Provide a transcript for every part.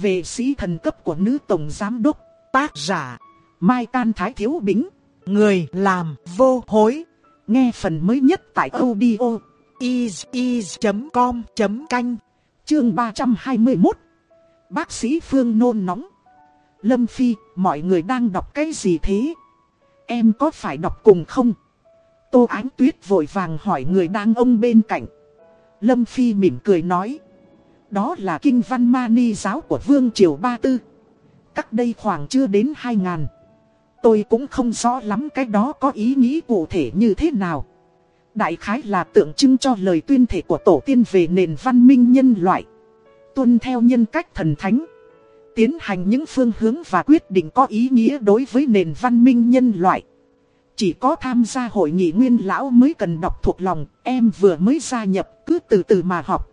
về sĩ thần cấp của nữ tổng giám đốc, tác giả, Mai Can Thái Thiếu Bính, người làm vô hối. Nghe phần mới nhất tại audio is.com.canh, chương 321. Bác sĩ Phương nôn nóng. Lâm Phi, mọi người đang đọc cái gì thế? Em có phải đọc cùng không? Tô Ánh Tuyết vội vàng hỏi người đang ông bên cạnh. Lâm Phi mỉm cười nói. Đó là kinh văn mani giáo của Vương Triều Ba Tư. Cách đây khoảng chưa đến 2 ngàn. Tôi cũng không rõ lắm cái đó có ý nghĩ cụ thể như thế nào. Đại khái là tượng trưng cho lời tuyên thể của tổ tiên về nền văn minh nhân loại. Tuân theo nhân cách thần thánh. Tiến hành những phương hướng và quyết định có ý nghĩa đối với nền văn minh nhân loại. Chỉ có tham gia hội nghị nguyên lão mới cần đọc thuộc lòng, em vừa mới gia nhập, cứ từ từ mà học.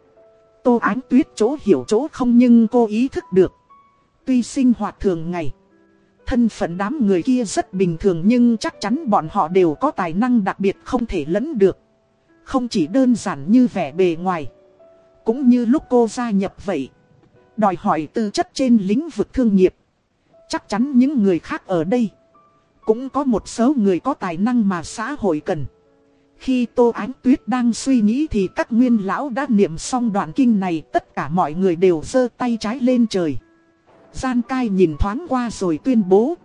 Tô Ánh Tuyết chỗ hiểu chỗ không nhưng cô ý thức được. Tuy sinh hoạt thường ngày, thân phận đám người kia rất bình thường nhưng chắc chắn bọn họ đều có tài năng đặc biệt không thể lẫn được. Không chỉ đơn giản như vẻ bề ngoài, cũng như lúc cô gia nhập vậy. Đòi hỏi tư chất trên lĩnh vực thương nghiệp. Chắc chắn những người khác ở đây cũng có một số người có tài năng mà xã hội cần. Khi Tô Ánh Tuyết đang suy nghĩ thì các nguyên lão đã niệm xong đoạn kinh này, tất cả mọi người đều giơ tay trái lên trời. Gian cai nhìn thoáng qua rồi tuyên bố.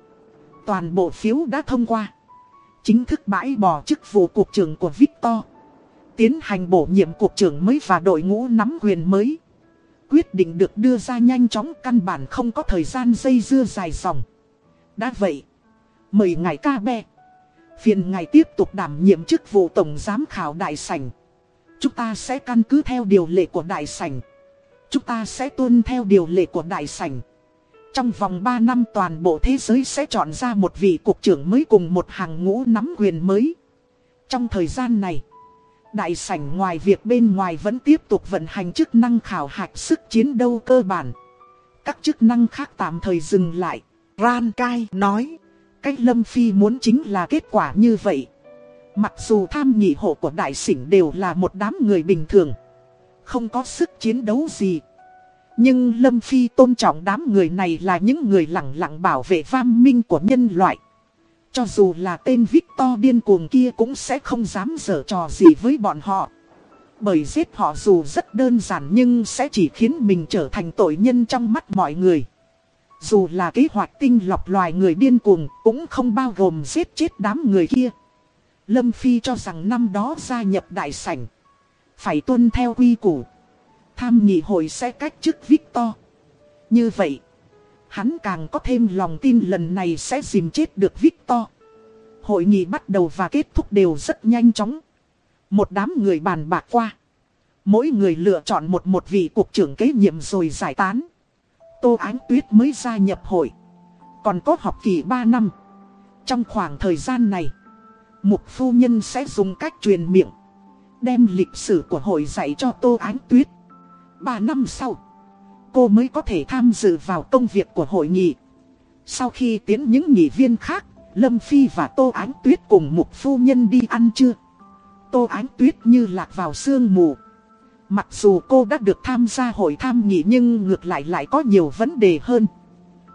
Toàn bộ phiếu đã thông qua. Chính thức bãi bỏ chức vụ cục trưởng của Victor. Tiến hành bổ nhiệm cục trưởng mới và đội ngũ nắm quyền mới. Quyết định được đưa ra nhanh chóng, căn bản không có thời gian dây dưa dài dòng. Đã vậy. Mời ngài ca bè. Phiền ngài tiếp tục đảm nhiệm chức vụ tổng giám khảo đại sảnh. Chúng ta sẽ căn cứ theo điều lệ của đại sảnh. Chúng ta sẽ tuân theo điều lệ của đại sảnh. Trong vòng 3 năm toàn bộ thế giới sẽ chọn ra một vị cục trưởng mới cùng một hàng ngũ nắm quyền mới. Trong thời gian này, đại sảnh ngoài việc bên ngoài vẫn tiếp tục vận hành chức năng khảo hạch sức chiến đấu cơ bản. Các chức năng khác tạm thời dừng lại. Ran Kai nói. Cách Lâm Phi muốn chính là kết quả như vậy. Mặc dù tham nhị hộ của đại sỉnh đều là một đám người bình thường. Không có sức chiến đấu gì. Nhưng Lâm Phi tôn trọng đám người này là những người lặng lặng bảo vệ vam minh của nhân loại. Cho dù là tên Victor điên cuồng kia cũng sẽ không dám dở trò gì với bọn họ. Bởi giết họ dù rất đơn giản nhưng sẽ chỉ khiến mình trở thành tội nhân trong mắt mọi người. Dù là kế hoạch tinh lọc loài người điên cuồng cũng không bao gồm giết chết đám người kia. Lâm Phi cho rằng năm đó gia nhập đại sảnh. Phải tuân theo quy củ. Tham nghị hội sẽ cách chức Victor. Như vậy, hắn càng có thêm lòng tin lần này sẽ dìm chết được Victor. Hội nghị bắt đầu và kết thúc đều rất nhanh chóng. Một đám người bàn bạc qua. Mỗi người lựa chọn một một vị cục trưởng kế nhiệm rồi giải tán. Tô Ánh Tuyết mới gia nhập hội. Còn có học kỳ 3 năm. Trong khoảng thời gian này, Mục Phu Nhân sẽ dùng cách truyền miệng. Đem lịch sử của hội dạy cho Tô Ánh Tuyết. 3 năm sau, cô mới có thể tham dự vào công việc của hội nghị. Sau khi tiến những nghị viên khác, Lâm Phi và Tô Ánh Tuyết cùng Mục Phu Nhân đi ăn trưa. Tô Ánh Tuyết như lạc vào sương mù. Mặc dù cô đã được tham gia hội tham nghị nhưng ngược lại lại có nhiều vấn đề hơn.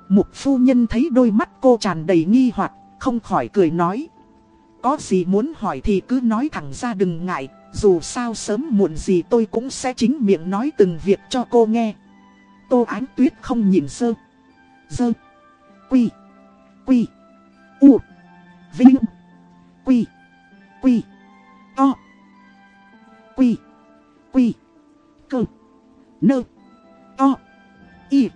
Mục phu nhân thấy đôi mắt cô tràn đầy nghi hoặc không khỏi cười nói. Có gì muốn hỏi thì cứ nói thẳng ra đừng ngại, dù sao sớm muộn gì tôi cũng sẽ chính miệng nói từng việc cho cô nghe. Tô Ánh Tuyết không nhìn sơ. Dơ. Quy. Quy. U. Vinh. Quy. Quy. To. Quy. Quy nơ, o y.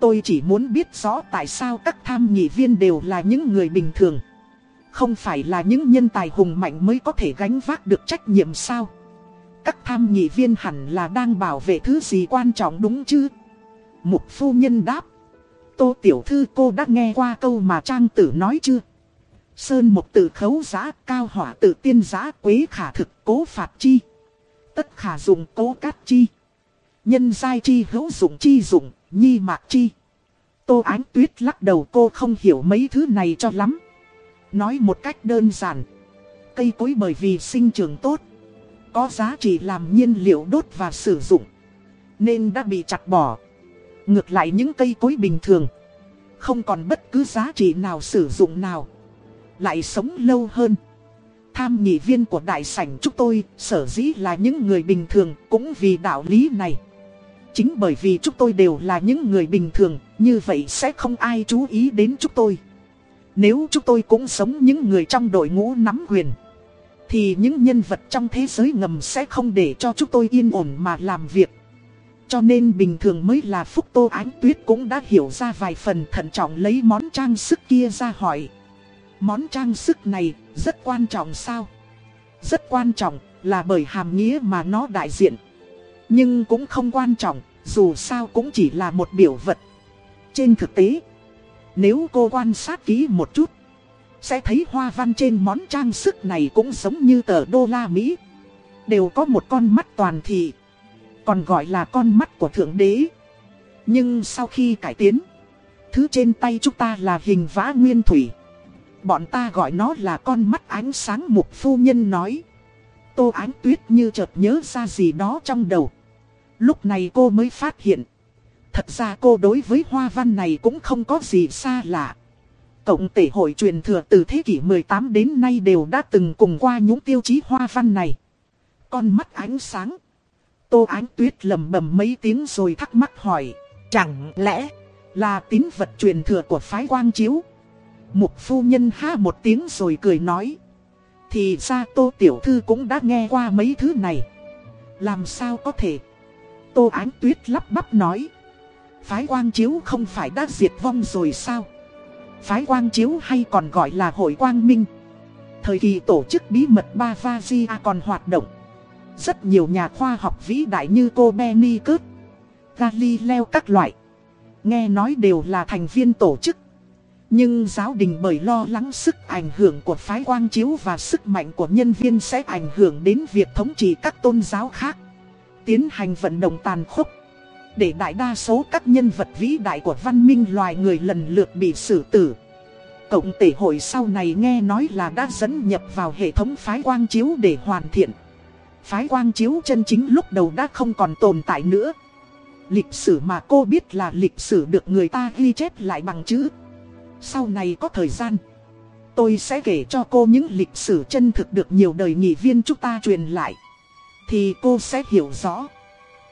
Tôi chỉ muốn biết rõ tại sao các tham nghị viên đều là những người bình thường. Không phải là những nhân tài hùng mạnh mới có thể gánh vác được trách nhiệm sao. Các tham nghị viên hẳn là đang bảo vệ thứ gì quan trọng đúng chứ? Mục phu nhân đáp. Tô tiểu thư cô đã nghe qua câu mà trang tử nói chưa? Sơn một tự khấu giá, cao hỏa tự tiên giá, quế khả thực, cố phạt chi. Tất khả dùng cố cát chi. Nhân giai chi hữu dụng chi dụng, nhi mạc chi. Tô Ánh Tuyết lắc đầu cô không hiểu mấy thứ này cho lắm. Nói một cách đơn giản. Cây cối bởi vì sinh trưởng tốt. Có giá trị làm nhiên liệu đốt và sử dụng. Nên đã bị chặt bỏ. Ngược lại những cây cối bình thường Không còn bất cứ giá trị nào sử dụng nào Lại sống lâu hơn Tham nghị viên của đại sảnh chúng tôi sở dĩ là những người bình thường cũng vì đạo lý này Chính bởi vì chúng tôi đều là những người bình thường, Như vậy sẽ không ai chú ý đến chúng tôi Nếu chúng tôi cũng sống những người trong đội ngũ nắm quyền, Thì những nhân vật trong thế giới ngầm sẽ không để cho chúng tôi yên ổn mà làm việc cho nên bình thường mới là Phúc Tô Ánh Tuyết cũng đã hiểu ra vài phần thận trọng lấy món trang sức kia ra hỏi. Món trang sức này rất quan trọng sao? Rất quan trọng là bởi hàm nghĩa mà nó đại diện. Nhưng cũng không quan trọng, dù sao cũng chỉ là một biểu vật. Trên thực tế, nếu cô quan sát kỹ một chút, sẽ thấy hoa văn trên món trang sức này cũng giống như tờ đô la Mỹ. Đều có một con mắt toàn thị. Còn gọi là con mắt của Thượng Đế Nhưng sau khi cải tiến Thứ trên tay chúng ta là hình vã nguyên thủy Bọn ta gọi nó là con mắt ánh sáng mục phu nhân nói Tô ánh tuyết như chợt nhớ ra gì đó trong đầu Lúc này cô mới phát hiện Thật ra cô đối với hoa văn này cũng không có gì xa lạ Cộng tể hội truyền thừa từ thế kỷ 18 đến nay đều đã từng cùng qua những tiêu chí hoa văn này Con mắt ánh sáng Tô Ánh Tuyết lầm bầm mấy tiếng rồi thắc mắc hỏi. Chẳng lẽ là tín vật truyền thừa của phái quang chiếu? Mục phu nhân ha một tiếng rồi cười nói. Thì ra Tô Tiểu Thư cũng đã nghe qua mấy thứ này. Làm sao có thể? Tô Ánh Tuyết lắp bắp nói. Phái quang chiếu không phải đã diệt vong rồi sao? Phái quang chiếu hay còn gọi là hội quang minh. Thời kỳ tổ chức bí mật Bavaria còn hoạt động. Rất nhiều nhà khoa học vĩ đại như Copernicus, Galileo các loại. Nghe nói đều là thành viên tổ chức. Nhưng giáo đình bởi lo lắng sức ảnh hưởng của phái quang chiếu và sức mạnh của nhân viên sẽ ảnh hưởng đến việc thống trị các tôn giáo khác. Tiến hành vận động tàn khốc. Để đại đa số các nhân vật vĩ đại của văn minh loài người lần lượt bị xử tử. Cộng tể hội sau này nghe nói là đã dẫn nhập vào hệ thống phái quang chiếu để hoàn thiện. Phái quang chiếu chân chính lúc đầu đã không còn tồn tại nữa. Lịch sử mà cô biết là lịch sử được người ta ghi chép lại bằng chữ. Sau này có thời gian, tôi sẽ kể cho cô những lịch sử chân thực được nhiều đời nghị viên chúng ta truyền lại. Thì cô sẽ hiểu rõ.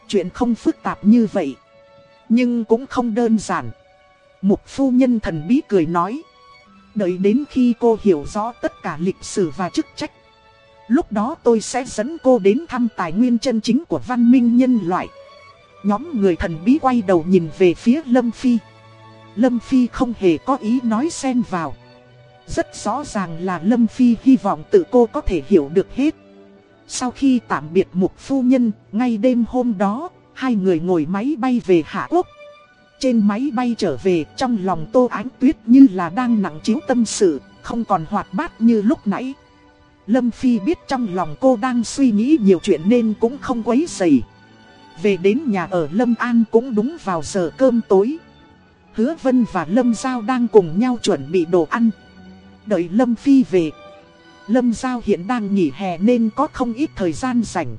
Chuyện không phức tạp như vậy. Nhưng cũng không đơn giản. Mục phu nhân thần bí cười nói. Đợi đến khi cô hiểu rõ tất cả lịch sử và chức trách, Lúc đó tôi sẽ dẫn cô đến thăm tài nguyên chân chính của văn minh nhân loại. Nhóm người thần bí quay đầu nhìn về phía Lâm Phi. Lâm Phi không hề có ý nói xen vào. Rất rõ ràng là Lâm Phi hy vọng tự cô có thể hiểu được hết. Sau khi tạm biệt mục phu nhân, ngay đêm hôm đó, hai người ngồi máy bay về Hạ Quốc. Trên máy bay trở về, trong lòng Tô Ánh Tuyết như là đang nặng chiếu tâm sự, không còn hoạt bát như lúc nãy. Lâm Phi biết trong lòng cô đang suy nghĩ nhiều chuyện nên cũng không quấy dày. Về đến nhà ở Lâm An cũng đúng vào giờ cơm tối. Hứa Vân và Lâm Giao đang cùng nhau chuẩn bị đồ ăn. Đợi Lâm Phi về. Lâm Giao hiện đang nghỉ hè nên có không ít thời gian rảnh.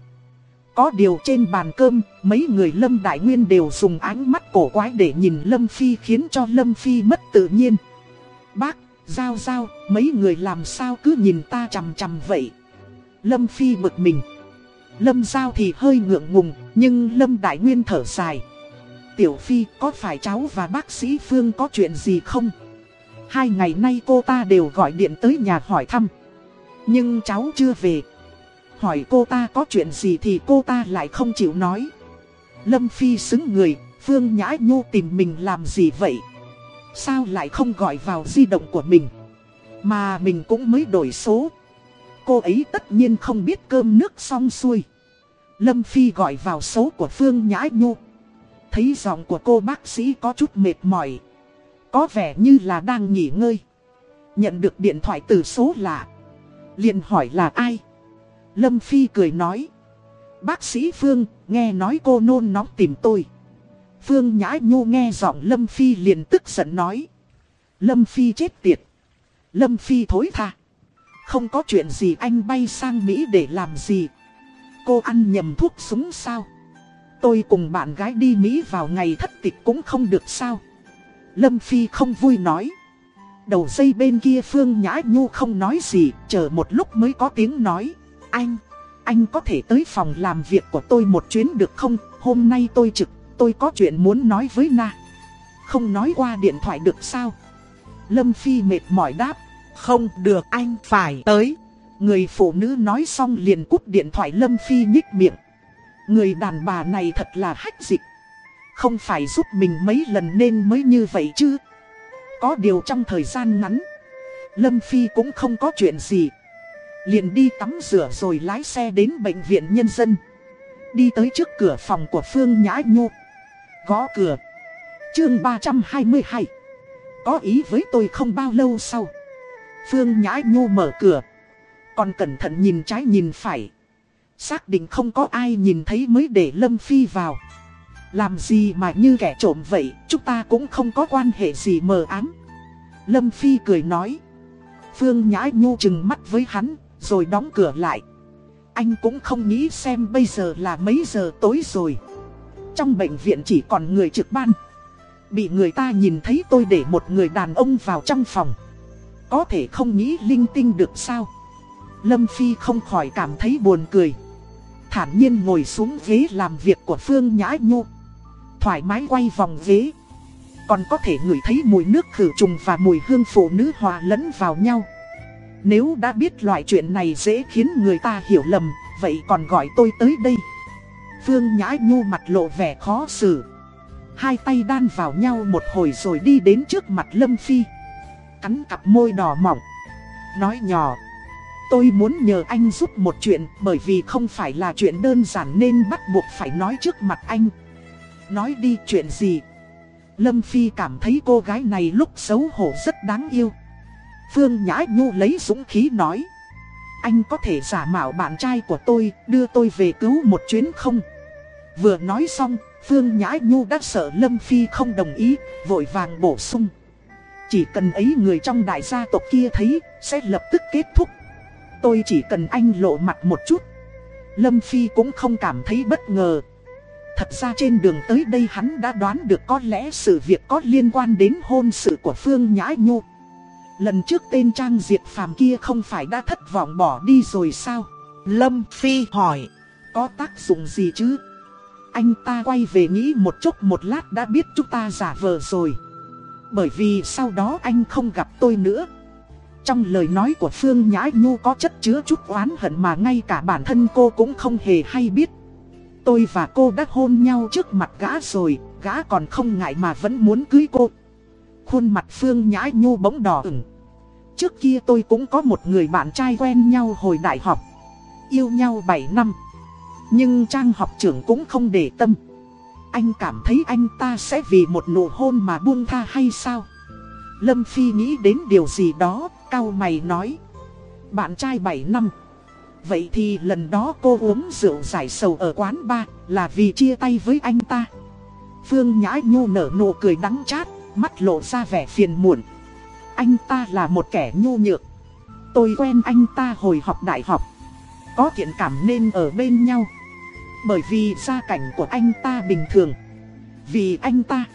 Có điều trên bàn cơm, mấy người Lâm Đại Nguyên đều dùng ánh mắt cổ quái để nhìn Lâm Phi khiến cho Lâm Phi mất tự nhiên. Bác, Giao giao, mấy người làm sao cứ nhìn ta chằm chằm vậy. Lâm Phi bực mình. Lâm Giao thì hơi ngượng ngùng, nhưng Lâm Đại Nguyên thở dài. Tiểu Phi có phải cháu và bác sĩ Phương có chuyện gì không? Hai ngày nay cô ta đều gọi điện tới nhà hỏi thăm. Nhưng cháu chưa về. Hỏi cô ta có chuyện gì thì cô ta lại không chịu nói. Lâm Phi xứng người, Phương Nhã Nhu tìm mình làm gì vậy? Sao lại không gọi vào di động của mình? Mà mình cũng mới đổi số. Cô ấy tất nhiên không biết cơm nước xong xuôi. Lâm Phi gọi vào số của Phương Nhã Nhu. Thấy giọng của cô bác sĩ có chút mệt mỏi. Có vẻ như là đang nghỉ ngơi. Nhận được điện thoại từ số lạ liền hỏi là ai Lâm Phi cười nói Bác sĩ Phương, nghe nói cô nôn nóng tìm tôi Phương Nhã Nhu nghe giọng Lâm Phi liền tức giận nói. Lâm Phi chết tiệt. Lâm Phi thối tha. Không có chuyện gì anh bay sang Mỹ để làm gì. Cô ăn nhầm thuốc súng sao? Tôi cùng bạn gái đi Mỹ vào ngày thất tịch cũng không được sao Lâm Phi không vui nói Đầu dây bên kia Phương Nhã Nhu không nói gì Chờ một lúc mới có tiếng nói. Anh, anh có thể tới phòng làm việc của tôi một chuyến được không? Hôm nay tôi trực, tôi có chuyện muốn nói với Na. Không nói qua điện thoại được sao? Lâm Phi mệt mỏi đáp. Không được anh phải tới. Người phụ nữ nói xong liền cúp điện thoại Lâm Phi nhích miệng. Người đàn bà này thật là hách dịch. Không phải giúp mình mấy lần nên mới như vậy chứ. Có điều trong thời gian ngắn. Lâm Phi cũng không có chuyện gì. Liền đi tắm rửa rồi lái xe đến bệnh viện nhân dân. Đi tới trước cửa phòng của Phương Nhã nhu, Gõ cửa. Chương 322 Có ý với tôi không bao lâu sau. Phương Nhã nhu mở cửa. Còn cẩn thận nhìn trái nhìn phải. Xác định không có ai nhìn thấy mới để Lâm Phi vào. Làm gì mà như kẻ trộm vậy, Chúng ta cũng không có quan hệ gì mờ ám. Lâm Phi cười nói. Phương Nhã Nhô chừng mắt với hắn, Rồi đóng cửa lại. Anh cũng không nghĩ xem bây giờ là mấy giờ tối rồi. Trong bệnh viện chỉ còn người trực ban. Bị người ta nhìn thấy tôi để một người đàn ông vào trong phòng. Có thể không nghĩ linh tinh được sao? Lâm Phi không khỏi cảm thấy buồn cười. Thản nhiên ngồi xuống ghế làm việc của Phương Nhã Nhu. Thoải mái quay vòng ghế. Còn có thể ngửi thấy mùi nước khử trùng và mùi hương phụ nữ hòa lẫn vào nhau. Nếu đã biết loại chuyện này dễ khiến người ta hiểu lầm, Vậy còn gọi tôi tới đây. Phương Nhã Nhu mặt lộ vẻ khó xử. Hai tay đan vào nhau một hồi rồi đi đến trước mặt Lâm Phi. Cắn cặp môi đỏ mỏng Nói nhỏ. Tôi muốn nhờ anh giúp một chuyện, bởi vì không phải là chuyện đơn giản nên bắt buộc phải nói trước mặt anh. Nói đi chuyện gì? Lâm Phi cảm thấy cô gái này lúc xấu hổ rất đáng yêu. Phương Nhã Nhu lấy dũng khí nói. Anh có thể giả mạo bạn trai của tôi, đưa tôi về cứu một chuyến không? Vừa nói xong, Phương Nhã Nhu đã sợ Lâm Phi không đồng ý, vội vàng bổ sung. Chỉ cần ấy người trong đại gia tộc kia thấy, sẽ lập tức kết thúc Tôi chỉ cần anh lộ mặt một chút Lâm Phi cũng không cảm thấy bất ngờ Thật ra trên đường tới đây hắn đã đoán được có lẽ sự việc có liên quan đến hôn sự của Phương Nhã Nhu. Lần trước tên Trang Diệt Phàm kia không phải đã thất vọng bỏ đi rồi sao? Lâm Phi hỏi, Có tác dụng gì chứ? Anh ta quay về nghĩ một chút một lát đã biết chúng ta giả vờ rồi. Bởi vì sau đó anh không gặp tôi nữa. Trong lời nói của Phương Nhã Nhu có chất chứa chút oán hận mà ngay cả bản thân cô cũng không hề hay biết. Tôi và cô đã hôn nhau trước mặt gã rồi, gã còn không ngại mà vẫn muốn cưới cô. Khuôn mặt Phương Nhã Nhu bỗng đỏ ửng. Trước kia tôi cũng có một người bạn trai quen nhau hồi đại học. Yêu nhau 7 năm. Nhưng Trang học trưởng cũng không để tâm. Anh cảm thấy anh ta sẽ vì một nụ hôn mà buông tha hay sao? Lâm Phi nghĩ đến điều gì đó, cao mày nói. Bạn trai 7 năm. Vậy thì lần đó cô uống rượu giải sầu ở quán bar là vì chia tay với anh ta. Phương Nhã Nhu nở nụ cười đắng chát, mắt lộ ra vẻ phiền muộn. Anh ta là một kẻ nhu nhược. Tôi quen anh ta hồi học đại học. Có thiện cảm nên ở bên nhau. Bởi vì gia cảnh của anh ta bình thường. Vì anh ta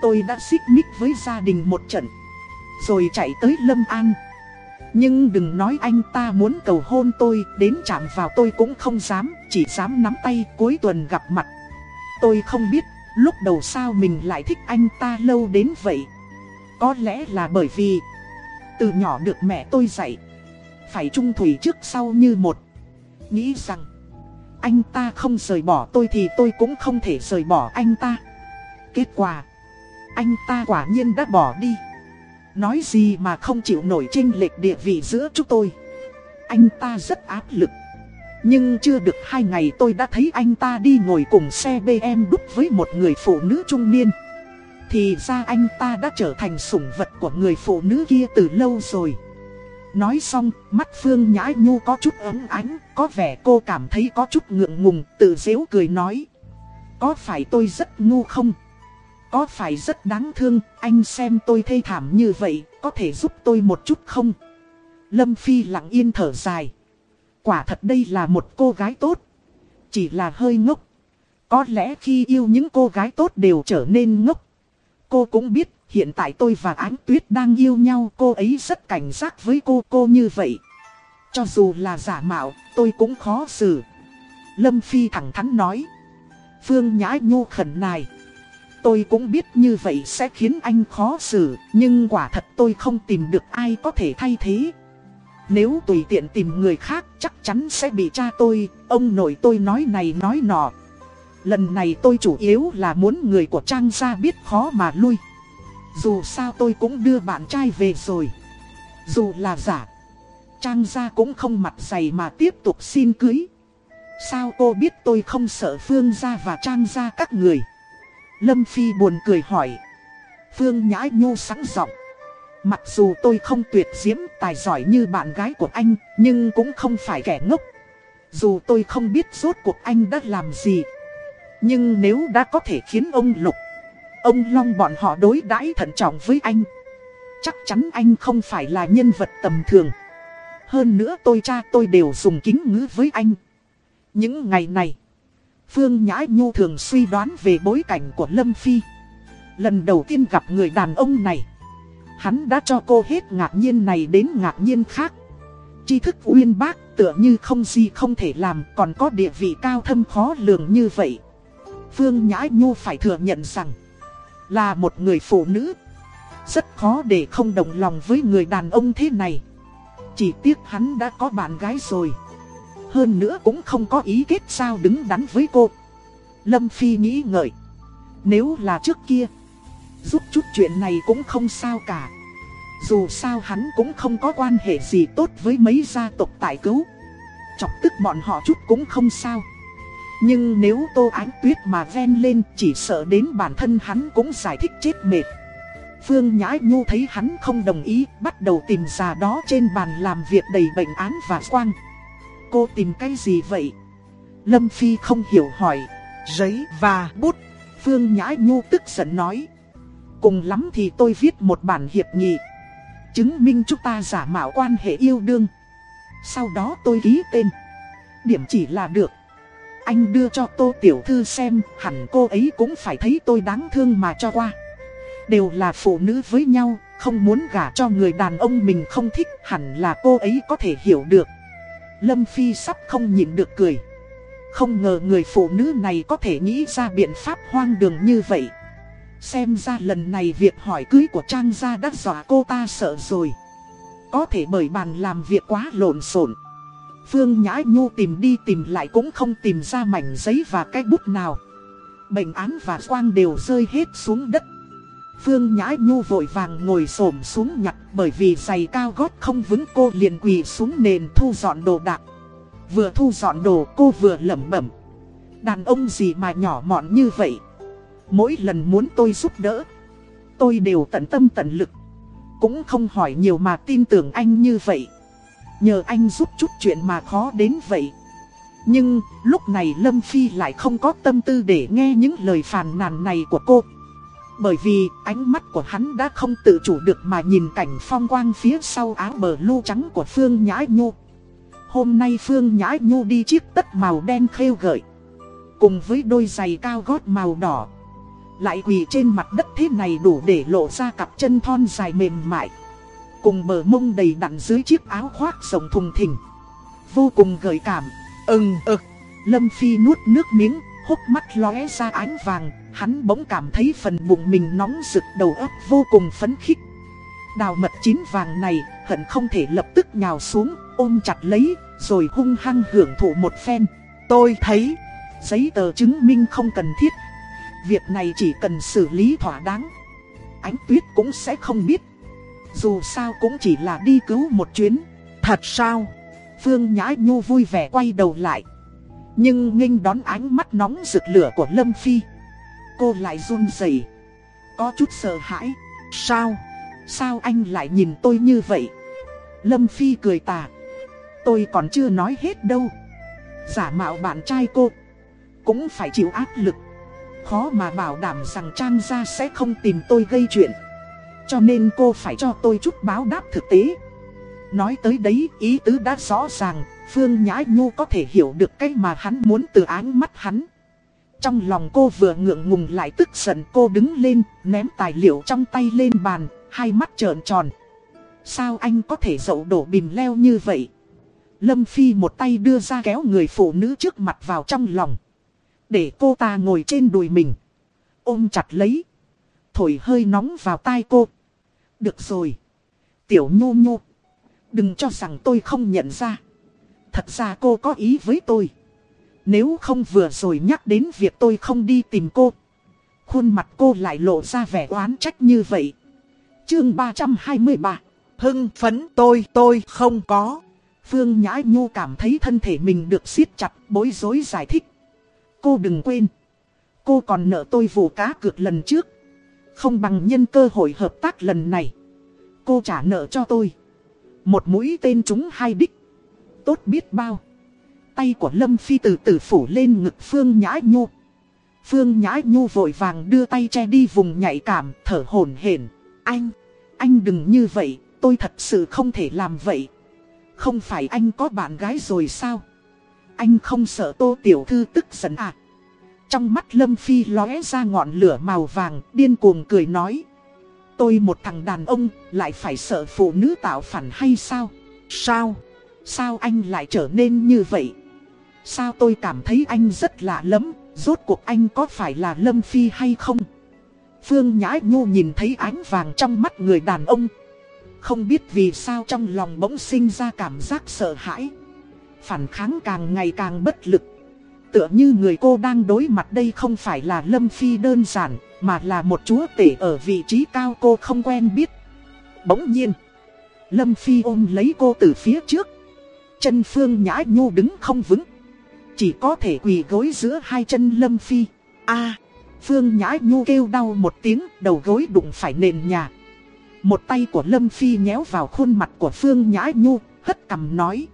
tôi đã xích mích với gia đình một trận Rồi chạy tới Lâm An nhưng đừng nói anh ta muốn cầu hôn tôi, Đến chạm vào tôi cũng không dám, Chỉ dám nắm tay, cuối tuần gặp mặt. Tôi không biết, lúc đầu sao mình lại thích anh ta lâu đến vậy? Có lẽ là bởi vì, Từ nhỏ được mẹ tôi dạy, Phải trung thủy trước sau như một. Nghĩ rằng, Anh ta không rời bỏ tôi thì tôi cũng không thể rời bỏ anh ta. Kết quả, anh ta quả nhiên đã bỏ đi. Nói gì mà không chịu nổi chênh lệch địa vị giữa chúng tôi Anh ta rất áp lực Nhưng chưa được hai ngày tôi đã thấy anh ta đi ngồi cùng xe BM đúc với một người phụ nữ trung niên Thì ra anh ta đã trở thành sủng vật của người phụ nữ kia từ lâu rồi Nói xong, mắt Phương Nhã Nhu có chút ấm ánh, có vẻ cô cảm thấy có chút ngượng ngùng, tự dễu cười nói. Có phải tôi rất ngu không? Có phải rất đáng thương, anh xem tôi thê thảm như vậy, có thể giúp tôi một chút không? Lâm Phi lặng yên thở dài. Quả thật đây là một cô gái tốt. Chỉ là hơi ngốc. Có lẽ khi yêu những cô gái tốt đều trở nên ngốc. Cô cũng biết hiện tại tôi và Ánh Tuyết đang yêu nhau cô ấy rất cảnh giác với cô cô như vậy. Cho dù là giả mạo tôi cũng khó xử. Lâm Phi thẳng thắn nói. Phương Nhã Nhu khẩn nài. Tôi cũng biết như vậy sẽ khiến anh khó xử, nhưng quả thật tôi không tìm được ai có thể thay thế. Nếu tùy tiện tìm người khác chắc chắn sẽ bị cha tôi, ông nội tôi nói này nói nọ. Lần này tôi chủ yếu là muốn người của Trang gia biết khó mà lui. Dù sao tôi cũng đưa bạn trai về rồi. Dù là giả, Trang gia cũng không mặt dày mà tiếp tục xin cưới. Sao cô biết tôi không sợ Phương gia và Trang gia các người? Lâm Phi buồn cười hỏi. Phương Nhã Nhu sẵn giọng. Mặc dù tôi không tuyệt diễm tài giỏi như bạn gái của anh, nhưng cũng không phải kẻ ngốc. Dù tôi không biết rốt cuộc anh đã làm gì. Nhưng nếu đã có thể khiến ông Lục, ông Long bọn họ đối đãi thận trọng với anh. Chắc chắn anh không phải là nhân vật tầm thường. Hơn nữa tôi cha tôi đều dùng kính ngữ với anh. Những ngày này, Phương Nhã Nhu thường suy đoán về bối cảnh của Lâm Phi. Lần đầu tiên gặp người đàn ông này, hắn đã cho cô hết ngạc nhiên này đến ngạc nhiên khác. Tri thức uyên bác tựa như không gì không thể làm còn có địa vị cao thâm khó lường như vậy. Phương Nhã Nhu phải thừa nhận rằng là một người phụ nữ. Rất khó để không đồng lòng với người đàn ông thế này. Chỉ tiếc hắn đã có bạn gái rồi. Hơn nữa cũng không có ý kết sao đứng đắn với cô. Lâm Phi nghĩ ngợi. Nếu là trước kia, Giúp chút chuyện này cũng không sao cả. Dù sao hắn cũng không có quan hệ gì tốt với mấy gia tộc tại cứu. Chọc tức bọn họ chút cũng không sao. Nhưng nếu Tô Ánh Tuyết mà ven lên Chỉ sợ đến bản thân hắn cũng giải thích chết mệt. Phương Nhã Nhu thấy hắn không đồng ý, Bắt đầu tìm ra đó trên bàn làm việc đầy bệnh án và quang. Cô tìm cái gì vậy? Lâm Phi không hiểu hỏi. Giấy và bút. Phương Nhã Nhu tức giận nói. Cùng lắm thì tôi viết một bản hiệp nghị. Chứng minh chúng ta giả mạo quan hệ yêu đương. Sau đó tôi ký tên. Điểm chỉ là được. Anh đưa cho tô tiểu thư xem, hẳn cô ấy cũng phải thấy tôi đáng thương mà cho qua. Đều là phụ nữ với nhau, không muốn gả cho người đàn ông mình không thích, hẳn là cô ấy có thể hiểu được. Lâm Phi sắp không nhịn được cười. Không ngờ người phụ nữ này có thể nghĩ ra biện pháp hoang đường như vậy. Xem ra lần này việc hỏi cưới của Trang gia đã dọa cô ta sợ rồi. Có thể bởi bàn làm việc quá lộn xộn. Phương Nhã Nhu tìm đi tìm lại cũng không tìm ra mảnh giấy và cái bút nào. Bệnh án và quang đều rơi hết xuống đất. Phương Nhã Nhu vội vàng ngồi xổm xuống nhặt bởi vì giày cao gót không vững cô liền quỳ xuống nền thu dọn đồ đạc. Vừa thu dọn đồ cô vừa lẩm bẩm. Đàn ông gì mà nhỏ mọn như vậy. Mỗi lần muốn tôi giúp đỡ, tôi đều tận tâm tận lực. Cũng không hỏi nhiều mà tin tưởng anh như vậy. Nhờ anh giúp chút chuyện mà khó đến vậy. Nhưng lúc này Lâm Phi lại không có tâm tư để nghe những lời phàn nàn này của cô. Bởi vì ánh mắt của hắn đã không tự chủ được mà nhìn cảnh phong quang phía sau áo bờ lu trắng của Phương Nhã Nhu. Hôm nay Phương Nhã Nhu đi chiếc tất màu đen khêu gợi. Cùng với đôi giày cao gót màu đỏ. Lại quỳ trên mặt đất thế này đủ để lộ ra cặp chân thon dài mềm mại. Cùng bờ mông đầy đặn dưới chiếc áo khoác rộng thùng thình. Vô cùng gợi cảm. Ưng ực. Lâm Phi nuốt nước miếng, hốc mắt lóe ra ánh vàng, Hắn bỗng cảm thấy phần bụng mình nóng rực đầu óc vô cùng phấn khích. Đào mật chín vàng này hận không thể lập tức nhào xuống, ôm chặt lấy, rồi hung hăng hưởng thụ một phen. Tôi thấy, giấy tờ chứng minh không cần thiết. Việc này chỉ cần xử lý thỏa đáng. Ánh tuyết cũng sẽ không biết. Dù sao cũng chỉ là đi cứu một chuyến. Thật sao? Phương Nhã Nhu vui vẻ quay đầu lại. Nhưng nghênh đón ánh mắt nóng rực lửa của Lâm Phi cô lại run rẩy. Có chút sợ hãi. Sao? Sao anh lại nhìn tôi như vậy? Lâm Phi cười tà. Tôi còn chưa nói hết đâu. Giả mạo bạn trai cô. Cũng phải chịu áp lực. Khó mà bảo đảm rằng Trang gia sẽ không tìm tôi gây chuyện. Cho nên cô phải cho tôi chút báo đáp thực tế. Nói tới đấy, ý tứ đã rõ ràng. Phương Nhã Nhu có thể hiểu được cái mà hắn muốn từ ánh mắt hắn. Trong lòng cô vừa ngượng ngùng lại tức giận cô đứng lên, ném tài liệu trong tay lên bàn, hai mắt trợn tròn. Sao anh có thể dậu đổ bìm leo như vậy? Lâm Phi một tay đưa ra kéo người phụ nữ trước mặt vào trong lòng. Để cô ta ngồi trên đùi mình. Ôm chặt lấy. Thổi hơi nóng vào tai cô. Được rồi. Tiểu nhô nhô. Đừng cho rằng tôi không nhận ra. Thật ra cô có ý với tôi. Nếu không vừa rồi nhắc đến việc tôi không đi tìm cô. Khuôn mặt cô lại lộ ra vẻ oán trách như vậy. Chương 323 Hưng phấn tôi tôi không có. Phương Nhã Nhu cảm thấy thân thể mình được siết chặt, bối rối giải thích. Cô đừng quên. Cô còn nợ tôi vụ cá cược lần trước. Không bằng nhân cơ hội hợp tác lần này. Cô trả nợ cho tôi. Một mũi tên trúng hai đích. Tốt biết bao. Tay của Lâm Phi từ từ phủ lên ngực Phương Nhã Nhu. Phương Nhã Nhu vội vàng đưa tay che đi vùng nhạy cảm, thở hổn hển. Anh, anh đừng như vậy, tôi thật sự không thể làm vậy. Không phải anh có bạn gái rồi sao? Anh không sợ tô tiểu thư tức giận à? Trong mắt Lâm Phi lóe ra ngọn lửa màu vàng, điên cuồng cười nói. Tôi một thằng đàn ông, lại phải sợ phụ nữ tạo phản hay sao? Sao? Sao anh lại trở nên như vậy? Sao tôi cảm thấy anh rất lạ lắm, rốt cuộc anh có phải là Lâm Phi hay không? Phương Nhã Nhu nhìn thấy ánh vàng trong mắt người đàn ông. Không biết vì sao trong lòng bỗng sinh ra cảm giác sợ hãi. Phản kháng càng ngày càng bất lực. Tựa như người cô đang đối mặt đây không phải là Lâm Phi đơn giản, mà là một chúa tể ở vị trí cao cô không quen biết. Bỗng nhiên, Lâm Phi ôm lấy cô từ phía trước. Chân Phương Nhã Nhu đứng không vững. Chỉ có thể quỳ gối giữa hai chân Lâm Phi. a Phương Nhã Nhu kêu đau một tiếng, đầu gối đụng phải nền nhà. Một tay của Lâm Phi nhéo vào khuôn mặt của Phương Nhã Nhu, hất cầm nói.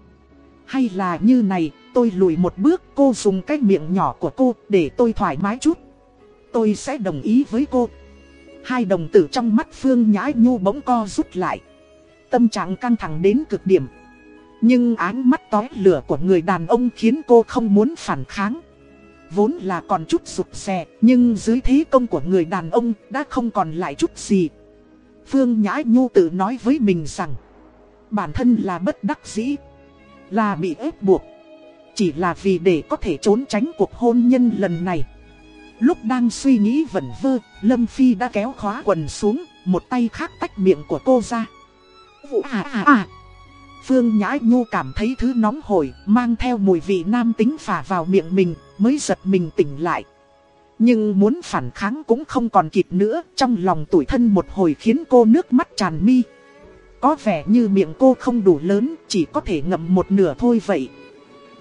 Hay là như này, tôi lùi một bước, cô dùng cái miệng nhỏ của cô để tôi thoải mái chút. Tôi sẽ đồng ý với cô. Hai đồng tử trong mắt Phương Nhã Nhu bỗng co rút lại. Tâm trạng căng thẳng đến cực điểm. Nhưng ánh mắt tói lửa của người đàn ông khiến cô không muốn phản kháng. Vốn là còn chút rụt rè, nhưng dưới thế công của người đàn ông đã không còn lại chút gì. Phương Nhã Nhu tự nói với mình rằng, bản thân là bất đắc dĩ, là bị ép buộc. Chỉ là vì để có thể trốn tránh cuộc hôn nhân lần này. Lúc đang suy nghĩ vẩn vơ, Lâm Phi đã kéo khóa quần xuống, một tay khác tách miệng của cô ra. À à à! Phương Nhã Nhu cảm thấy thứ nóng hổi, mang theo mùi vị nam tính phả vào miệng mình, mới giật mình tỉnh lại. Nhưng muốn phản kháng cũng không còn kịp nữa, trong lòng tủi thân một hồi khiến cô nước mắt tràn mi. Có vẻ như miệng cô không đủ lớn, chỉ có thể ngậm một nửa thôi vậy.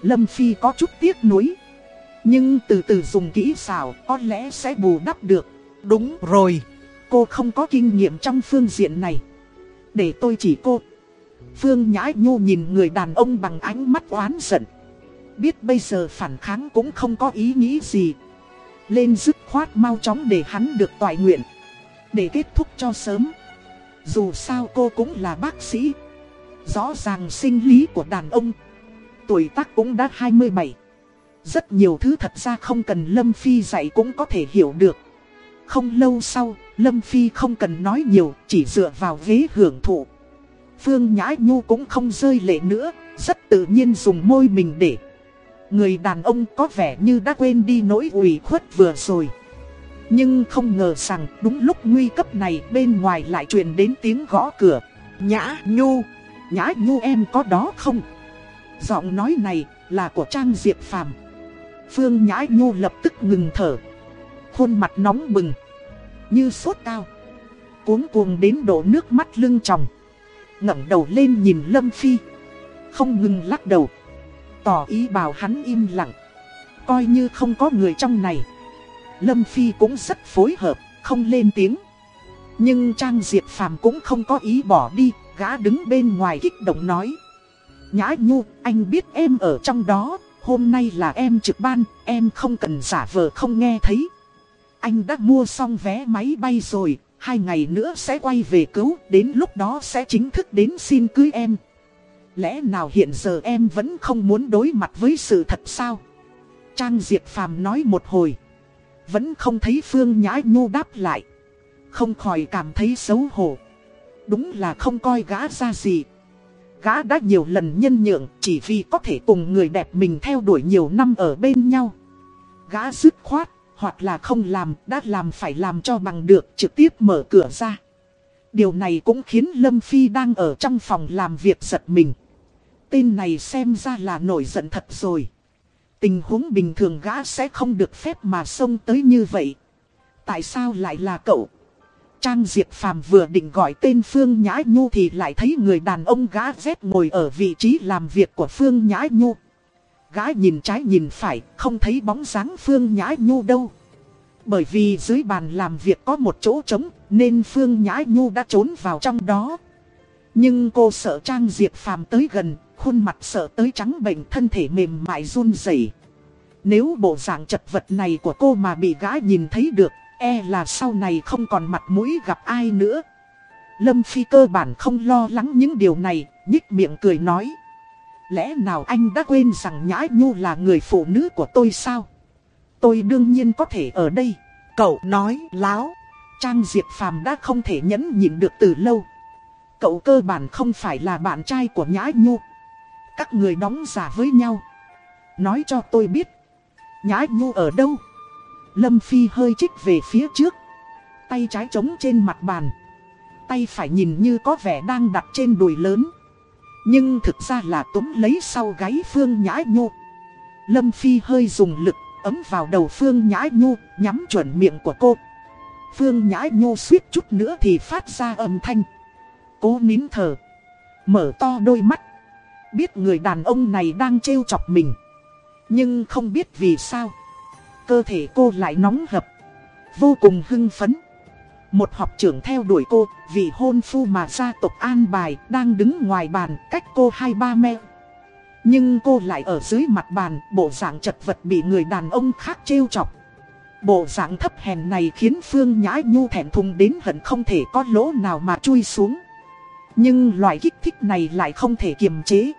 Lâm Phi có chút tiếc nuối. Nhưng từ từ dùng kỹ xảo, có lẽ sẽ bù đắp được. Đúng rồi, cô không có kinh nghiệm trong phương diện này. Để tôi chỉ cô. Phương Nhã Nhu nhìn người đàn ông bằng ánh mắt oán giận. Biết bây giờ phản kháng cũng không có ý nghĩ gì. Lên dứt khoát mau chóng để hắn được toại nguyện. Để kết thúc cho sớm. Dù sao cô cũng là bác sĩ. Rõ ràng sinh lý của đàn ông. Tuổi tác cũng đã 27. Rất nhiều thứ thật ra không cần Lâm Phi dạy cũng có thể hiểu được. Không lâu sau, Lâm Phi không cần nói nhiều, chỉ dựa vào ghế hưởng thụ. Phương Nhã Nhu cũng không rơi lệ nữa, rất tự nhiên dùng môi mình để. Người đàn ông có vẻ như đã quên đi nỗi ủy khuất vừa rồi. Nhưng không ngờ rằng đúng lúc nguy cấp này bên ngoài lại truyền đến tiếng gõ cửa. Nhã Nhu, Nhã Nhu em có đó không? Giọng nói này là của Trang Diệp Phàm. Phương Nhã Nhu lập tức ngừng thở. Khuôn mặt nóng bừng. Như sốt cao. Cuốn cuồng đến đổ nước mắt lưng tròng ngẩng đầu lên nhìn Lâm Phi. Không ngừng lắc đầu. Tỏ ý bảo hắn im lặng. Coi như không có người trong này. Lâm Phi cũng rất phối hợp, không lên tiếng. Nhưng Trang Diệp Phàm cũng không có ý bỏ đi, gã đứng bên ngoài kích động nói. Nhã Nhu, anh biết em ở trong đó, hôm nay là em trực ban, em không cần giả vờ không nghe thấy. Anh đã mua xong vé máy bay rồi, Hai ngày nữa sẽ quay về cứu, đến lúc đó sẽ chính thức đến xin cưới em. Lẽ nào hiện giờ em vẫn không muốn đối mặt với sự thật sao? Trang Diệp Phàm nói một hồi. Vẫn không thấy Phương Nhã Nhu đáp lại. Không khỏi cảm thấy xấu hổ. Đúng là không coi gã ra gì. Gã đã nhiều lần nhân nhượng chỉ vì có thể cùng người đẹp mình theo đuổi nhiều năm ở bên nhau. Gã dứt khoát, hoặc là không làm, đã làm phải làm cho bằng được trực tiếp mở cửa ra. Điều này cũng khiến Lâm Phi đang ở trong phòng làm việc giật mình. Tên này xem ra là nổi giận thật rồi. Tình huống bình thường gã sẽ không được phép mà xông tới như vậy. Tại sao lại là cậu? Trang Diệp Phàm vừa định gọi tên Phương Nhã Nhu thì lại thấy người đàn ông gã vét ngồi ở vị trí làm việc của Phương Nhã Nhu. Gã nhìn trái nhìn phải, không thấy bóng dáng Phương Nhã Nhu đâu. Bởi vì dưới bàn làm việc có một chỗ trống, nên Phương Nhã Nhu đã trốn vào trong đó. Nhưng cô sợ Trang Diệp Phàm tới gần, khuôn mặt sợ tới trắng bệnh thân thể mềm mại run rẩy. Nếu bộ dạng chật vật này của cô mà bị gã nhìn thấy được, e là sau này không còn mặt mũi gặp ai nữa. Lâm Phi cơ bản không lo lắng những điều này, nhích miệng cười nói. Lẽ nào anh đã quên rằng Nhã Nhu là người phụ nữ của tôi sao? Tôi đương nhiên có thể ở đây. Cậu nói, láo. Trang Diệp Phàm đã không thể nhẫn nhịn được từ lâu. Cậu cơ bản không phải là bạn trai của Nhã Nhu. Các người đóng giả với nhau. Nói cho tôi biết. Nhã Nhu ở đâu? Lâm Phi hơi chích về phía trước. Tay trái trống trên mặt bàn. Tay phải nhìn như có vẻ đang đặt trên đùi lớn. Nhưng thực ra là túm lấy sau gáy Phương Nhã Nhu. Lâm Phi hơi dùng lực ấm vào đầu Phương Nhã Nhu, nhắm chuẩn miệng của cô. Phương Nhã Nhu suýt chút nữa thì phát ra âm thanh. Cố nín thở. Mở to đôi mắt. Biết người đàn ông này đang trêu chọc mình. Nhưng không biết vì sao. Cơ thể cô lại nóng hập. Vô cùng hưng phấn. Một học trưởng theo đuổi cô, vị hôn phu mà gia tộc an bài đang đứng ngoài bàn cách cô hai ba mét. Nhưng cô lại ở dưới mặt bàn, bộ dạng chật vật bị người đàn ông khác trêu chọc. Bộ dạng thấp hèn này khiến Phương Nhã Nhu thẹn thùng đến hận không thể có lỗ nào mà chui xuống. Nhưng loại kích thích này lại không thể kiềm chế.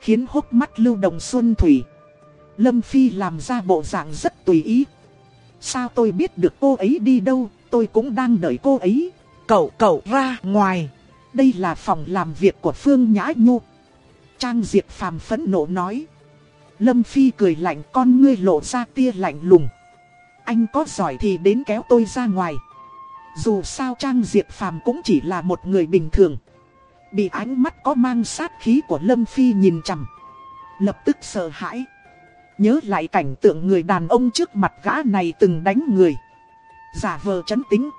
Khiến hốc mắt lưu đồng xuân thủy. Lâm Phi làm ra bộ dạng rất tùy ý. Sao tôi biết được cô ấy đi đâu, tôi cũng đang đợi cô ấy. Cậu, cậu ra ngoài. Đây là phòng làm việc của Phương Nhã Nhu. Trang Diệp Phàm phẫn nộ nói. Lâm Phi cười lạnh con ngươi lộ ra tia lạnh lùng. Anh có giỏi thì đến kéo tôi ra ngoài. Dù sao Trang Diệp Phàm cũng chỉ là một người bình thường. Bị ánh mắt có mang sát khí của Lâm Phi nhìn chằm. Lập tức sợ hãi. Nhớ lại cảnh tượng người đàn ông trước mặt gã này từng đánh người. Giả vờ chấn tính.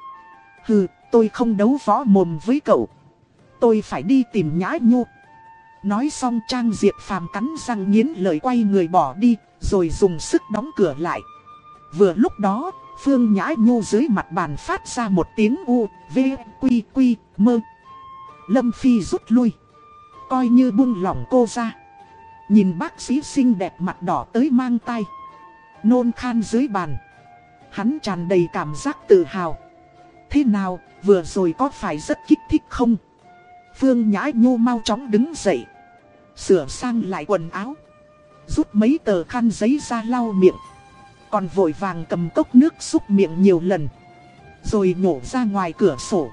Hừ, tôi không đấu võ mồm với cậu. Tôi phải đi tìm nhã nhu. Nói xong Trang Diệp Phàm cắn răng nghiến lời quay người bỏ đi, rồi dùng sức đóng cửa lại. Vừa lúc đó, Phương Nhã Nhu dưới mặt bàn phát ra một tiếng u, v, quy, quy, mơ. Lâm Phi rút lui. Coi như buông lỏng cô ra. Nhìn bác sĩ xinh đẹp mặt đỏ tới mang tay. Nôn khan dưới bàn. Hắn tràn đầy cảm giác tự hào. Thế nào, vừa rồi có phải rất kích thích không? Phương Nhã Nhu mau chóng đứng dậy. Sửa sang lại quần áo. Rút mấy tờ khăn giấy ra lau miệng. Còn vội vàng cầm cốc nước xúc miệng nhiều lần. Rồi nhổ ra ngoài cửa sổ.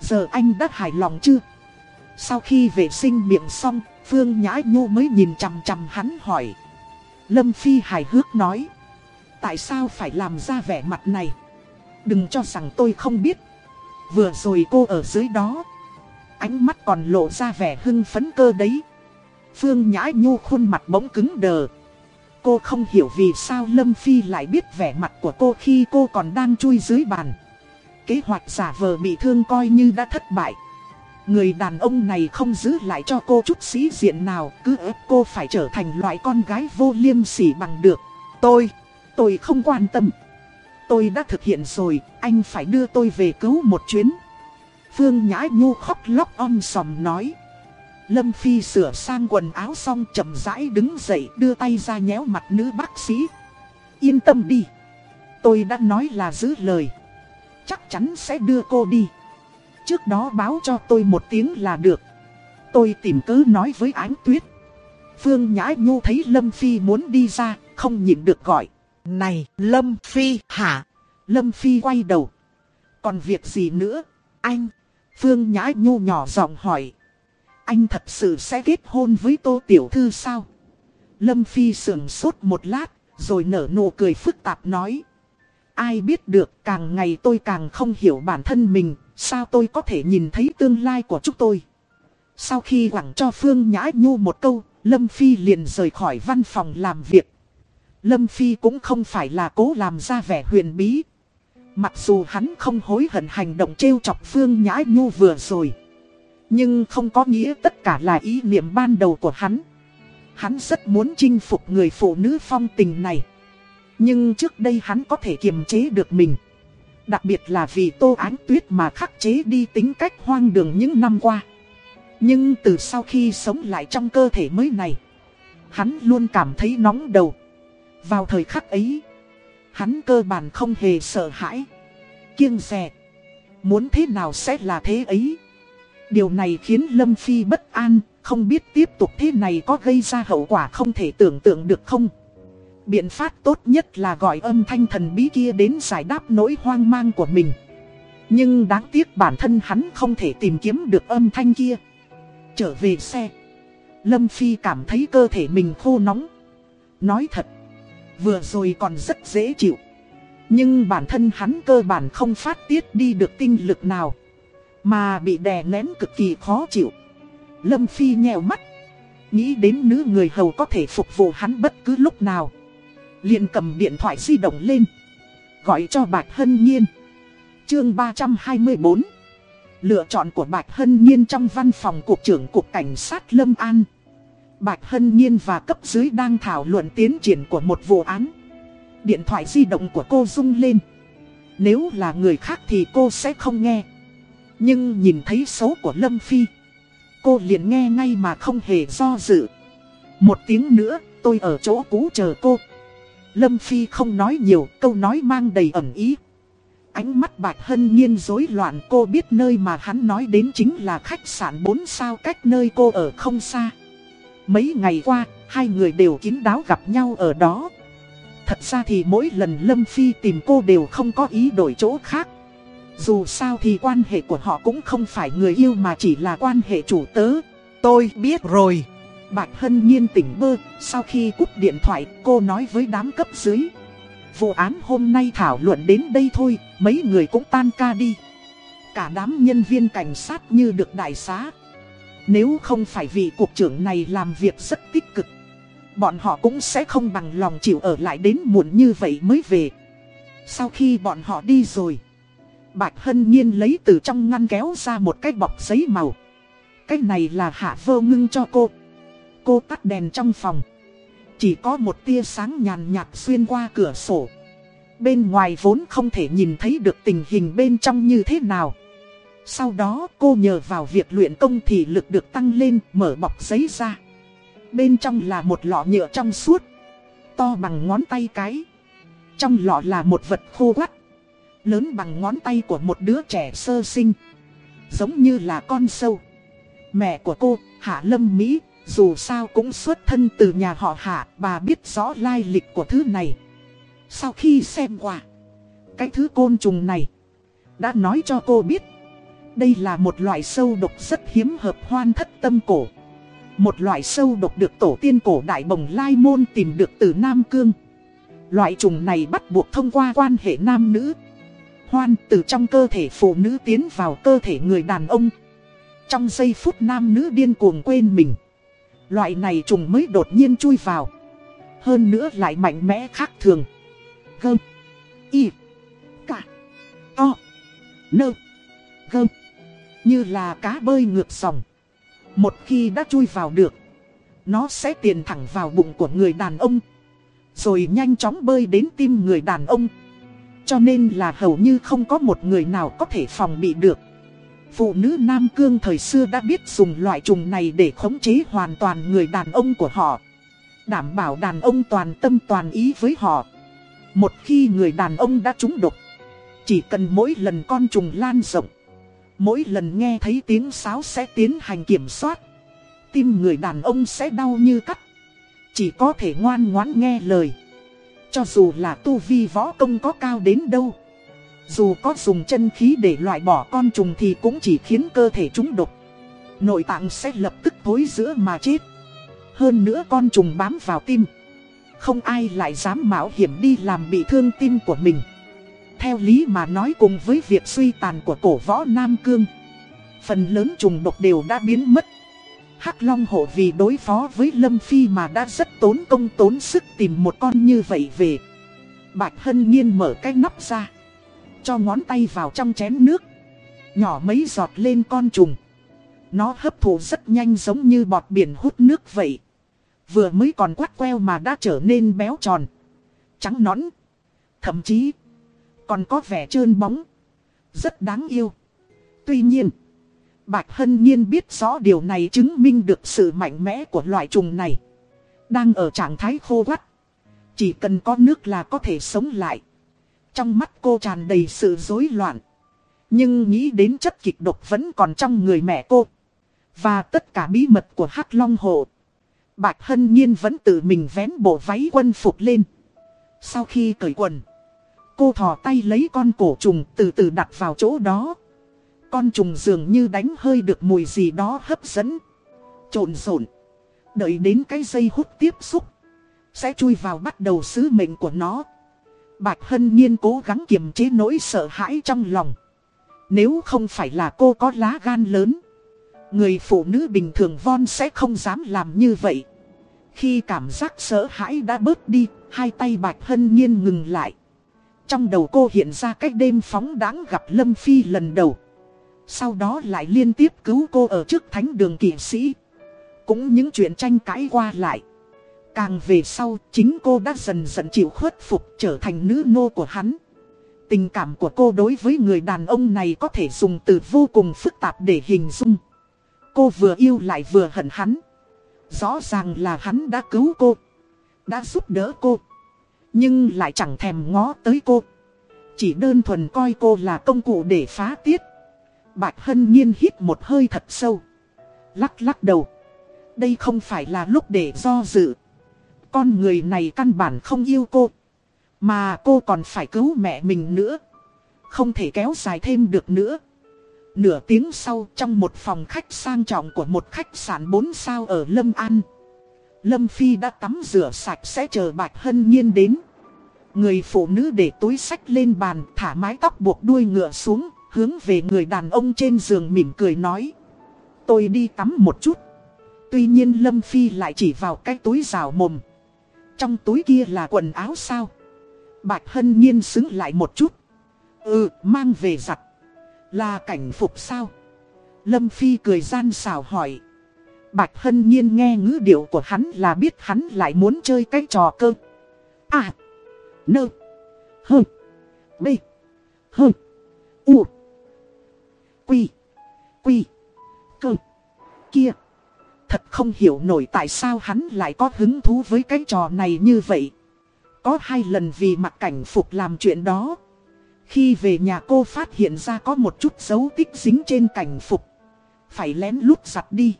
Giờ anh đã hài lòng chưa? Sau khi vệ sinh miệng xong, Phương Nhã Nhu mới nhìn chằm chằm hắn hỏi. Lâm Phi hài hước nói. Tại sao phải làm ra vẻ mặt này? Đừng cho rằng tôi không biết. Vừa rồi cô ở dưới đó. Ánh mắt còn lộ ra vẻ hưng phấn cơ đấy. Phương Nhã Nhu khuôn mặt bỗng cứng đờ. Cô không hiểu vì sao Lâm Phi lại biết vẻ mặt của cô khi cô còn đang chui dưới bàn. Kế hoạch giả vờ bị thương coi như đã thất bại. Người đàn ông này không giữ lại cho cô chút sĩ diện nào, cứ ép cô phải trở thành loại con gái vô liêm sỉ bằng được. Tôi, tôi không quan tâm. Tôi đã thực hiện rồi, anh phải đưa tôi về cứu một chuyến. Phương Nhã Nhu khóc lóc om sòm nói. Lâm Phi sửa sang quần áo xong chậm rãi đứng dậy đưa tay ra nhéo mặt nữ bác sĩ. Yên tâm đi. Tôi đã nói là giữ lời. Chắc chắn sẽ đưa cô đi. Trước đó báo cho tôi một tiếng là được. Tôi tìm cứ nói với ánh tuyết. Phương Nhã Nhu thấy Lâm Phi muốn đi ra, không nhịn được gọi. Này, Lâm Phi hả? Lâm Phi quay đầu. Còn việc gì nữa? Anh. Phương Nhã Nhu nhỏ giọng hỏi. Anh thật sự sẽ kết hôn với Tô Tiểu Thư sao? Lâm Phi sườn sốt một lát, rồi nở nụ cười phức tạp nói. Ai biết được càng ngày tôi càng không hiểu bản thân mình, sao tôi có thể nhìn thấy tương lai của chúng tôi. Sau khi quẳng cho Phương Nhã Nhu một câu, Lâm Phi liền rời khỏi văn phòng làm việc. Lâm Phi cũng không phải là cố làm ra vẻ huyền bí. Mặc dù hắn không hối hận hành động trêu chọc Phương Nhã Nhu vừa rồi. Nhưng không có nghĩa tất cả là ý niệm ban đầu của hắn. Hắn rất muốn chinh phục người phụ nữ phong tình này. Nhưng trước đây hắn có thể kiềm chế được mình. Đặc biệt là vì Tô Ánh Tuyết mà khắc chế đi tính cách hoang đường những năm qua. Nhưng từ sau khi sống lại trong cơ thể mới này, hắn luôn cảm thấy nóng đầu. Vào thời khắc ấy, hắn cơ bản không hề sợ hãi, kiêng rè. Muốn thế nào sẽ là thế ấy? Điều này khiến Lâm Phi bất an, không biết tiếp tục thế này có gây ra hậu quả không thể tưởng tượng được không? Biện pháp tốt nhất là gọi âm thanh thần bí kia đến giải đáp nỗi hoang mang của mình. Nhưng đáng tiếc bản thân hắn không thể tìm kiếm được âm thanh kia. Trở về xe. Lâm Phi cảm thấy cơ thể mình khô nóng. Nói thật. Vừa rồi còn rất dễ chịu. Nhưng bản thân hắn cơ bản không phát tiết đi được tinh lực nào. Mà bị đè nén cực kỳ khó chịu. Lâm Phi nhèo mắt. Nghĩ đến nữ người hầu có thể phục vụ hắn bất cứ lúc nào liền cầm điện thoại di động lên, Gọi cho Bạch Hân Nhiên Chương 324 Lựa chọn của Bạch Hân Nhiên trong văn phòng Cục trưởng Cục Cảnh sát Lâm An Bạch Hân Nhiên và cấp dưới đang thảo luận tiến triển của một vụ án. Điện thoại di động của cô rung lên. Nếu là người khác thì cô sẽ không nghe. Nhưng nhìn thấy số của Lâm Phi Cô liền nghe ngay mà không hề do dự. Một tiếng nữa tôi ở chỗ cũ chờ cô. Lâm Phi không nói nhiều, câu nói mang đầy ẩn ý. Ánh mắt Bạch Hân Nhiên rối loạn cô biết nơi mà hắn nói đến chính là khách sạn 4 sao cách nơi cô ở không xa. Mấy ngày qua, hai người đều kín đáo gặp nhau ở đó. Thật ra thì mỗi lần Lâm Phi tìm cô đều không có ý đổi chỗ khác. Dù sao thì quan hệ của họ cũng không phải người yêu mà chỉ là quan hệ chủ tớ. Tôi biết rồi. Bạch Hân Nhiên tỉnh bơ, sau khi cúp điện thoại cô nói với đám cấp dưới. Vụ án hôm nay thảo luận đến đây thôi, mấy người cũng tan ca đi. Cả đám nhân viên cảnh sát như được đại xá. Nếu không phải vì cục trưởng này làm việc rất tích cực, bọn họ cũng sẽ không bằng lòng chịu ở lại đến muộn như vậy mới về. Sau khi bọn họ đi rồi, Bạch Hân Nhiên lấy từ trong ngăn kéo ra một cái bọc giấy màu. Cái này là hạ vơ ngưng cho cô cô tắt đèn trong phòng. Chỉ có một tia sáng nhàn nhạt xuyên qua cửa sổ. Bên ngoài vốn không thể nhìn thấy được tình hình bên trong như thế nào. Sau đó cô nhờ vào việc luyện công thì lực được tăng lên mở bọc giấy ra. Bên trong là một lọ nhựa trong suốt. To bằng ngón tay cái. Trong lọ là một vật khô quắt. Lớn bằng ngón tay của một đứa trẻ sơ sinh. Giống như là con sâu. Mẹ của cô, Hạ Lâm Mỹ, dù sao cũng xuất thân từ nhà họ hạ, bà biết rõ lai lịch của thứ này. Sau khi xem qua, cái thứ côn trùng này đã nói cho cô biết. Đây là một loại sâu độc rất hiếm hợp hoan thất tâm cổ. Một loại sâu độc được tổ tiên cổ đại bồng lai môn tìm được từ Nam Cương. Loại trùng này bắt buộc thông qua quan hệ nam nữ. Hoan từ trong cơ thể phụ nữ tiến vào cơ thể người đàn ông. Trong giây phút nam nữ điên cuồng quên mình. Loại này trùng mới đột nhiên chui vào. Hơn nữa lại mạnh mẽ khác thường. Gơm. Y. Cả. o, Nơ. Gơm. Như là cá bơi ngược dòng. Một khi đã chui vào được. Nó sẽ tiền thẳng vào bụng của người đàn ông. Rồi nhanh chóng bơi đến tim người đàn ông. Cho nên là hầu như không có một người nào có thể phòng bị được. Phụ nữ Nam Cương thời xưa đã biết dùng loại trùng này để khống chế hoàn toàn người đàn ông của họ. Đảm bảo đàn ông toàn tâm toàn ý với họ. Một khi người đàn ông đã trúng độc, chỉ cần mỗi lần con trùng lan rộng, mỗi lần nghe thấy tiếng sáo sẽ tiến hành kiểm soát. Tim người đàn ông sẽ đau như cắt. Chỉ có thể ngoan ngoãn nghe lời. Cho dù là tu vi võ công có cao đến đâu Dù có dùng chân khí để loại bỏ con trùng thì cũng chỉ khiến cơ thể chúng độc Nội tạng sẽ lập tức thối giữa mà chết Hơn nữa con trùng bám vào tim Không ai lại dám mạo hiểm đi làm bị thương tim của mình theo lý mà nói cùng với việc suy tàn của cổ võ Nam Cương, Phần lớn trùng độc đều đã biến mất Hắc Long Hổ vì đối phó với Lâm Phi mà đã rất tốn công tốn sức tìm một con như vậy về. Bạch Hân Nhiên mở cái nắp ra. Cho ngón tay vào trong chén nước. Nhỏ mấy giọt lên con trùng. Nó hấp thụ rất nhanh giống như bọt biển hút nước vậy. Vừa mới còn quát queo mà đã trở nên béo tròn. Trắng nõn. Thậm chí còn có vẻ trơn bóng. Rất đáng yêu. Tuy nhiên. Bạch Hân Nhiên biết rõ điều này chứng minh được sự mạnh mẽ của loại trùng này. Đang ở trạng thái khô quắt. Chỉ cần có nước là có thể sống lại. Trong mắt cô tràn đầy sự rối loạn. Nhưng nghĩ đến chất kịch độc vẫn còn trong người mẹ cô. Và tất cả bí mật của Hắc Long Hồ. Bạch Hân Nhiên vẫn tự mình vén bộ váy quân phục lên. Sau khi cởi quần. Cô thò tay lấy con cổ trùng từ từ đặt vào chỗ đó. Con trùng dường như đánh hơi được mùi gì đó hấp dẫn. Trộn rộn. Đợi đến cái dây hút tiếp xúc. Sẽ chui vào bắt đầu sứ mệnh của nó. Bạch Hân Nhiên cố gắng kiềm chế nỗi sợ hãi trong lòng. Nếu không phải là cô có lá gan lớn. Người phụ nữ bình thường von sẽ không dám làm như vậy. Khi cảm giác sợ hãi đã bớt đi, hai tay Bạch Hân Nhiên ngừng lại. Trong đầu cô hiện ra cách đêm phóng đáng gặp Lâm Phi lần đầu. Sau đó lại liên tiếp cứu cô ở trước thánh đường kỷ sĩ. Cũng những chuyện tranh cãi qua lại. Càng về sau, chính cô đã dần dần chịu khuất phục trở thành nữ nô của hắn. Tình cảm của cô đối với người đàn ông này có thể dùng từ vô cùng phức tạp để hình dung. Cô vừa yêu lại vừa hận hắn. Rõ ràng là hắn đã cứu cô, Đã giúp đỡ cô. Nhưng lại chẳng thèm ngó tới cô Chỉ đơn thuần coi cô là công cụ để phá tiết Bạch Hân Nhiên hít một hơi thật sâu. Lắc lắc đầu. Đây không phải là lúc để do dự. Con người này căn bản không yêu cô. Mà cô còn phải cứu mẹ mình nữa. Không thể kéo dài thêm được nữa. Nửa tiếng sau trong một phòng khách sang trọng của một khách sạn 4 sao ở Lâm An. Lâm Phi đã tắm rửa sạch sẽ chờ Bạch Hân Nhiên đến. Người phụ nữ để túi sách lên bàn, thả mái tóc buộc đuôi ngựa xuống, Hướng về người đàn ông trên giường mỉm cười nói. Tôi đi tắm một chút. Tuy nhiên Lâm Phi lại chỉ vào cái túi rào mồm. Trong túi kia là quần áo sao? Bạch Hân Nhiên xứng lại một chút. Ừ mang về giặt. Là cảnh phục sao? Lâm Phi cười gian xào hỏi. Bạch Hân Nhiên nghe ngữ điệu của hắn là biết hắn lại muốn chơi cái trò cơ À Nơ Hơ B Hơ U Quy. Quy. Cơ. Kia. Thật không hiểu nổi tại sao hắn lại có hứng thú với cái trò này như vậy. Có hai lần vì mặc cảnh phục làm chuyện đó. Khi về nhà cô phát hiện ra có một chút dấu tích dính trên cảnh phục. Phải lén lút giặt đi.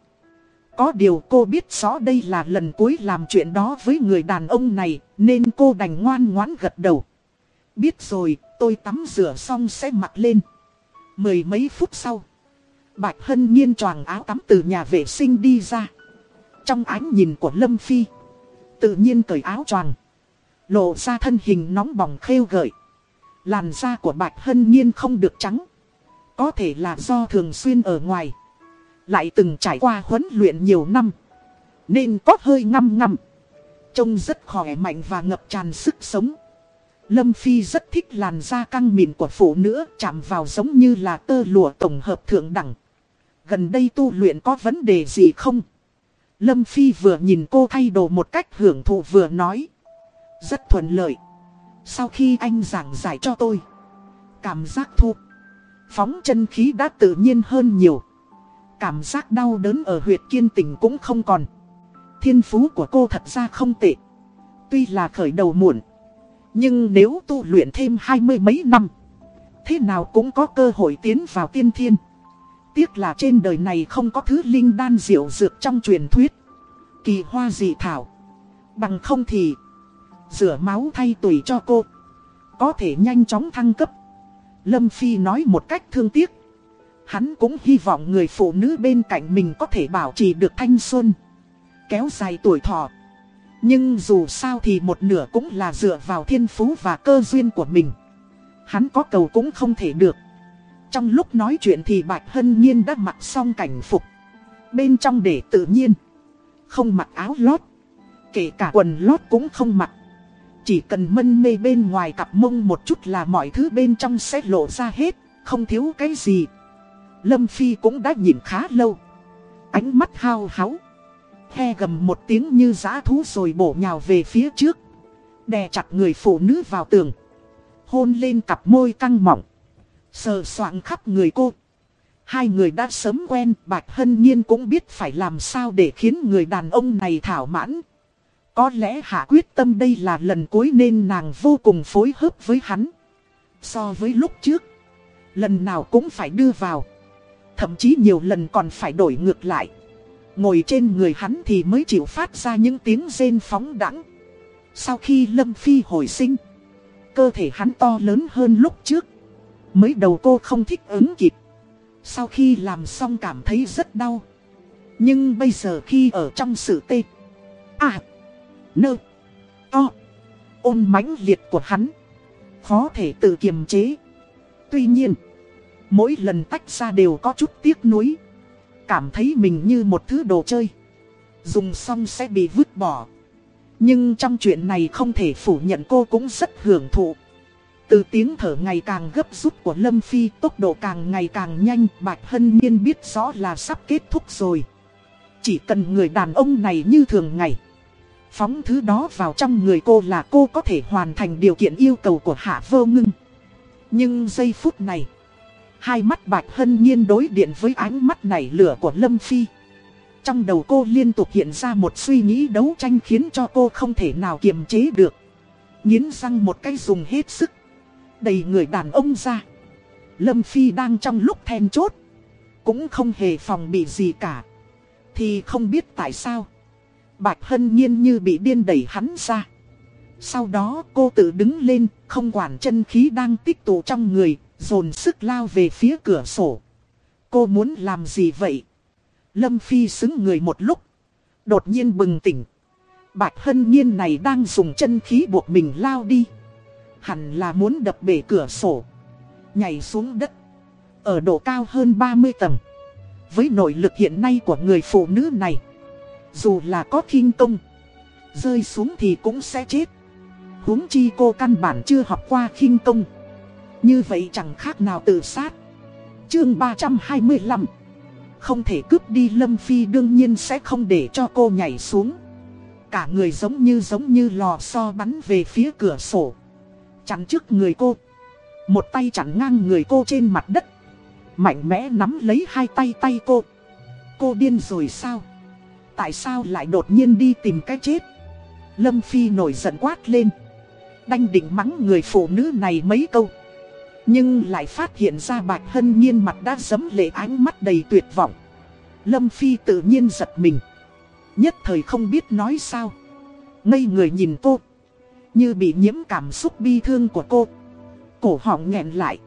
Có điều cô biết rõ đây là lần cuối làm chuyện đó với người đàn ông này nên cô đành ngoan ngoãn gật đầu. Biết rồi, tôi tắm rửa xong sẽ mặc lên. Mười mấy phút sau, Bạch Hân Nhiên choàng áo tắm từ nhà vệ sinh đi ra. Trong ánh nhìn của Lâm Phi, tự nhiên cởi áo choàng, lộ ra thân hình nóng bỏng khêu gợi. Làn da của Bạch Hân Nhiên không được trắng, có thể là do thường xuyên ở ngoài. Lại từng trải qua huấn luyện nhiều năm, nên có hơi ngăm ngăm. Trông rất khỏe mạnh và ngập tràn sức sống. Lâm Phi rất thích làn da căng mịn của phụ nữ chạm vào giống như là tơ lụa tổng hợp thượng đẳng. Gần đây tu luyện có vấn đề gì không? Lâm Phi vừa nhìn cô thay đồ một cách hưởng thụ vừa nói. Rất thuận lợi. Sau khi anh giảng giải cho tôi. Cảm giác thu. Phóng chân khí đã tự nhiên hơn nhiều. Cảm giác đau đớn ở huyệt kiên tình cũng không còn. Thiên phú của cô thật ra không tệ. Tuy là khởi đầu muộn. Nhưng nếu tu luyện thêm hai mươi mấy năm, thế nào cũng có cơ hội tiến vào tiên thiên. Tiếc là trên đời này không có thứ linh đan diệu dược trong truyền thuyết. Kỳ hoa dị thảo. Bằng không thì, Rửa máu thay tùy cho cô Có thể nhanh chóng thăng cấp Lâm Phi nói một cách thương tiếc Hắn cũng hy vọng người phụ nữ bên cạnh mình có thể bảo trì được thanh xuân, Kéo dài tuổi thọ. Nhưng dù sao thì một nửa cũng là dựa vào thiên phú và cơ duyên của mình. Hắn có cầu cũng không thể được. Trong lúc nói chuyện thì Bạch Hân Nhiên đã mặc xong cảnh phục. Bên trong để tự nhiên, Không mặc áo lót, Kể cả quần lót cũng không mặc. Chỉ cần mân mê bên ngoài cặp mông một chút là mọi thứ bên trong sẽ lộ ra hết, Không thiếu cái gì. Lâm Phi cũng đã nhìn khá lâu. Ánh mắt hao háo. He gầm một tiếng như giã thú rồi bổ nhào về phía trước. Đè chặt người phụ nữ vào tường. Hôn lên cặp môi căng mỏng. Sờ soạn khắp người cô. Hai người đã sớm quen, Bạch Hân Nhiên cũng biết phải làm sao để khiến người đàn ông này thảo mãn. Có lẽ hạ quyết tâm đây là lần cuối nên nàng vô cùng phối hợp với hắn. So với lúc trước, Lần nào cũng phải đưa vào. Thậm chí nhiều lần còn phải đổi ngược lại. Ngồi trên người hắn thì mới chịu phát ra những tiếng rên phóng đẳng Sau khi Lâm Phi hồi sinh, Cơ thể hắn to lớn hơn lúc trước. Mới đầu cô không thích ứng kịp. Sau khi làm xong cảm thấy rất đau. Nhưng bây giờ khi ở trong sự tê À Nơ, To, Ôn mãnh liệt của hắn, Khó thể tự kiềm chế. Tuy nhiên Mỗi lần tách ra đều có chút tiếc nuối. Cảm thấy mình như một thứ đồ chơi. Dùng xong sẽ bị vứt bỏ. Nhưng trong chuyện này không thể phủ nhận cô cũng rất hưởng thụ. Từ tiếng thở ngày càng gấp rút của Lâm Phi, Tốc độ càng ngày càng nhanh, Bạch Hân Nhiên biết rõ là sắp kết thúc rồi. Chỉ cần người đàn ông này như thường ngày, Phóng thứ đó vào trong người cô là cô có thể hoàn thành điều kiện yêu cầu của Hạ Vô Ngưng. Nhưng giây phút này Hai mắt Bạch Hân Nhiên đối điện với ánh mắt nảy lửa của Lâm Phi. Trong đầu cô liên tục hiện ra một suy nghĩ đấu tranh khiến cho cô không thể nào kiềm chế được. Nhiến răng một cái dùng hết sức. Đầy người đàn ông ra. Lâm Phi đang trong lúc then chốt. Cũng không hề phòng bị gì cả. Thì không biết tại sao. Bạch Hân Nhiên như bị điên đẩy hắn ra. Sau đó cô tự đứng lên, không quản chân khí đang tích tụ trong người, dồn sức lao về phía cửa sổ. Cô muốn làm gì vậy? Lâm Phi xứng người một lúc. Đột nhiên bừng tỉnh. Bạch Hân Nhiên này đang dùng chân khí buộc mình lao đi. Hẳn là muốn đập bể cửa sổ. Nhảy xuống đất. Ở độ cao hơn 30 tầng. Với nội lực hiện nay của người phụ nữ này. Dù là có khinh công. Rơi xuống thì cũng sẽ chết. huống chi cô căn bản chưa học qua khinh công. Như vậy chẳng khác nào tự sát. Chương 325 Không thể cướp đi Lâm Phi đương nhiên sẽ không để cho cô nhảy xuống. Cả người giống như giống như lò xo bắn về phía cửa sổ. Chắn trước người cô. Một tay chặn ngang người cô trên mặt đất. Mạnh mẽ nắm lấy hai tay tay cô. Cô điên rồi sao? Tại sao lại đột nhiên đi tìm cái chết? Lâm Phi nổi giận quát lên. Đanh định mắng người phụ nữ này mấy câu nhưng lại phát hiện ra Bạch Hân Nhiên mặt đã dấm lệ ánh mắt đầy tuyệt vọng. Lâm Phi tự nhiên giật mình. Nhất thời không biết nói sao. Ngây người nhìn cô. Như bị nhiễm cảm xúc bi thương của cô. Cổ họng nghẹn lại.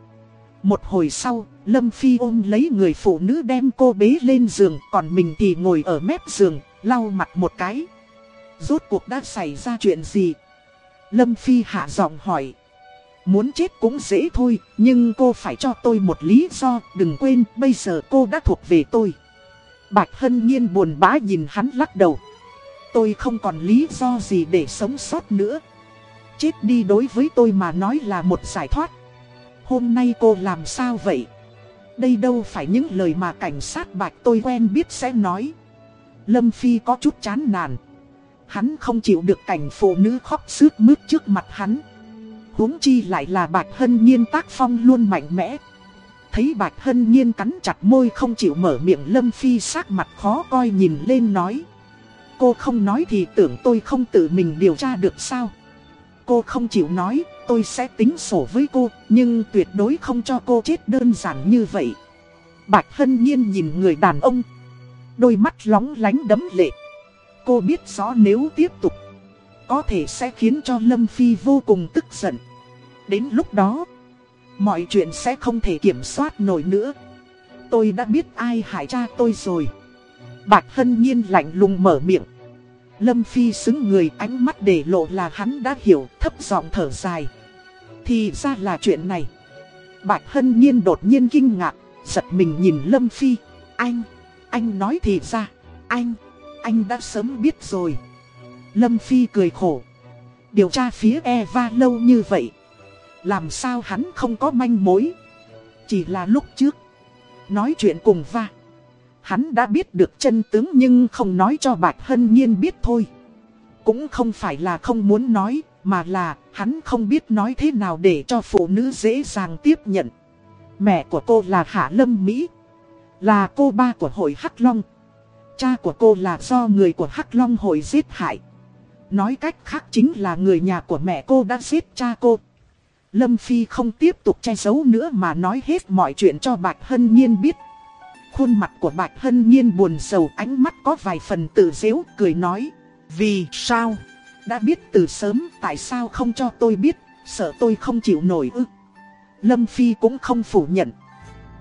Một hồi sau, Lâm Phi ôm lấy người phụ nữ đem cô bế lên giường. Còn mình thì ngồi ở mép giường, lau mặt một cái. Rốt cuộc đã xảy ra chuyện gì? Lâm Phi hạ giọng hỏi. Muốn chết cũng dễ thôi, nhưng cô phải cho tôi một lý do, đừng quên bây giờ cô đã thuộc về tôi. Bạch Hân Nhiên buồn bã nhìn hắn lắc đầu. Tôi không còn lý do gì để sống sót nữa. Chết đi đối với tôi mà nói là một giải thoát. Hôm nay cô làm sao vậy? Đây đâu phải những lời mà cảnh sát bạch tôi quen biết sẽ nói. Lâm Phi có chút chán nản. Hắn không chịu được cảnh phụ nữ khóc sướt mướt trước mặt hắn huống chi lại là Bạch Hân Nhiên tác phong luôn mạnh mẽ. Thấy Bạch Hân Nhiên cắn chặt môi không chịu mở miệng Lâm Phi sắc mặt khó coi nhìn lên nói. Cô không nói thì tưởng tôi không tự mình điều tra được sao. Cô không chịu nói, tôi sẽ tính sổ với cô, nhưng tuyệt đối không cho cô chết đơn giản như vậy. Bạch Hân Nhiên nhìn người đàn ông, đôi mắt lóng lánh đấm lệ. Cô biết rõ nếu tiếp tục có thể sẽ khiến cho Lâm Phi vô cùng tức giận. Đến lúc đó, mọi chuyện sẽ không thể kiểm soát nổi nữa. Tôi đã biết ai hại cha tôi rồi. Bạch Hân Nhiên lạnh lùng mở miệng. Lâm Phi xứng người ánh mắt để lộ là hắn đã hiểu thấp giọng thở dài. Thì ra là chuyện này. Bạch Hân Nhiên đột nhiên kinh ngạc, giật mình nhìn Lâm Phi. Anh, anh nói thì ra, anh, anh đã sớm biết rồi. Lâm Phi cười khổ. Điều tra phía Eva lâu như vậy. Làm sao hắn không có manh mối. Chỉ là lúc trước. Nói chuyện cùng va. Hắn đã biết được chân tướng nhưng không nói cho Bạch Hân Nhiên biết thôi. Cũng không phải là không muốn nói, mà là hắn không biết nói thế nào để cho phụ nữ dễ dàng tiếp nhận. Mẹ của cô là Hạ Lâm Mỹ, là cô ba của hội Hắc Long. Cha của cô là do người của Hắc Long hội giết hại. Nói cách khác chính là người nhà của mẹ cô đã giết cha cô. Lâm Phi không tiếp tục che giấu nữa mà nói hết mọi chuyện cho Bạch Hân Nhiên biết. Khuôn mặt của Bạch Hân Nhiên buồn sầu ánh mắt có vài phần tự dễu cười nói. Vì sao? Đã biết từ sớm tại sao không cho tôi biết, sợ tôi không chịu nổi ư. Lâm Phi cũng không phủ nhận.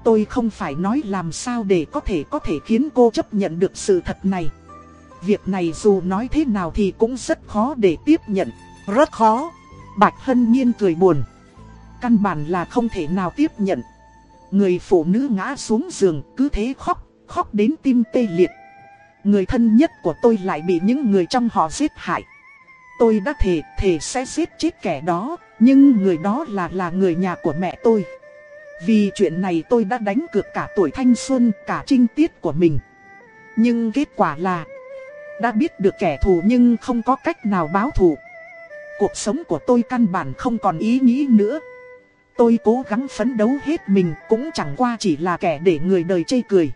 Tôi không phải nói làm sao để có thể có thể khiến cô chấp nhận được sự thật này. Việc này dù nói thế nào thì cũng rất khó để tiếp nhận. Rất khó. Bạch Hân Nhiên cười buồn. Căn bản là không thể nào tiếp nhận. Người phụ nữ ngã xuống giường cứ thế khóc, khóc đến tim tê liệt. Người thân nhất của tôi lại bị những người trong họ giết hại. Tôi đã thề, thề sẽ giết chết kẻ đó, nhưng người đó là là người nhà của mẹ tôi. Vì chuyện này tôi đã đánh cược cả tuổi thanh xuân, cả trinh tiết của mình. Nhưng kết quả là, đã biết được kẻ thù nhưng không có cách nào báo thù. Cuộc sống của tôi căn bản không còn ý nghĩ nữa. Tôi cố gắng phấn đấu hết mình cũng chẳng qua chỉ là kẻ để người đời chê cười.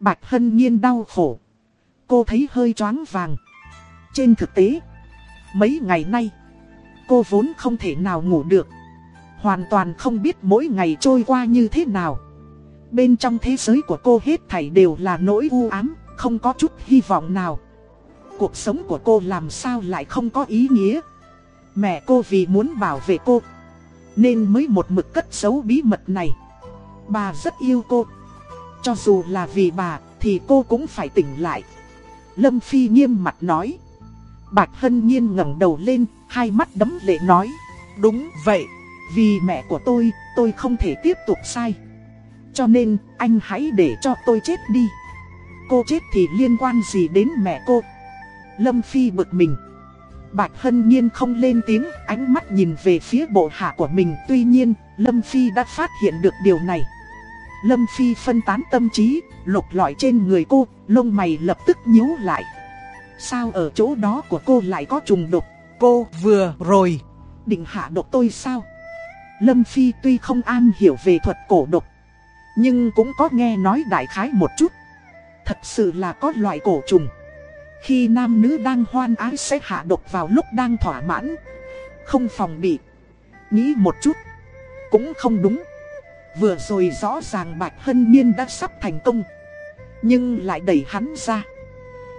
Bạch Hân Nhiên đau khổ. Cô thấy hơi choáng vàng. Trên thực tế, mấy ngày nay, cô vốn không thể nào ngủ được. Hoàn toàn không biết mỗi ngày trôi qua như thế nào. Bên trong thế giới của cô hết thảy đều là nỗi u ám, không có chút hy vọng nào. Cuộc sống của cô làm sao lại không có ý nghĩa. Mẹ cô vì muốn bảo vệ cô, nên mới một mực cất giấu bí mật này. Bà rất yêu cô. Cho dù là vì bà thì cô cũng phải tỉnh lại. Lâm Phi nghiêm mặt nói. Bạch Hân Nhiên ngẩng đầu lên Hai mắt đấm lệ nói. Đúng vậy Vì mẹ của tôi tôi không thể tiếp tục sai. Cho nên anh hãy để cho tôi chết đi. Cô chết thì liên quan gì đến mẹ cô? Lâm Phi bực mình Bạch Hân Nhiên không lên tiếng, ánh mắt nhìn về phía bộ hạ của mình. Tuy nhiên, Lâm Phi đã phát hiện được điều này. Lâm Phi phân tán tâm trí, lục lọi trên người cô, lông mày lập tức nhíu lại. Sao ở chỗ đó của cô lại có trùng độc? Cô vừa rồi, định hạ độc tôi sao? Lâm Phi tuy không an hiểu về thuật cổ độc, nhưng cũng có nghe nói đại khái một chút. Thật sự là có loại cổ trùng. Khi nam nữ đang hoan ái sẽ hạ độc vào lúc đang thỏa mãn. Không phòng bị. Nghĩ một chút. Cũng không đúng. Vừa rồi rõ ràng Bạch Hân Nhiên đã sắp thành công. Nhưng lại đẩy hắn ra.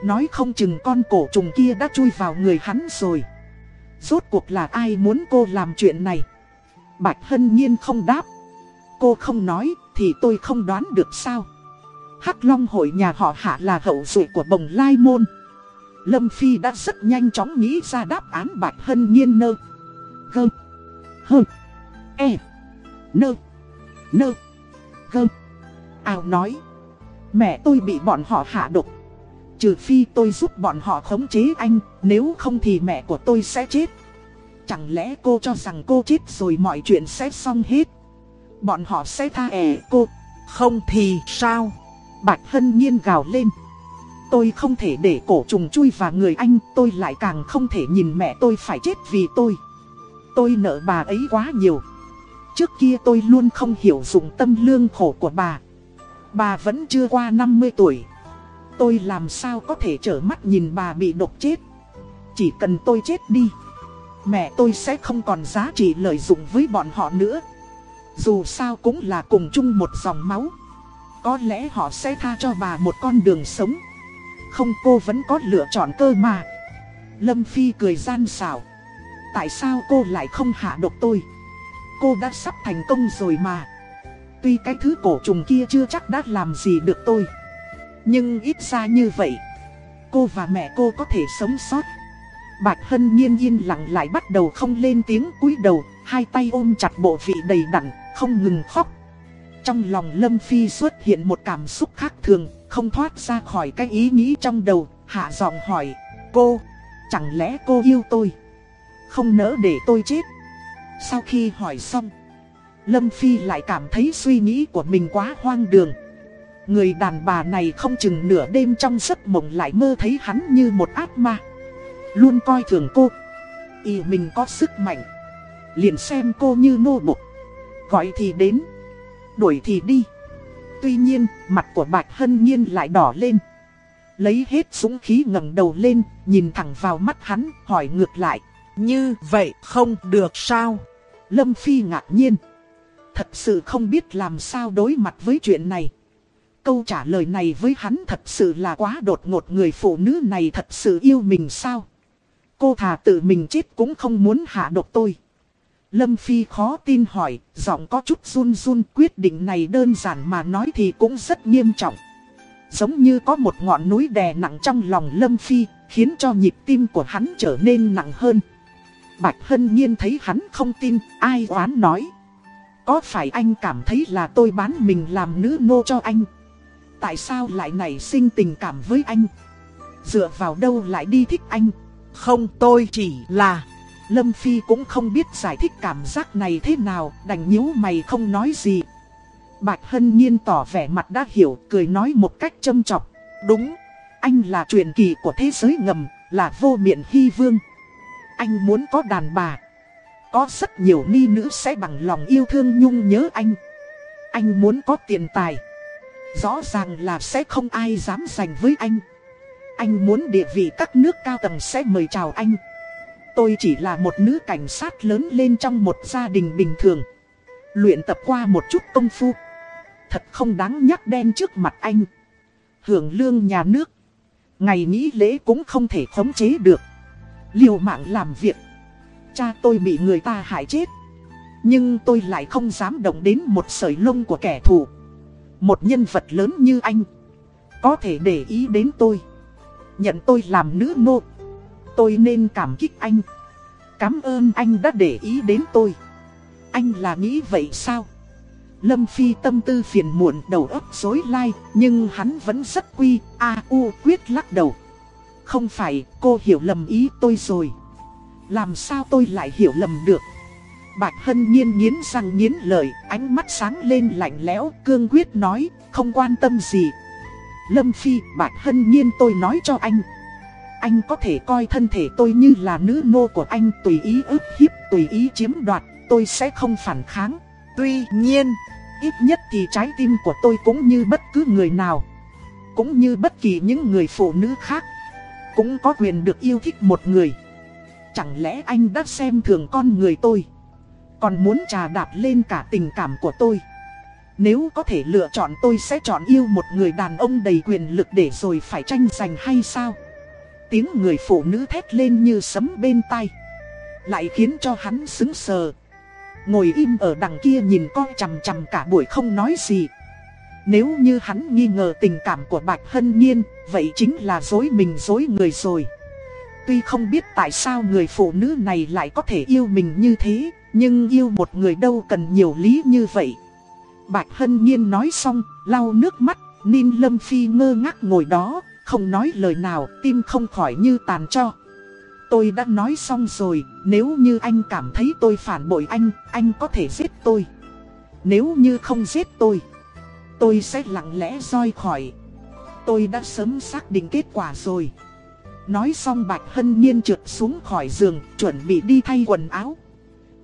Nói không chừng con cổ trùng kia đã chui vào người hắn rồi. Rốt cuộc là ai muốn cô làm chuyện này? Bạch Hân Nhiên không đáp. Cô không nói thì tôi không đoán được sao. Hắc Long hội nhà họ hạ là hậu duệ của bồng lai môn. Lâm Phi đã rất nhanh chóng nghĩ ra đáp án Bạch Hân Nhiên nơ. Gơ. Hơ. E. Nơ. Nơ. Gơ. Ào nói. Mẹ tôi bị bọn họ hạ độc. Trừ phi tôi giúp bọn họ khống chế anh, nếu không thì mẹ của tôi sẽ chết. Chẳng lẽ cô cho rằng cô chết rồi mọi chuyện sẽ xong hết? Bọn họ sẽ tha ẻ cô. Không thì sao? Bạch Hân Nhiên gào lên. Tôi không thể để cổ trùng chui vào người anh, tôi lại càng không thể nhìn mẹ tôi phải chết vì tôi. Tôi nợ bà ấy quá nhiều. Trước kia tôi luôn không hiểu dụng tâm lương khổ của bà. Bà vẫn chưa qua 50 tuổi. Tôi làm sao có thể trở mắt nhìn bà bị độc chết. Chỉ cần tôi chết đi. Mẹ tôi sẽ không còn giá trị lợi dụng với bọn họ nữa. Dù sao cũng là cùng chung một dòng máu. Có lẽ họ sẽ tha cho bà một con đường sống không cô vẫn có lựa chọn cơ mà Lâm Phi cười gian xảo. Tại sao cô lại không hạ độc tôi? Cô đã sắp thành công rồi mà. Tuy cái thứ cổ trùng kia chưa chắc đã làm gì được tôi. Nhưng ít ra như vậy, cô và mẹ cô có thể sống sót. Bạch Hân nhiên yên lặng lại bắt đầu không lên tiếng cúi đầu, hai tay ôm chặt bộ vị đầy đặn, không ngừng khóc. Trong lòng Lâm Phi xuất hiện một cảm xúc khác thường, không thoát ra khỏi cái ý nghĩ trong đầu, hạ giọng hỏi, cô, chẳng lẽ cô yêu tôi? Không nỡ để tôi chết. Sau khi hỏi xong, Lâm Phi lại cảm thấy suy nghĩ của mình quá hoang đường. Người đàn bà này không chừng nửa đêm trong giấc mộng lại mơ thấy hắn như một ác ma. Luôn coi thường cô. Y mình có sức mạnh. Liền xem cô như nô bộc. Gọi thì đến. Đuổi thì đi. Tuy nhiên, mặt của Bạch Hân Nhiên lại đỏ lên. Lấy hết súng khí ngẩng đầu lên, nhìn thẳng vào mắt hắn, hỏi ngược lại. Như vậy không được sao? Lâm Phi ngạc nhiên. Thật sự không biết làm sao đối mặt với chuyện này. Câu trả lời này với hắn thật sự là quá đột ngột người phụ nữ này thật sự yêu mình sao? Cô thà tự mình chết cũng không muốn hạ độc tôi. Lâm Phi khó tin hỏi, giọng có chút run run quyết định này đơn giản mà nói thì cũng rất nghiêm trọng. Giống như có một ngọn núi đè nặng trong lòng Lâm Phi, khiến cho nhịp tim của hắn trở nên nặng hơn. Bạch Hân Nhiên thấy hắn không tin, ai oán nói. Có phải anh cảm thấy là tôi bán mình làm nữ nô cho anh? Tại sao lại nảy sinh tình cảm với anh? Dựa vào đâu lại đi thích anh? Không tôi chỉ là... Lâm Phi cũng không biết giải thích cảm giác này thế nào, đành nhíu mày không nói gì. Bạch Hân Nhiên tỏ vẻ mặt đã hiểu, cười nói một cách châm chọc. Đúng, anh là truyền kỳ của thế giới ngầm, là vô miệng hy vương. Anh muốn có đàn bà. Có rất nhiều ni nữ sẽ bằng lòng yêu thương nhung nhớ anh. Anh muốn có tiền tài. Rõ ràng là sẽ không ai dám giành với anh. Anh muốn địa vị các nước cao tầng sẽ mời chào anh. Tôi chỉ là một nữ cảnh sát lớn lên trong một gia đình bình thường. Luyện tập qua một chút công phu. Thật không đáng nhắc đen trước mặt anh. Hưởng lương nhà nước. Ngày nghỉ lễ cũng không thể khống chế được. Liều mạng làm việc. Cha tôi bị người ta hại chết. Nhưng tôi lại không dám động đến một sợi lông của kẻ thù. Một nhân vật lớn như anh. Có thể để ý đến tôi. Nhận tôi làm nữ nô. Tôi nên cảm kích anh. Cảm ơn anh đã để ý đến tôi. Anh là nghĩ vậy sao? Lâm Phi tâm tư phiền muộn đầu óc rối lai, nhưng hắn vẫn rất quy, a u quyết lắc đầu. Không phải, cô hiểu lầm ý tôi rồi. Làm sao tôi lại hiểu lầm được? Bạch Hân nhiên nghiến răng nghiến lợi, ánh mắt sáng lên lạnh lẽo, cương quyết nói, không quan tâm gì. Lâm Phi, Bạch Hân nhiên tôi nói cho anh. Anh có thể coi thân thể tôi như là nữ nô của anh tùy ý ức hiếp, tùy ý chiếm đoạt, tôi sẽ không phản kháng. Tuy nhiên, ít nhất thì trái tim của tôi cũng như bất cứ người nào. Cũng như bất kỳ những người phụ nữ khác. Cũng có quyền được yêu thích một người. Chẳng lẽ anh đã xem thường con người tôi? Còn muốn trà đạp lên cả tình cảm của tôi? Nếu có thể lựa chọn tôi sẽ chọn yêu một người đàn ông đầy quyền lực để rồi phải tranh giành hay sao? Tiếng người phụ nữ thét lên như sấm bên tai. Lại khiến cho hắn xứng sờ. Ngồi im ở đằng kia nhìn con chằm chằm cả buổi không nói gì. Nếu như hắn nghi ngờ tình cảm của Bạch Hân Nhiên, vậy chính là dối mình dối người rồi. Tuy không biết tại sao người phụ nữ này lại có thể yêu mình như thế, nhưng yêu một người đâu cần nhiều lý như vậy. Bạch Hân Nhiên nói xong, lau nước mắt, Ninh Lâm Phi ngơ ngác ngồi đó, không nói lời nào, tim không khỏi như tàn cho. Tôi đã nói xong rồi, nếu như anh cảm thấy tôi phản bội anh, anh có thể giết tôi. Nếu như không giết tôi, tôi sẽ lặng lẽ roi khỏi. Tôi đã sớm xác định kết quả rồi. Nói xong Bạch Hân Nhiên trượt xuống khỏi giường, chuẩn bị đi thay quần áo.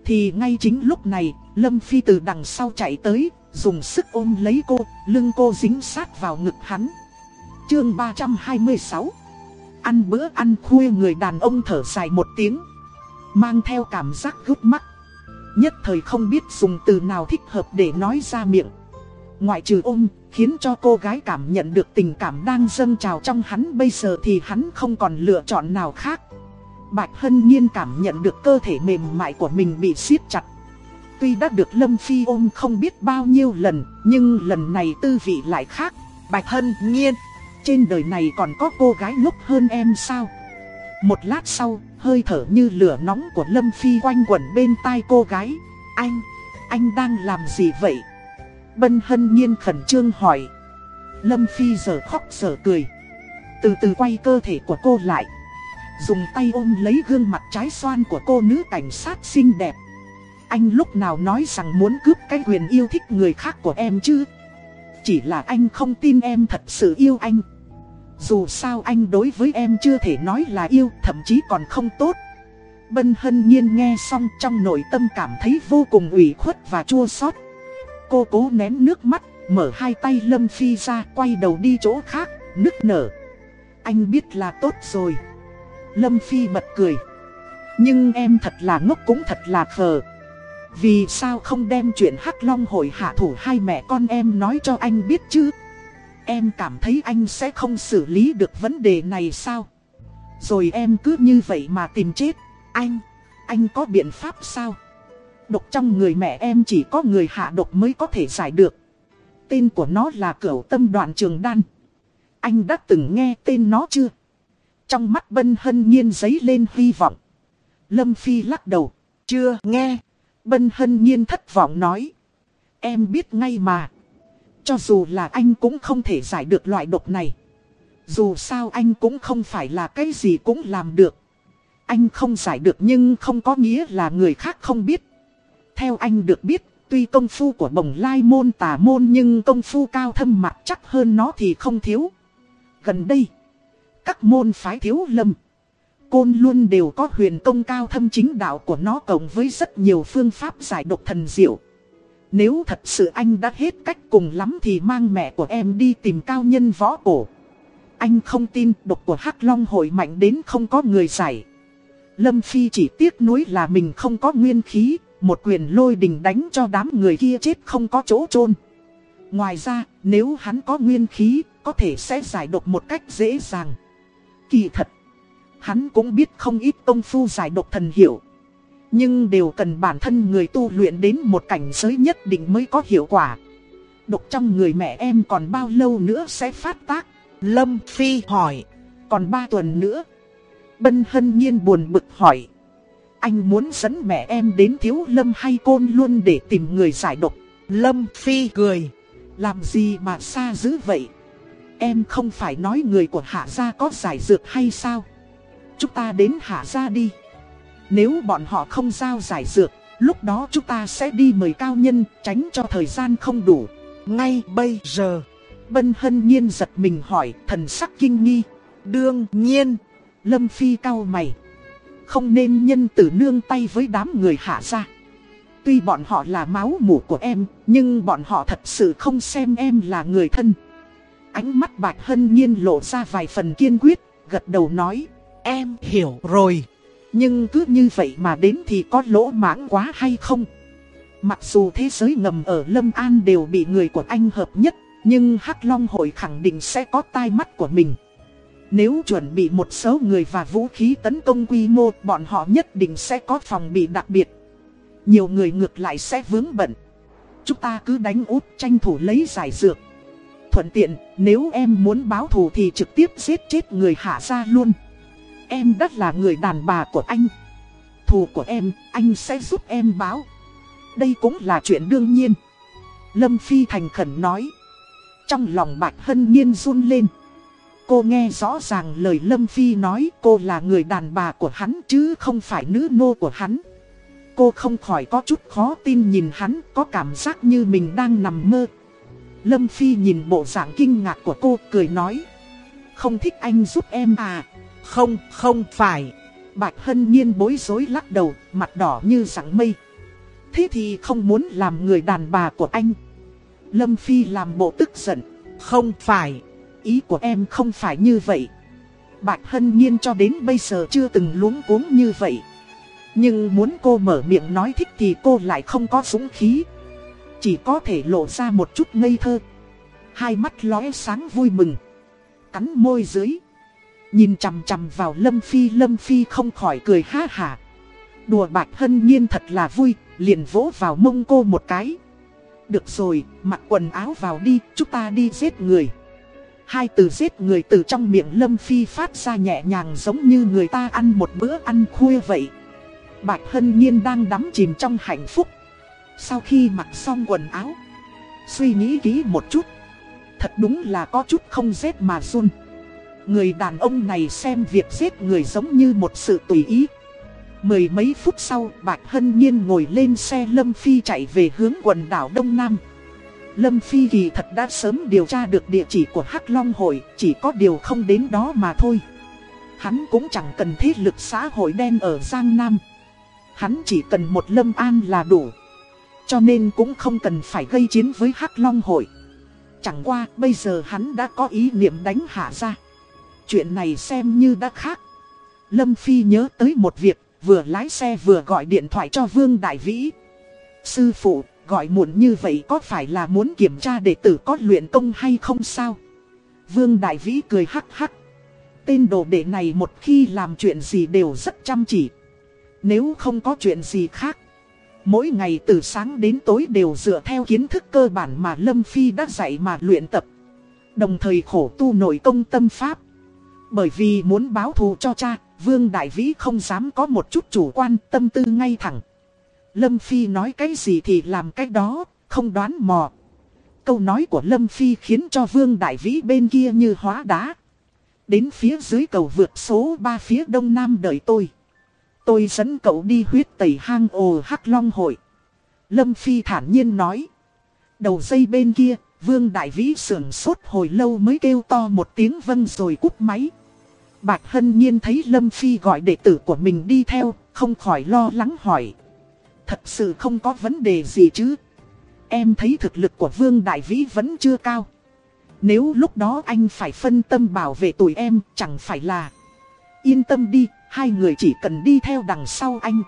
Thì ngay chính lúc này, Lâm Phi từ đằng sau chạy tới, dùng sức ôm lấy cô, lưng cô dính sát vào ngực hắn. Chương 326 Ăn bữa ăn khuya người đàn ông thở dài một tiếng Mang theo cảm giác gút mắt Nhất thời không biết dùng từ nào thích hợp để nói ra miệng Ngoại trừ ôm, khiến cho cô gái cảm nhận được tình cảm đang dâng trào trong hắn bây giờ thì hắn không còn lựa chọn nào khác Bạch Hân Nhiên cảm nhận được cơ thể mềm mại của mình bị siết chặt. Tuy đã được Lâm Phi ôm không biết bao nhiêu lần, nhưng lần này tư vị lại khác. Bạch Hân Nhiên, trên đời này còn có cô gái ngốc hơn em sao? Một lát sau, hơi thở như lửa nóng của Lâm Phi quanh quẩn bên tai cô gái. Anh, anh đang làm gì vậy? Bân hân nhiên khẩn trương hỏi. Lâm Phi giờ khóc giờ cười. Từ từ quay cơ thể của cô lại. Dùng tay ôm lấy gương mặt trái xoan của cô nữ cảnh sát xinh đẹp. Anh lúc nào nói rằng muốn cướp cái quyền yêu thích người khác của em chứ? Chỉ là anh không tin em thật sự yêu anh. Dù sao anh đối với em chưa thể nói là yêu, thậm chí còn không tốt. Bân hân nhiên nghe xong trong nội tâm cảm thấy vô cùng ủy khuất và chua xót. Cô cố nén nước mắt, mở hai tay Lâm Phi ra, quay đầu đi chỗ khác, nức nở. Anh biết là tốt rồi. Lâm Phi bật cười. Nhưng em thật là ngốc cũng thật là khờ. Vì sao không đem chuyện Hắc Long hội hạ thủ hai mẹ con em nói cho anh biết chứ? Em cảm thấy anh sẽ không xử lý được vấn đề này sao? Rồi em cứ như vậy mà tìm chết. Anh, anh có biện pháp sao? Độc trong người mẹ em chỉ có người hạ độc mới có thể giải được. Tên của nó là Cửu Tâm Đoạn Trường Đan. Anh đã từng nghe tên nó chưa? Trong mắt Bân Hân Nhiên giấy lên hy vọng. Lâm Phi lắc đầu. Chưa nghe. Bân Hân Nhiên thất vọng nói. Em biết ngay mà. Cho dù là anh cũng không thể giải được loại độc này. Dù sao anh cũng không phải là cái gì cũng làm được. Anh không giải được nhưng không có nghĩa là người khác không biết. Theo anh được biết, tuy công phu của bồng lai môn tà môn nhưng công phu cao thâm mặt chắc hơn nó thì không thiếu. Gần đây, các môn phái thiếu lâm, côn luôn đều có huyền công cao thâm chính đạo của nó cộng với rất nhiều phương pháp giải độc thần diệu. Nếu thật sự anh đã hết cách cùng lắm thì mang mẹ của em đi tìm cao nhân võ cổ. Anh không tin độc của Hắc Long hội mạnh đến không có người giải. Lâm Phi chỉ tiếc nuối là mình không có nguyên khí, một quyền lôi đình đánh cho đám người kia chết không có chỗ chôn Ngoài ra, nếu hắn có nguyên khí, có thể sẽ giải độc một cách dễ dàng. Kỳ thật, hắn cũng biết không ít công phu giải độc thần hiệu. Nhưng đều cần bản thân người tu luyện đến một cảnh giới nhất định mới có hiệu quả. Độc trong người mẹ em còn bao lâu nữa sẽ phát tác? Lâm Phi hỏi. Còn 3 tuần nữa. Bân hân nhiên buồn bực hỏi. Anh muốn dẫn mẹ em đến thiếu lâm hay côn luôn để tìm người giải độc. Lâm Phi cười. Làm gì mà xa dữ vậy? Em không phải nói người của hạ gia có giải dược hay sao? Chúng ta đến hạ gia đi. Nếu bọn họ không giao giải dược, lúc đó chúng ta sẽ đi mời cao nhân, tránh cho thời gian không đủ. Ngay bây giờ, Bân hân nhiên giật mình hỏi, thần sắc kinh nghi. Đương nhiên, Lâm Phi cao mày. Không nên nhân tử nương tay với đám người hạ ra. Tuy bọn họ là máu mủ của em, nhưng bọn họ thật sự không xem em là người thân. Ánh mắt bạch hân nhiên lộ ra vài phần kiên quyết, gật đầu nói. Em hiểu rồi. Nhưng cứ như vậy mà đến thì có lỗ mãng quá hay không? Mặc dù thế giới ngầm ở Lâm An đều bị người của anh hợp nhất, nhưng Hắc Long hội khẳng định sẽ có tai mắt của mình. Nếu chuẩn bị một số người và vũ khí tấn công quy mô, bọn họ nhất định sẽ có phòng bị đặc biệt. Nhiều người ngược lại sẽ vướng bận. Chúng ta cứ đánh út tranh thủ lấy giải dược. Thuận tiện, nếu em muốn báo thù thì trực tiếp giết chết người hạ ra luôn. Em đất là người đàn bà của anh. Thù của em, anh sẽ giúp em báo. Đây cũng là chuyện đương nhiên. Lâm Phi thành khẩn nói. Trong lòng Bạch Hân Nhiên run lên. Cô nghe rõ ràng lời Lâm Phi nói cô là người đàn bà của hắn chứ không phải nữ nô của hắn. Cô không khỏi có chút khó tin nhìn hắn có cảm giác như mình đang nằm mơ. Lâm Phi nhìn bộ dạng kinh ngạc của cô cười nói. Không thích anh giúp em à? Không, không phải. Bạch Hân Nhiên bối rối lắc đầu, mặt đỏ như rặng mây. Thế thì không muốn làm người đàn bà của anh. Lâm Phi làm bộ tức giận. Không phải. Ý của em không phải như vậy. Bạch Hân Nhiên cho đến bây giờ chưa từng luống cuống như vậy. Nhưng muốn cô mở miệng nói thích thì cô lại không có dũng khí. Chỉ có thể lộ ra một chút ngây thơ. Hai mắt lóe sáng vui mừng. Cắn môi dưới. Nhìn chằm chằm vào Lâm Phi Lâm Phi không khỏi cười ha hả Đùa Bạch Hân Nhiên thật là vui Liền vỗ vào mông cô một cái. Được rồi, mặc quần áo vào đi, chúng ta đi giết người. Hai từ giết người từ trong miệng Lâm Phi phát ra nhẹ nhàng giống như người ta ăn một bữa ăn khuya vậy. Bạch Hân Nhiên đang đắm chìm trong hạnh phúc. Sau khi mặc xong quần áo Suy nghĩ kỹ một chút. Thật đúng là có chút không rét mà run. Người đàn ông này xem việc giết người giống như một sự tùy ý. Mười mấy phút sau, Bạch Hân Nhiên ngồi lên xe Lâm Phi chạy về hướng quần đảo Đông Nam. Lâm Phi kỳ thật đã sớm điều tra được địa chỉ của Hắc Long Hội, Chỉ có điều không đến đó mà thôi. Hắn cũng chẳng cần thế lực xã hội đen ở Giang Nam. Hắn chỉ cần một Lâm An là đủ. Cho nên cũng không cần phải gây chiến với Hắc Long Hội. Chẳng qua, bây giờ hắn đã có ý niệm đánh hạ ra. Chuyện này xem như đã khác Lâm Phi nhớ tới một việc, Vừa lái xe vừa gọi điện thoại cho Vương Đại Vĩ Sư phụ, gọi muộn như vậy có phải là muốn kiểm tra đệ tử có luyện công hay không sao Vương Đại Vĩ cười hắc hắc Tên đồ đệ này một khi làm chuyện gì đều rất chăm chỉ Nếu không có chuyện gì khác, Mỗi ngày từ sáng đến tối đều dựa theo kiến thức cơ bản mà Lâm Phi đã dạy mà luyện tập. Đồng thời khổ tu nội công tâm pháp. Bởi vì muốn báo thù cho cha, Vương Đại Vĩ không dám có một chút chủ quan tâm tư ngay thẳng. Lâm Phi nói cái gì thì làm cái đó, không đoán mò. Câu nói của Lâm Phi khiến cho Vương Đại Vĩ bên kia như hóa đá. Đến phía dưới cầu vượt số 3 phía đông nam đợi tôi. Tôi dẫn cậu đi huyết tẩy hang ồ hắc long hội. Lâm Phi thản nhiên nói. Đầu dây bên kia, Vương Đại Vĩ sưởng sốt hồi lâu mới kêu to một tiếng vâng rồi cúp máy. Bạch Hân Nhiên thấy Lâm Phi gọi đệ tử của mình đi theo, không khỏi lo lắng hỏi. Thật sự không có vấn đề gì chứ. Em thấy thực lực của Vương Đại Vĩ vẫn chưa cao. Nếu lúc đó anh phải phân tâm bảo vệ tuổi em, chẳng phải là... Yên tâm đi, Hai người chỉ cần đi theo đằng sau anh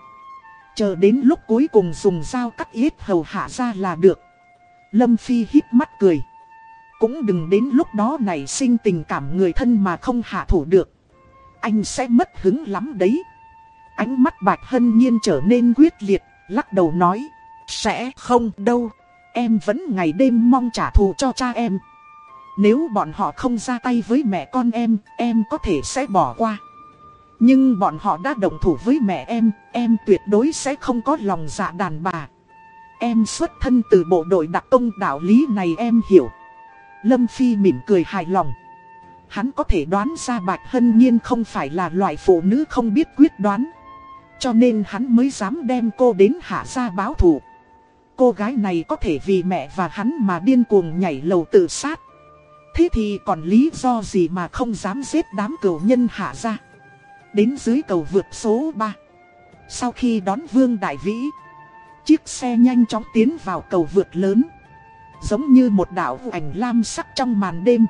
Chờ đến lúc cuối cùng dùng dao cắt yết hầu hạ ra là được Lâm Phi hít mắt cười Cũng đừng đến lúc đó này sinh tình cảm người thân mà không hạ thủ được anh sẽ mất hứng lắm đấy Ánh mắt Bạch Hân Nhiên trở nên quyết liệt Lắc đầu nói Sẽ không đâu Em vẫn ngày đêm mong trả thù cho cha em Nếu bọn họ không ra tay với mẹ con em Em có thể sẽ bỏ qua nhưng bọn họ đã đồng thủ với mẹ em, em tuyệt đối sẽ không có lòng dạ đàn bà. Em xuất thân từ bộ đội đặc công đạo lý này em hiểu. Lâm Phi mỉm cười hài lòng. Hắn có thể đoán ra Bạch Hân Nhiên không phải là loại phụ nữ không biết quyết đoán. Cho nên hắn mới dám đem cô đến hạ gia báo thù. Cô gái này có thể vì mẹ và hắn mà điên cuồng nhảy lầu tự sát. Thế thì còn lý do gì mà không dám giết đám cửu nhân hạ gia? Đến dưới cầu vượt số 3 Sau khi đón Vương Đại Vĩ, Chiếc xe nhanh chóng tiến vào cầu vượt lớn Giống như một đạo ảnh lam sắc trong màn đêm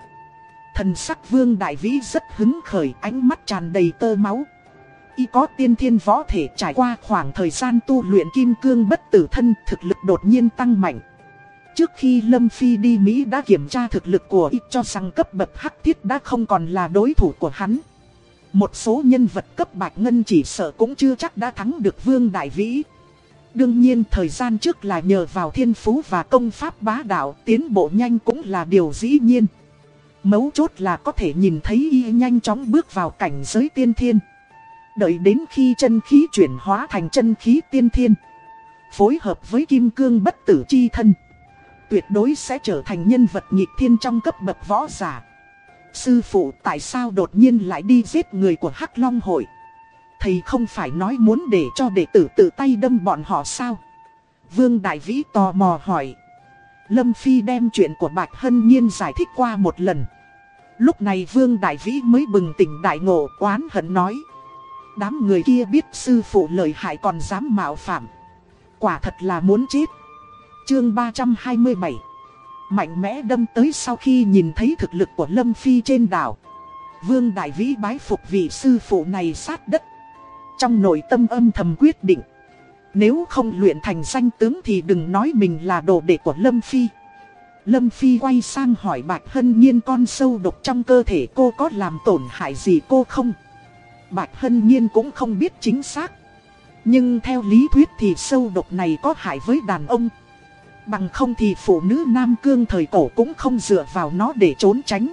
Thần sắc Vương Đại Vĩ rất hứng khởi, ánh mắt tràn đầy tơ máu Y có tiên thiên võ thể trải qua khoảng thời gian tu luyện kim cương bất tử thân, thực lực đột nhiên tăng mạnh Trước khi Lâm Phi đi Mỹ đã kiểm tra thực lực của Y, cho rằng cấp bậc hắc thiết đã không còn là đối thủ của hắn một số nhân vật cấp bạch ngân chỉ sợ cũng chưa chắc đã thắng được Vương Đại Vĩ. Đương nhiên, thời gian trước là nhờ vào thiên phú và công pháp bá đạo, tiến bộ nhanh cũng là điều dĩ nhiên. Mấu chốt là có thể nhìn thấy y nhanh chóng bước vào cảnh giới tiên thiên. Đợi đến khi chân khí chuyển hóa thành chân khí tiên thiên. Phối hợp với kim cương bất tử chi thân. Tuyệt đối sẽ trở thành nhân vật nhịp thiên trong cấp bậc võ giả. Sư phụ tại sao đột nhiên lại đi giết người của Hắc Long hội? Thầy không phải nói muốn để cho đệ tử tự tay đâm bọn họ sao? Vương Đại Vĩ tò mò hỏi. Lâm Phi đem chuyện của Bạch Hân Nhiên giải thích qua một lần. Lúc này Vương Đại Vĩ mới bừng tỉnh đại ngộ, oán hận nói. Đám người kia biết sư phụ lợi hại còn dám mạo phạm. Quả thật là muốn chết. Chương 327 mạnh mẽ đâm tới sau khi nhìn thấy thực lực của Lâm Phi trên đảo. Vương Đại Vĩ bái phục vị sư phụ này sát đất. Trong nội tâm âm thầm quyết định. Nếu không luyện thành danh tướng thì đừng nói mình là đồ đệ của Lâm Phi. Lâm Phi quay sang hỏi Bạch Hân Nhiên con sâu độc trong cơ thể cô có làm tổn hại gì cô không? Bạch Hân Nhiên cũng không biết chính xác. Nhưng theo lý thuyết thì sâu độc này có hại với đàn ông. Bằng không thì phụ nữ Nam Cương thời cổ cũng không dựa vào nó để trốn tránh.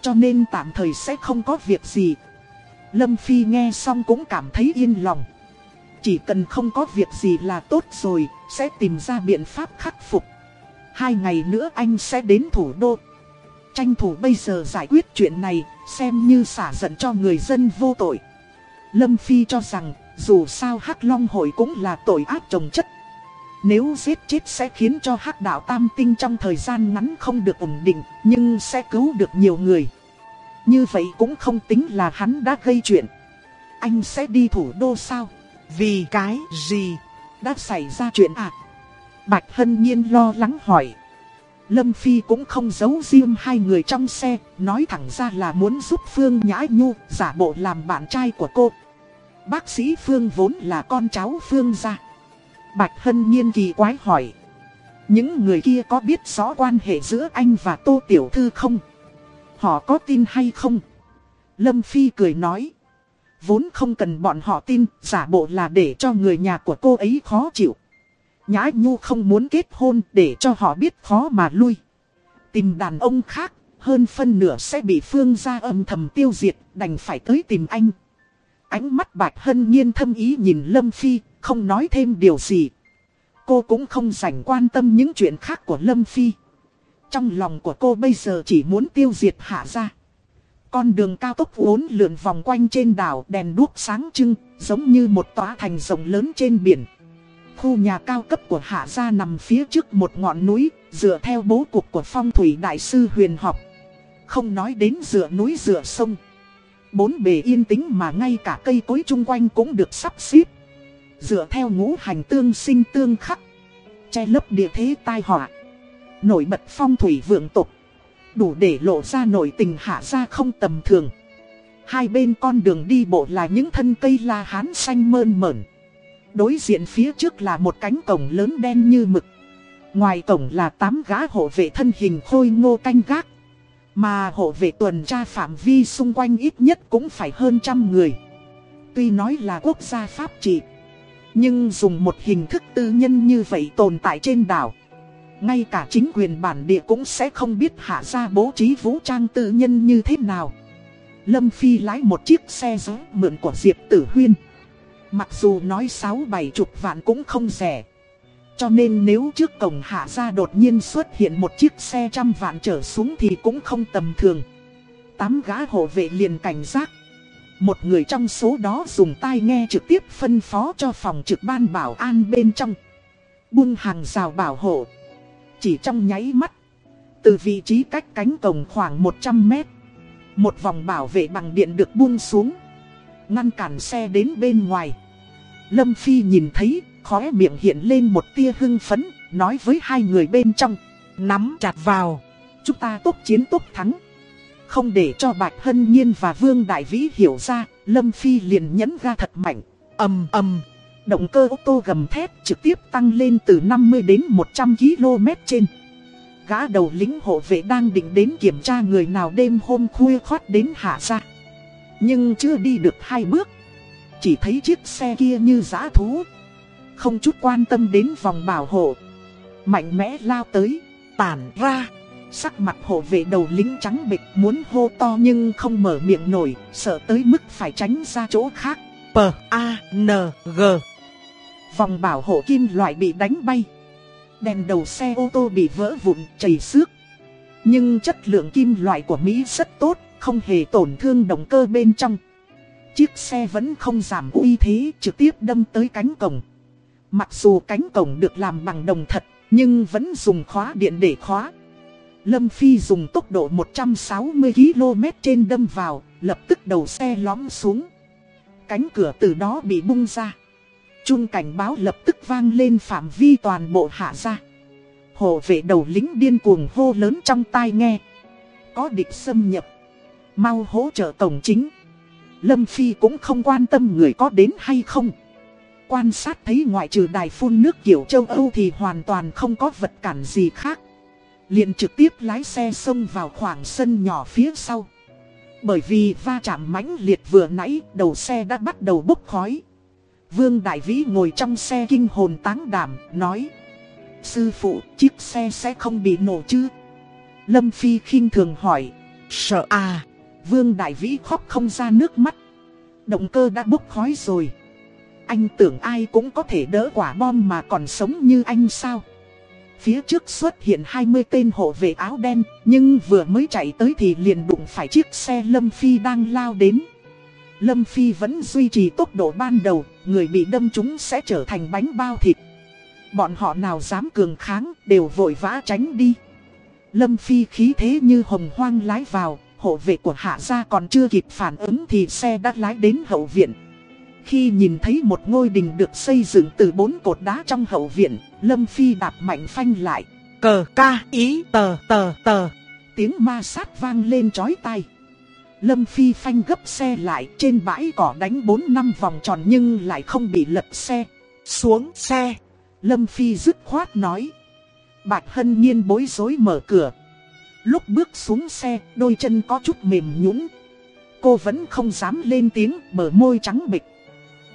Cho nên tạm thời sẽ không có việc gì. Lâm Phi nghe xong cũng cảm thấy yên lòng. Chỉ cần không có việc gì là tốt rồi, sẽ tìm ra biện pháp khắc phục. Hai ngày nữa anh sẽ đến thủ đô. Tranh thủ bây giờ giải quyết chuyện này, xem như xả giận cho người dân vô tội. Lâm Phi cho rằng, dù sao Hắc Long hội cũng là tội ác trồng chất. Nếu giết chết sẽ khiến cho Hắc đạo Tam Tinh trong thời gian ngắn không được ổn định, nhưng sẽ cứu được nhiều người. Như vậy cũng không tính là hắn đã gây chuyện. Anh sẽ đi thủ đô sao? Vì cái gì? Đã xảy ra chuyện à? Bạch Hân Nhiên lo lắng hỏi. Lâm Phi cũng không giấu riêng hai người trong xe, nói thẳng ra là muốn giúp Phương Nhã Nhu giả bộ làm bạn trai của cô. Bác sĩ Phương vốn là con cháu Phương gia. Bạch Hân Nhiên kỳ quái hỏi. Những người kia có biết rõ quan hệ giữa anh và Tô Tiểu Thư không? Họ có tin hay không? Lâm Phi cười nói. Vốn không cần bọn họ tin, giả bộ là để cho người nhà của cô ấy khó chịu. Nhã Nhu không muốn kết hôn để cho họ biết khó mà lui. Tìm đàn ông khác, hơn phân nửa sẽ bị Phương gia âm thầm tiêu diệt, đành phải tới tìm anh. Ánh mắt Bạch Hân Nhiên thâm ý nhìn Lâm Phi, không nói thêm điều gì. Cô cũng không dành quan tâm những chuyện khác của Lâm Phi. Trong lòng của cô bây giờ chỉ muốn tiêu diệt hạ ra. Con đường cao tốc uốn lượn vòng quanh trên đảo đèn đuốc sáng trưng, giống như một tòa thành rộng lớn trên biển. Khu nhà cao cấp của Hạ Gia nằm phía trước một ngọn núi, dựa theo bố cục của phong thủy đại sư huyền học. Không nói đến dựa núi dựa sông. Bốn bề yên tĩnh mà ngay cả cây cối chung quanh cũng được sắp xếp. Dựa theo ngũ hành tương sinh tương khắc. Che lấp địa thế tai họa. Nổi bật phong thủy vượng tục. Đủ để lộ ra nổi tình hạ gia không tầm thường. Hai bên con đường đi bộ là những thân cây la hán xanh mơn mởn. Đối diện phía trước là một cánh cổng lớn đen như mực. Ngoài cổng là tám gã hộ vệ thân hình khôi ngô canh gác. Mà hộ vệ tuần tra phạm vi xung quanh ít nhất cũng phải hơn trăm người. Tuy nói là quốc gia pháp trị. Nhưng dùng một hình thức tư nhân như vậy tồn tại trên đảo. Ngay cả chính quyền bản địa cũng sẽ không biết hạ ra bố trí vũ trang tư nhân như thế nào. Lâm Phi lái một chiếc xe gió mượn của Diệp Tử Huyên. Mặc dù nói 6-7 chục vạn cũng không rẻ. Cho nên nếu trước cổng hạ ra đột nhiên xuất hiện một chiếc xe trăm vạn trở xuống thì cũng không tầm thường. Tám gã hộ vệ liền cảnh giác. Một người trong số đó dùng tai nghe trực tiếp phân phó cho phòng trực ban bảo an bên trong. Buông hàng rào bảo hộ. Chỉ trong nháy mắt. Từ vị trí cách cánh cổng khoảng 100 mét. Một vòng bảo vệ bằng điện được buông xuống. Ngăn cản xe đến bên ngoài. Lâm Phi nhìn thấy, khóe miệng hiện lên một tia hưng phấn, nói với hai người bên trong. Nắm chặt vào. Chúng ta tốt chiến tốt thắng. Không để cho Bạch Hân Nhiên và Vương Đại Vĩ hiểu ra, Lâm Phi liền nhấn ra thật mạnh. ầm ầm Động cơ ô tô gầm thép trực tiếp tăng lên từ 50 đến 100 km trên. Gã đầu lính hộ vệ đang định đến kiểm tra người nào đêm hôm khuya khoát đến hạ ra. Nhưng chưa đi được hai bước. Chỉ thấy chiếc xe kia như giã thú. Không chút quan tâm đến vòng bảo hộ. Mạnh mẽ lao tới, tản ra. Sắc mặt hộ vệ đầu lính trắng bịch muốn hô to nhưng không mở miệng nổi, sợ tới mức phải tránh ra chỗ khác. P-A-N-G Vòng bảo hộ kim loại bị đánh bay. Đèn đầu xe ô tô bị vỡ vụn, chảy xước. Nhưng chất lượng kim loại của Mỹ rất tốt, không hề tổn thương động cơ bên trong. Chiếc xe vẫn không giảm uy thế, trực tiếp đâm tới cánh cổng. Mặc dù cánh cổng được làm bằng đồng thật, nhưng vẫn dùng khóa điện để khóa. Lâm Phi dùng tốc độ 160 km trên đâm vào, lập tức đầu xe lõm xuống. Cánh cửa từ đó bị bung ra. Trung cảnh báo lập tức vang lên phạm vi toàn bộ hạ ra. Hộ vệ đầu lính điên cuồng hô lớn trong tai nghe. Có địch xâm nhập. Mau hỗ trợ tổng chính. Lâm Phi cũng không quan tâm người có đến hay không. Quan sát thấy ngoại trừ đài phun nước kiểu châu Âu thì hoàn toàn không có vật cản gì khác. liền trực tiếp lái xe xông vào khoảng sân nhỏ phía sau. Bởi vì va chạm mãnh liệt vừa nãy, đầu xe đã bắt đầu bốc khói. Vương Đại Vĩ ngồi trong xe kinh hồn táng đảm, nói Sư phụ, chiếc xe sẽ không bị nổ chứ? Lâm Phi khinh thường hỏi Sợ à Vương Đại Vĩ khóc không ra nước mắt. Động cơ đã bốc khói rồi. Anh tưởng ai cũng có thể đỡ quả bom mà còn sống như anh sao? Phía trước xuất hiện 20 tên hộ vệ áo đen, Nhưng vừa mới chạy tới thì liền đụng phải chiếc xe Lâm Phi đang lao đến. Lâm Phi vẫn duy trì tốc độ ban đầu, Người bị đâm chúng sẽ trở thành bánh bao thịt. Bọn họ nào dám cường kháng, đều vội vã tránh đi. Lâm Phi khí thế như hồng hoang lái vào Hộ vệ của hạ gia còn chưa kịp phản ứng thì xe đã lái đến hậu viện Khi nhìn thấy một ngôi đình được xây dựng từ bốn cột đá trong hậu viện Lâm Phi đạp mạnh phanh lại Cờ ca ý tờ tờ tờ Tiếng ma sát vang lên chói tai Lâm Phi phanh gấp xe lại trên bãi cỏ đánh 4 năm vòng tròn nhưng lại không bị lật xe. Xuống xe. Lâm Phi dứt khoát nói. Bạch Hân Nhiên bối rối mở cửa. Lúc bước xuống xe, đôi chân có chút mềm nhũn. Cô vẫn không dám lên tiếng, mở môi trắng bịch.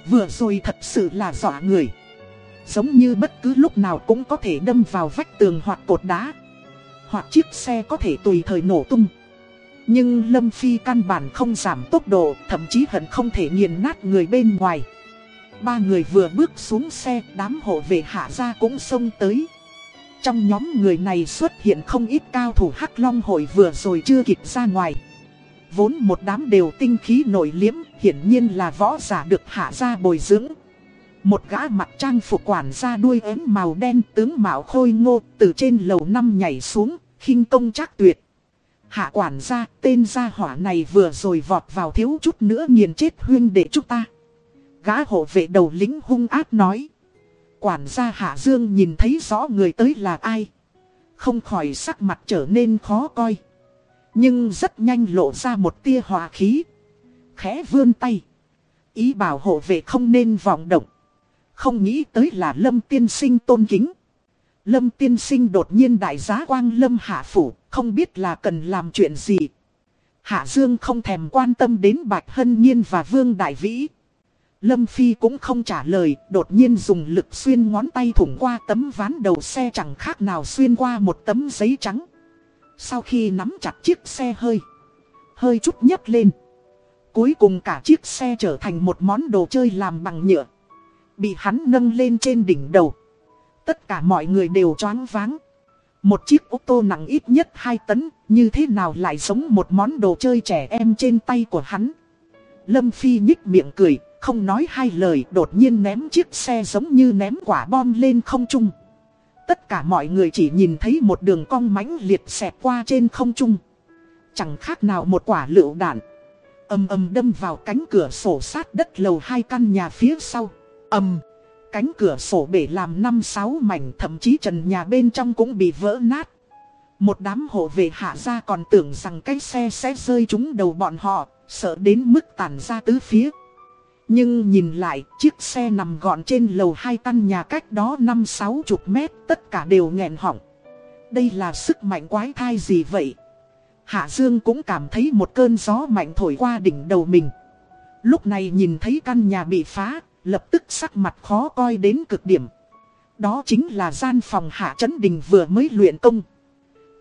Vừa rồi thật sự là dọa người. Giống như bất cứ lúc nào cũng có thể đâm vào vách tường hoặc cột đá. Hoặc chiếc xe có thể tùy thời nổ tung. Nhưng Lâm Phi căn bản không giảm tốc độ, thậm chí hận không thể nghiền nát người bên ngoài. Ba người vừa bước xuống xe, đám hộ vệ hạ ra cũng xông tới. Trong nhóm người này xuất hiện không ít cao thủ Hắc Long hội vừa rồi chưa kịp ra ngoài. Vốn một đám đều tinh khí nổi liếm, hiển nhiên là võ giả được hạ ra bồi dưỡng. Một gã mặt trang phục quản gia đuôi ếm màu đen tướng mạo khôi ngô từ trên lầu năm nhảy xuống, khinh công chắc tuyệt. Hạ quản gia, tên gia hỏa này vừa rồi vọt vào thiếu chút nữa nghiền chết huyên để chúng ta. Gã hộ vệ đầu lính hung ác nói. Quản gia Hạ Dương nhìn thấy rõ người tới là ai. Không khỏi sắc mặt trở nên khó coi. Nhưng rất nhanh lộ ra một tia hòa khí. Khẽ vươn tay. Ý bảo hộ vệ không nên vọng động. Không nghĩ tới là Lâm tiên sinh tôn kính. Lâm tiên sinh đột nhiên đại giá quang Lâm hạ phủ, không biết là cần làm chuyện gì. Hạ Dương không thèm quan tâm đến Bạch Hân Nhiên và Vương Đại Vĩ. Lâm Phi cũng không trả lời, đột nhiên dùng lực xuyên ngón tay thủng qua tấm ván đầu xe chẳng khác nào xuyên qua một tấm giấy trắng. Sau khi nắm chặt chiếc xe hơi, hơi chút nhấc lên. Cuối cùng cả chiếc xe trở thành một món đồ chơi làm bằng nhựa. Bị hắn nâng lên trên đỉnh đầu. Tất cả mọi người đều choáng váng. Một chiếc ô tô nặng ít nhất 2 tấn, như thế nào lại giống một món đồ chơi trẻ em trên tay của hắn. Lâm Phi nhích miệng cười, không nói hai lời đột nhiên ném chiếc xe giống như ném quả bom lên không trung. Tất cả mọi người chỉ nhìn thấy một đường cong mãnh liệt xẹt qua trên không trung. Chẳng khác nào một quả lựu đạn. Âm âm đâm vào cánh cửa sổ sát đất lầu hai căn nhà phía sau. Âm. Cánh cửa sổ bể làm năm sáu mảnh thậm chí trần nhà bên trong cũng bị vỡ nát. Một đám hộ vệ hạ ra còn tưởng rằng cái xe sẽ rơi trúng đầu bọn họ, sợ đến mức tàn ra tứ phía. Nhưng nhìn lại, chiếc xe nằm gọn trên lầu hai căn nhà cách đó 5-6 chục mét, tất cả đều nghẹn họng. Đây là sức mạnh quái thai gì vậy? Hạ Dương cũng cảm thấy một cơn gió mạnh thổi qua đỉnh đầu mình. Lúc này nhìn thấy căn nhà bị phá, lập tức sắc mặt khó coi đến cực điểm. Đó chính là gian phòng Hạ Trấn Đình vừa mới luyện công.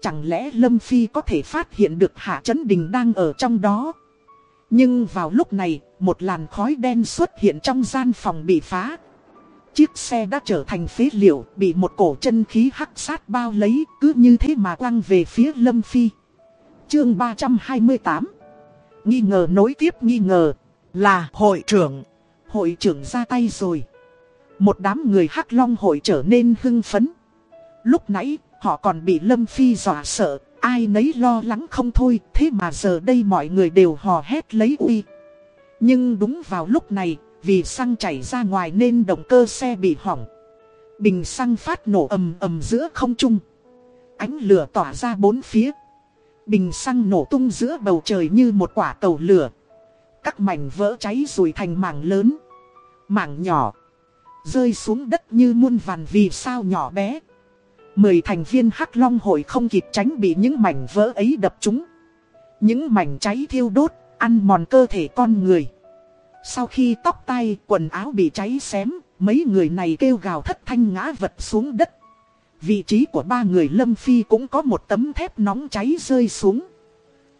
Chẳng lẽ Lâm Phi có thể phát hiện được Hạ Trấn Đình đang ở trong đó? Nhưng vào lúc này, một làn khói đen xuất hiện trong gian phòng bị phá. Chiếc xe đã trở thành phế liệu, bị một cổ chân khí hắc sát bao lấy, cứ như thế mà quăng về phía Lâm Phi. Chương 328 Nghi ngờ nối tiếp nghi ngờ là hội trưởng. Hội trưởng ra tay rồi. Một đám người hắc long hội trở nên hưng phấn. Lúc nãy, họ còn bị Lâm Phi dọa sợ, ai nấy lo lắng không thôi, thế mà giờ đây mọi người đều hò hét lấy uy. Nhưng đúng vào lúc này, vì xăng chảy ra ngoài nên động cơ xe bị hỏng. Bình xăng phát nổ ầm ầm giữa không trung. Ánh lửa tỏa ra bốn phía. Bình xăng nổ tung giữa bầu trời như một quả cầu lửa. Các mảnh vỡ cháy rùi thành mảng lớn. Mảng nhỏ. Rơi xuống đất như muôn vàn vì sao nhỏ bé. Mười thành viên Hắc Long hội không kịp tránh bị những mảnh vỡ ấy đập trúng. Những mảnh cháy thiêu đốt, ăn mòn cơ thể con người. Sau khi tóc tai, quần áo bị cháy xém, mấy người này kêu gào thất thanh ngã vật xuống đất. Vị trí của ba người Lâm Phi cũng có một tấm thép nóng cháy rơi xuống.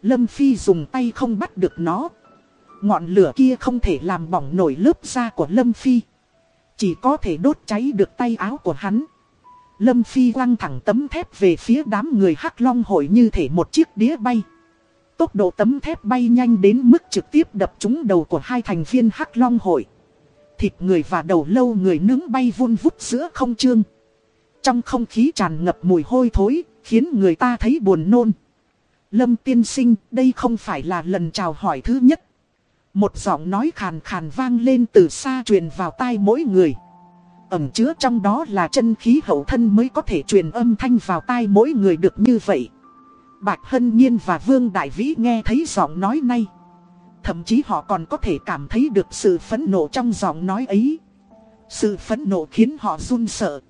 Lâm Phi dùng tay không bắt được nó. Ngọn lửa kia không thể làm bỏng nổi lớp da của Lâm Phi. Chỉ có thể đốt cháy được tay áo của hắn. Lâm Phi quăng thẳng tấm thép về phía đám người hắc long hội như thể một chiếc đĩa bay. Tốc độ tấm thép bay nhanh đến mức trực tiếp đập trúng đầu của hai thành viên hắc long hội. Thịt người và đầu lâu người nướng bay vun vút giữa không trương. Trong không khí tràn ngập mùi hôi thối, khiến người ta thấy buồn nôn. Lâm tiên sinh, đây không phải là lần chào hỏi thứ nhất. Một giọng nói khàn khàn vang lên từ xa truyền vào tai mỗi người. Ẩm chứa trong đó là chân khí hậu thân mới có thể truyền âm thanh vào tai mỗi người được như vậy. Bạch Hân Nhiên và Vương Đại Vĩ nghe thấy giọng nói này. Thậm chí họ còn có thể cảm thấy được sự phẫn nộ trong giọng nói ấy. Sự phẫn nộ khiến họ run sợ.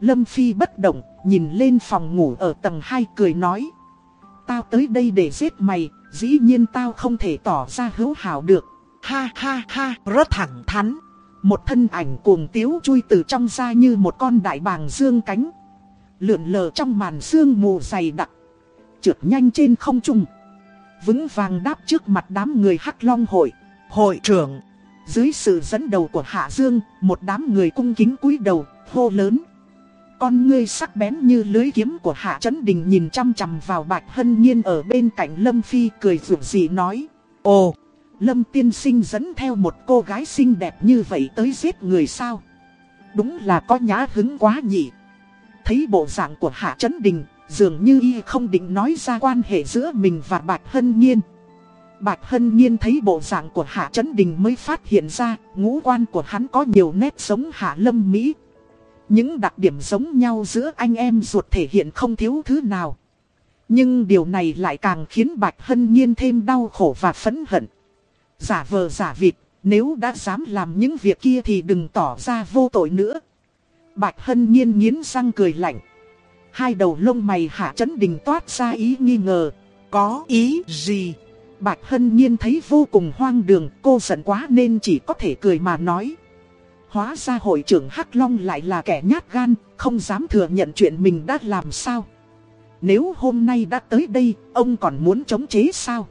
Lâm Phi bất động, nhìn lên phòng ngủ ở tầng 2 cười nói. Tao tới đây để giết mày, dĩ nhiên tao không thể tỏ ra hữu hảo được. Ha ha ha, rất thẳng thắn. Một thân ảnh cuồng tiếu chui từ trong ra như một con đại bàng dương cánh. Lượn lờ trong màn sương mù dày đặc. Trượt nhanh trên không trung. Vững vàng đáp trước mặt đám người hắc long hội. Hội trưởng. Dưới sự dẫn đầu của Hạ Dương, một đám người cung kính cúi đầu, hô lớn. Con ngươi sắc bén như lưới kiếm của Hạ Trấn Đình nhìn chăm chằm vào Bạch Hân Nhiên ở bên cạnh Lâm Phi cười rủi gì nói. Ồ, Lâm Tiên Sinh dẫn theo một cô gái xinh đẹp như vậy tới giết người sao? Đúng là có nhã hứng quá nhỉ. Thấy bộ dạng của Hạ Trấn Đình, dường như y không định nói ra quan hệ giữa mình và Bạch Hân Nhiên. Bạch Hân Nhiên thấy bộ dạng của Hạ Trấn Đình mới phát hiện ra ngũ quan của hắn có nhiều nét giống Hạ Lâm Mỹ. Những đặc điểm giống nhau giữa anh em ruột thể hiện không thiếu thứ nào. Nhưng điều này lại càng khiến Bạch Hân Nhiên thêm đau khổ và phẫn hận. Giả vờ giả vịt, nếu đã dám làm những việc kia thì đừng tỏ ra vô tội nữa. Bạch Hân Nhiên nghiến răng cười lạnh. Hai đầu lông mày hạ chấn đình toát ra ý nghi ngờ. Có ý gì? Bạch Hân Nhiên thấy vô cùng hoang đường, cô giận quá nên chỉ có thể cười mà nói. Hóa ra hội trưởng Hắc Long lại là kẻ nhát gan, không dám thừa nhận chuyện mình đã làm sao. Nếu hôm nay đã tới đây, ông còn muốn chống chế sao?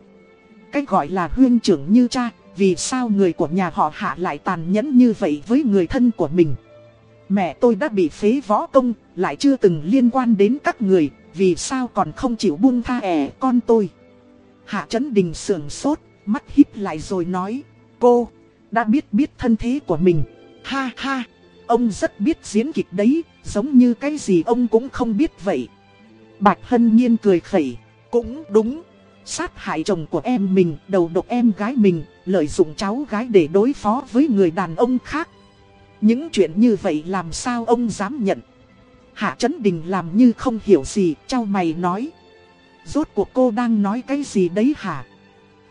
Cái gọi là huyên trưởng như cha, vì sao người của nhà họ hạ lại tàn nhẫn như vậy với người thân của mình? Mẹ tôi đã bị phế võ công, lại chưa từng liên quan đến các người, vì sao còn không chịu buông tha ẻ con tôi? Hạ Trấn Đình sườn sốt, mắt híp lại rồi nói, cô, đã biết biết thân thế của mình. Ha ha, ông rất biết diễn kịch đấy, giống như cái gì ông cũng không biết vậy. Bạch Hân Nhiên cười khẩy, cũng đúng. Sát hại chồng của em mình, đầu độc em gái mình, lợi dụng cháu gái để đối phó với người đàn ông khác. Những chuyện như vậy làm sao ông dám nhận? Hạ Trấn Đình làm như không hiểu gì, trao mày nói. Rốt cuộc cô đang nói cái gì đấy hả?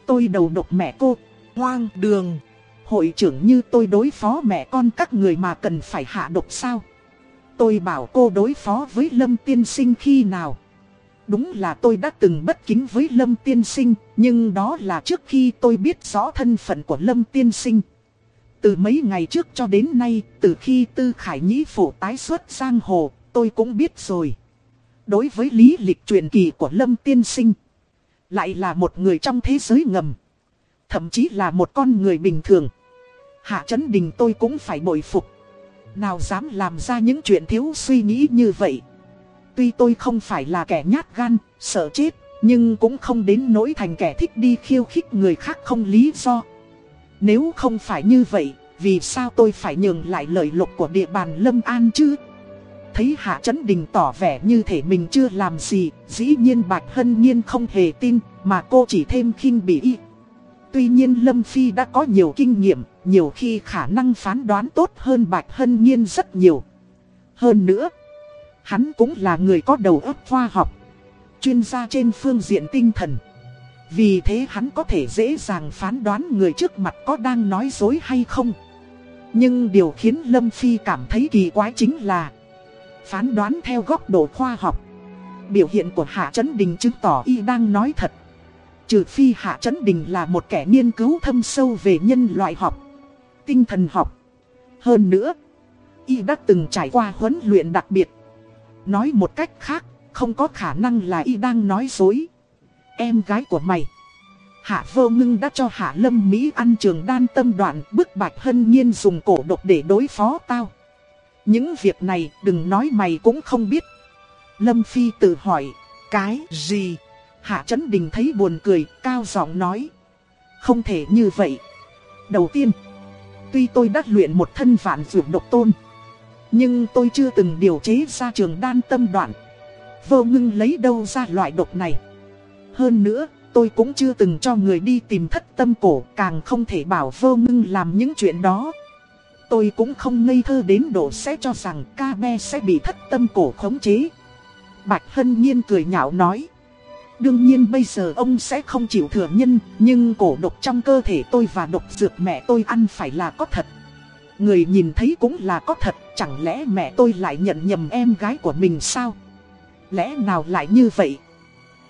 Tôi đầu độc mẹ cô, hoang đường. Hội trưởng như tôi đối phó mẹ con các người mà cần phải hạ độc sao? Tôi bảo cô đối phó với Lâm Tiên Sinh khi nào? Đúng là tôi đã từng bất kính với Lâm Tiên Sinh, nhưng đó là trước khi tôi biết rõ thân phận của Lâm Tiên Sinh. Từ mấy ngày trước cho đến nay, từ khi Tư Khải Nhĩ Phủ tái xuất sang hồ, tôi cũng biết rồi. Đối với lý lịch truyền kỳ của Lâm Tiên Sinh, lại là một người trong thế giới ngầm. Thậm chí là một con người bình thường. Hạ Trấn Đình tôi cũng phải bội phục. Nào dám làm ra những chuyện thiếu suy nghĩ như vậy. Tuy tôi không phải là kẻ nhát gan, sợ chết, nhưng cũng không đến nỗi thành kẻ thích đi khiêu khích người khác không lý do. Nếu không phải như vậy, vì sao tôi phải nhường lại lời lục của địa bàn Lâm An chứ? Thấy Hạ Trấn Đình tỏ vẻ như thể mình chưa làm gì, dĩ nhiên Bạch Hân Nhiên không hề tin, mà cô chỉ thêm khinh bỉ. y. Tuy nhiên Lâm Phi đã có nhiều kinh nghiệm, nhiều khi khả năng phán đoán tốt hơn Bạch Hân Nhiên rất nhiều. Hơn nữa, hắn cũng là người có đầu óc khoa học, chuyên gia trên phương diện tinh thần. Vì thế hắn có thể dễ dàng phán đoán người trước mặt có đang nói dối hay không. Nhưng điều khiến Lâm Phi cảm thấy kỳ quái chính là Phán đoán theo góc độ khoa học Biểu hiện của Hạ Trấn Đình chứng tỏ y đang nói thật Trừ phi Hạ Trấn Đình là một kẻ nghiên cứu thâm sâu về nhân loại học Tinh thần học Hơn nữa Y đã từng trải qua huấn luyện đặc biệt Nói một cách khác Không có khả năng là Y đang nói dối Em gái của mày Hạ vô ngưng đã cho Hạ Lâm Mỹ ăn trường đan tâm đoạn bức bạch hân nhiên dùng cổ độc để đối phó tao. Những việc này đừng nói mày cũng không biết. Lâm Phi tự hỏi, cái gì? Hạ Trấn Đình thấy buồn cười, cao giọng nói. Không thể như vậy. Đầu tiên, tuy tôi đã luyện một thân vạn dược độc tôn. Nhưng tôi chưa từng điều chế ra trường đan tâm đoạn. Vô ngưng lấy đâu ra loại độc này. Hơn nữa, tôi cũng chưa từng cho người đi tìm thất tâm cổ, càng không thể bảo vô ngưng làm những chuyện đó. Tôi cũng không ngây thơ đến độ sẽ cho rằng ca be sẽ bị thất tâm cổ khống chế. Bạch Hân Nhiên cười nhạo nói. Đương nhiên bây giờ ông sẽ không chịu thừa nhân, nhưng cổ độc trong cơ thể tôi và độc dược mẹ tôi ăn phải là có thật. Người nhìn thấy cũng là có thật, chẳng lẽ mẹ tôi lại nhận nhầm em gái của mình sao? Lẽ nào lại như vậy?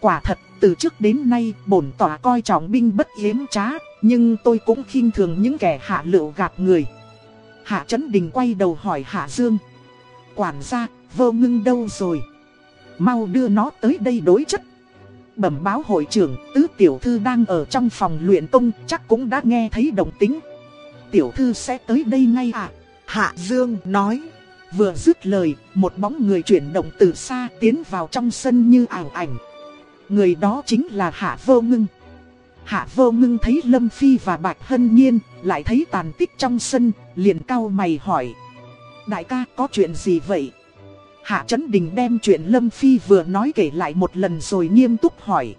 Quả thật, từ trước đến nay bổn tỏa coi trọng binh bất yếm trá, nhưng tôi cũng khinh thường những kẻ hạ lựu gạt người. Hạ Trấn Đình quay đầu hỏi Hạ Dương. Quản gia, vô ngưng đâu rồi? Mau đưa nó tới đây đối chất. Bẩm báo hội trưởng, tứ tiểu thư đang ở trong phòng luyện công, chắc cũng đã nghe thấy động tính. Tiểu thư sẽ tới đây ngay à? Hạ Dương nói. Vừa dứt lời, một bóng người chuyển động từ xa tiến vào trong sân như ảo ảnh. Người đó chính là Hạ Vô Ngưng. Hạ Vô Ngưng thấy Lâm Phi và Bạch Hân Nhiên, lại thấy tàn tích trong sân, liền cau mày hỏi. Đại ca có chuyện gì vậy? Hạ Trấn Đình đem chuyện Lâm Phi vừa nói kể lại một lần rồi nghiêm túc hỏi.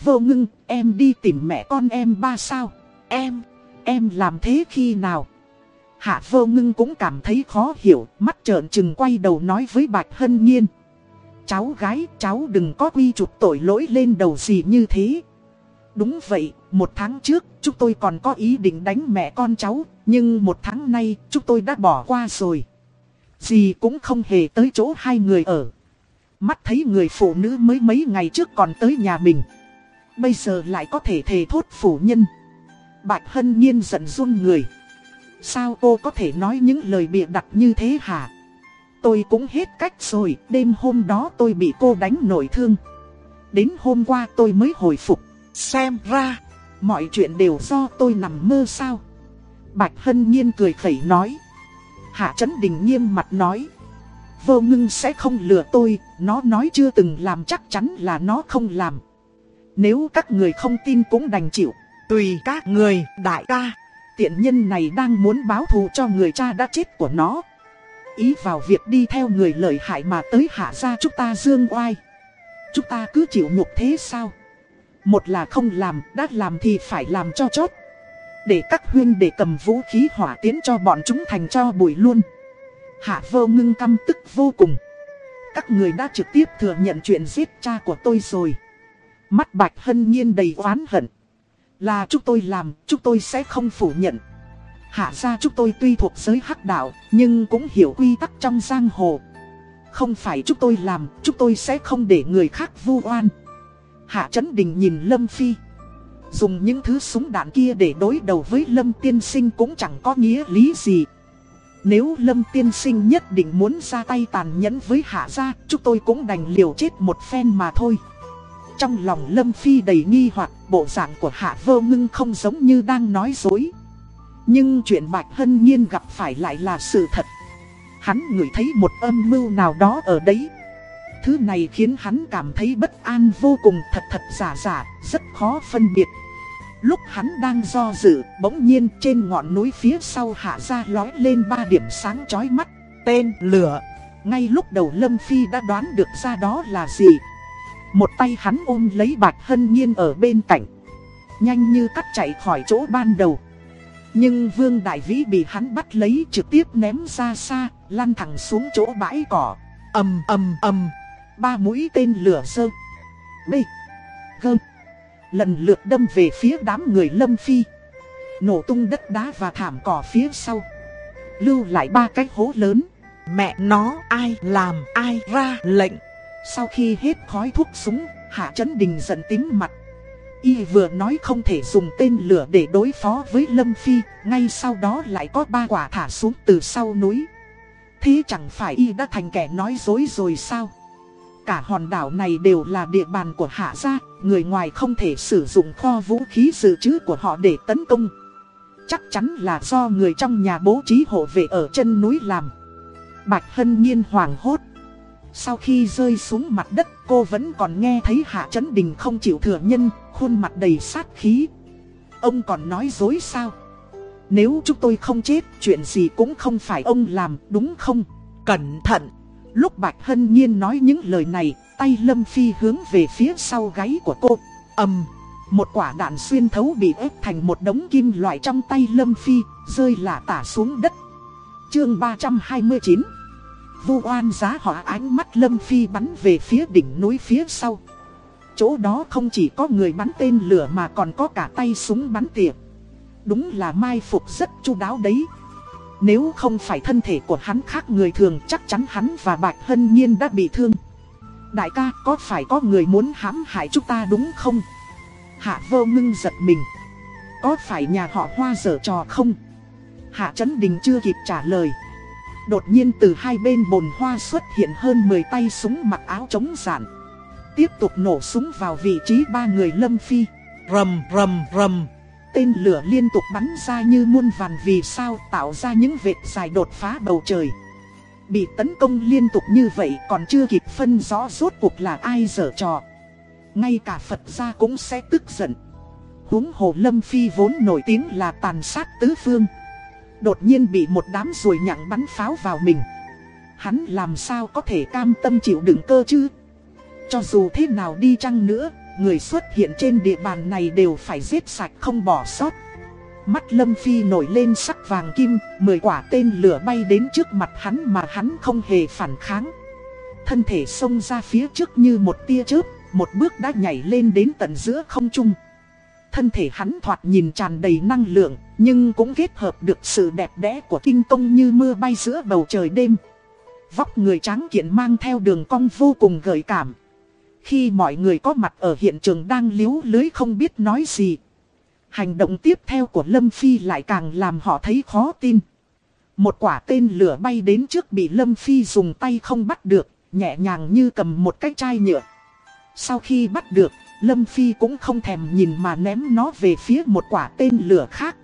Vô ngưng, em đi tìm mẹ con em ba sao? Em, em làm thế khi nào? Hạ vô ngưng cũng cảm thấy khó hiểu, mắt trợn trừng quay đầu nói với Bạch Hân Nhiên. Cháu gái, cháu đừng có quy trục tội lỗi lên đầu gì như thế. Đúng vậy, một tháng trước, chúng tôi còn có ý định đánh mẹ con cháu, nhưng một tháng nay, chúng tôi đã bỏ qua rồi. Gì cũng không hề tới chỗ hai người ở. Mắt thấy người phụ nữ mới mấy ngày trước còn tới nhà mình. Bây giờ lại có thể thề thốt phủ nhân. Bạch Hân Nhiên giận run người. Sao cô có thể nói những lời bịa đặt như thế hả? Tôi cũng hết cách rồi, đêm hôm đó tôi bị cô đánh nổi thương. Đến hôm qua tôi mới hồi phục. Xem ra, mọi chuyện đều do tôi nằm mơ sao. Bạch Hân Nhiên cười khẩy nói. Hạ Trấn Đình nghiêm mặt nói. Vô ngưng sẽ không lừa tôi, nó nói chưa từng làm chắc chắn là nó không làm. Nếu các người không tin cũng đành chịu. Tùy các người, đại ca. Tiện nhân này đang muốn báo thù cho người cha đã chết của nó. Ý vào việc đi theo người lợi hại mà tới hạ ra chúng ta dương oai. Chúng ta cứ chịu nhục thế sao? Một là không làm, đã làm thì phải làm cho chót. Để các huyên để cầm vũ khí hỏa tiến cho bọn chúng thành cho bụi luôn. Hạ vô ngưng căm tức vô cùng. Các người đã trực tiếp thừa nhận chuyện giết cha của tôi rồi. Mắt bạch hân nhiên đầy oán hận. Là chúng tôi làm, chúng tôi sẽ không phủ nhận. Hạ ra chúng tôi tuy thuộc giới hắc đạo, nhưng cũng hiểu quy tắc trong giang hồ. Không phải chúng tôi làm, chúng tôi sẽ không để người khác vu oan. Hạ Trấn Đình nhìn Lâm Phi. Dùng những thứ súng đạn kia để đối đầu với Lâm Tiên Sinh cũng chẳng có nghĩa lý gì. Nếu Lâm Tiên Sinh nhất định muốn ra tay tàn nhẫn với Hạ gia, chúng tôi cũng đành liều chết một phen mà thôi. Trong lòng Lâm Phi đầy nghi hoặc bộ dạng của Hạ Vô Ngưng không giống như đang nói dối. Nhưng chuyện Bạch Hân Nhiên gặp phải lại là sự thật. Hắn ngửi thấy một âm mưu nào đó ở đấy. Thứ này khiến hắn cảm thấy bất an vô cùng thật thật giả giả, rất khó phân biệt. Lúc hắn đang do dự, bỗng nhiên trên ngọn núi phía sau hạ ra lói lên ba điểm sáng chói mắt. Tên lửa. Ngay lúc đầu Lâm Phi đã đoán được ra đó là gì. Một tay hắn ôm lấy Bạch Hân Nhiên ở bên cạnh. Nhanh như cắt chạy khỏi chỗ ban đầu. Nhưng Vương Đại Vĩ bị hắn bắt lấy trực tiếp ném ra xa, lăn thẳng xuống chỗ bãi cỏ. ầm ầm ầm, ba mũi tên lửa sơ. B. Gơ. Lần lượt đâm về phía đám người Lâm Phi. Nổ tung đất đá và thảm cỏ phía sau. Lưu lại ba cái hố lớn. Mẹ nó ai làm ai ra lệnh. Sau khi hết khói thuốc súng, Hạ Chấn Đình giận tím mặt. Y vừa nói không thể dùng tên lửa để đối phó với Lâm Phi, ngay sau đó lại có ba quả thả xuống từ sau núi. Thế chẳng phải Y đã thành kẻ nói dối rồi sao? Cả hòn đảo này đều là địa bàn của Hạ gia, người ngoài không thể sử dụng kho vũ khí dự trữ của họ để tấn công. Chắc chắn là do người trong nhà bố trí hộ vệ ở chân núi làm. Bạch Hân Nhiên hoàng hốt. Sau khi rơi xuống mặt đất cô vẫn còn nghe thấy Hạ Trấn Đình không chịu thừa nhân, khuôn mặt đầy sát khí. Ông còn nói dối sao? Nếu chúng tôi không chết, chuyện gì cũng không phải ông làm, đúng không? Cẩn thận. Lúc Bạch Hân Nhiên nói những lời này, tay Lâm Phi hướng về phía sau gáy của cô. ầm, một quả đạn xuyên thấu bị ép thành một đống kim loại trong tay Lâm Phi, rơi lả tả xuống đất. Chương 329 Vu oan giá hỏa ánh mắt Lâm Phi bắn về phía đỉnh núi phía sau. Chỗ đó không chỉ có người bắn tên lửa mà còn có cả tay súng bắn tỉa. Đúng là mai phục rất chu đáo đấy. Nếu không phải thân thể của hắn khác người thường, chắc chắn hắn và Bạch Hân Nhiên đã bị thương. Đại ca, có phải có người muốn hãm hại chúng ta đúng không? Hạ vô ngưng giật mình. Có phải nhà họ hoa dở trò không? Hạ Trấn Đình chưa kịp trả lời. Đột nhiên từ hai bên bồn hoa xuất hiện hơn 10 tay súng mặc áo chống giản. Tiếp tục nổ súng vào vị trí ba người lâm phi. Rầm rầm rầm. Tên lửa liên tục bắn ra như muôn vàn vì sao tạo ra những vệt dài đột phá bầu trời. Bị tấn công liên tục như vậy còn chưa kịp phân rõ rốt cuộc là ai dở trò. Ngay cả Phật gia cũng sẽ tức giận. Húng hồ Lâm Phi vốn nổi tiếng là tàn sát tứ phương. Đột nhiên bị một đám ruồi nhặng bắn pháo vào mình. Hắn làm sao có thể cam tâm chịu đựng cơ chứ? Cho dù thế nào đi chăng nữa Người xuất hiện trên địa bàn này đều phải giết sạch không bỏ sót. Mắt Lâm Phi nổi lên sắc vàng kim Mười quả tên lửa bay đến trước mặt hắn mà hắn không hề phản kháng. Thân thể xông ra phía trước như một tia chớp Một bước đã nhảy lên đến tận giữa không trung. Thân thể hắn thoạt nhìn tràn đầy năng lượng, nhưng cũng kết hợp được sự đẹp đẽ của kinh công như mưa bay giữa bầu trời đêm. Vóc người trắng kiện mang theo đường cong vô cùng gợi cảm. Khi mọi người có mặt ở hiện trường đang liếu lưới không biết nói gì. Hành động tiếp theo của Lâm Phi lại càng làm họ thấy khó tin. Một quả tên lửa bay đến trước bị Lâm Phi dùng tay không bắt được, nhẹ nhàng như cầm một cái chai nhựa. Sau khi bắt được, Lâm Phi cũng không thèm nhìn mà ném nó về phía một quả tên lửa khác.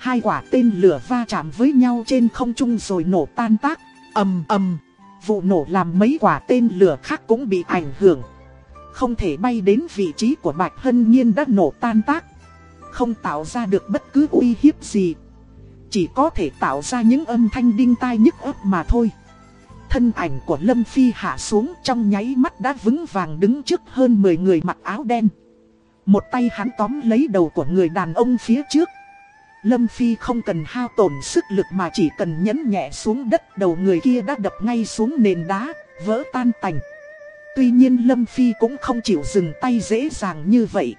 Hai quả tên lửa va chạm với nhau trên không trung rồi nổ tan tác, ầm ầm. Vụ nổ làm mấy quả tên lửa khác cũng bị ảnh hưởng. Không thể bay đến vị trí của Bạch Hân Nhiên đã nổ tan tác. Không tạo ra được bất cứ uy hiếp gì. Chỉ có thể tạo ra những âm thanh đinh tai nhức ấp mà thôi. Thân ảnh của Lâm Phi hạ xuống trong nháy mắt đã vững vàng đứng trước hơn 10 người mặc áo đen. Một tay hắn tóm lấy đầu của người đàn ông phía trước. Lâm Phi không cần hao tổn sức lực mà chỉ cần nhấn nhẹ xuống đất đầu người kia đã đập ngay xuống nền đá, vỡ tan tành. Tuy nhiên Lâm Phi cũng không chịu dừng tay dễ dàng như vậy.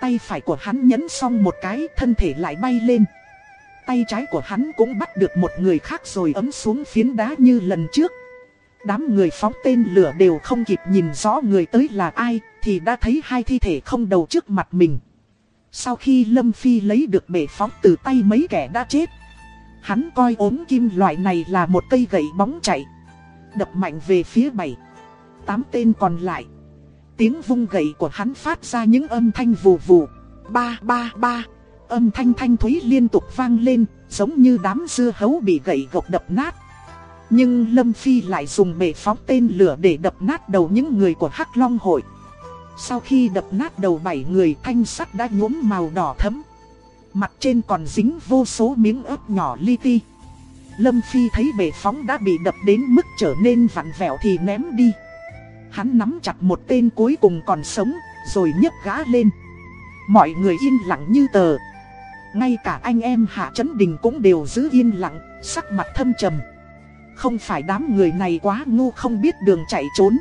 Tay phải của hắn nhấn xong một cái thân thể lại bay lên tay trái của hắn cũng bắt được một người khác rồi ấm xuống phiến đá như lần trước. Đám người phóng tên lửa đều không kịp nhìn rõ người tới là ai, thì đã thấy hai thi thể không đầu trước mặt mình. Sau khi Lâm Phi lấy được bể phóng từ tay mấy kẻ đã chết, hắn coi ốm kim loại này là một cây gậy bóng chạy. Đập mạnh về phía bảy, tám tên còn lại. Tiếng vung gậy của hắn phát ra những âm thanh vù vù. Ba ba ba âm thanh thanh thúy liên tục vang lên, giống như đám dưa hấu bị gậy gộc đập nát. Nhưng Lâm Phi lại dùng bể phóng tên lửa để đập nát đầu những người của Hắc Long hội. Sau khi đập nát đầu bảy người thanh sắt đã nhuốm màu đỏ thấm. Mặt trên còn dính vô số miếng ớt nhỏ li ti. Lâm Phi thấy bể phóng đã bị đập đến mức trở nên vặn vẹo thì ném đi. Hắn nắm chặt một tên cuối cùng còn sống, rồi nhấc gã lên. Mọi người yên lặng như tờ. Ngay cả anh em Hạ Trấn Đình cũng đều giữ yên lặng, sắc mặt thâm trầm. Không phải đám người này quá ngu không biết đường chạy trốn,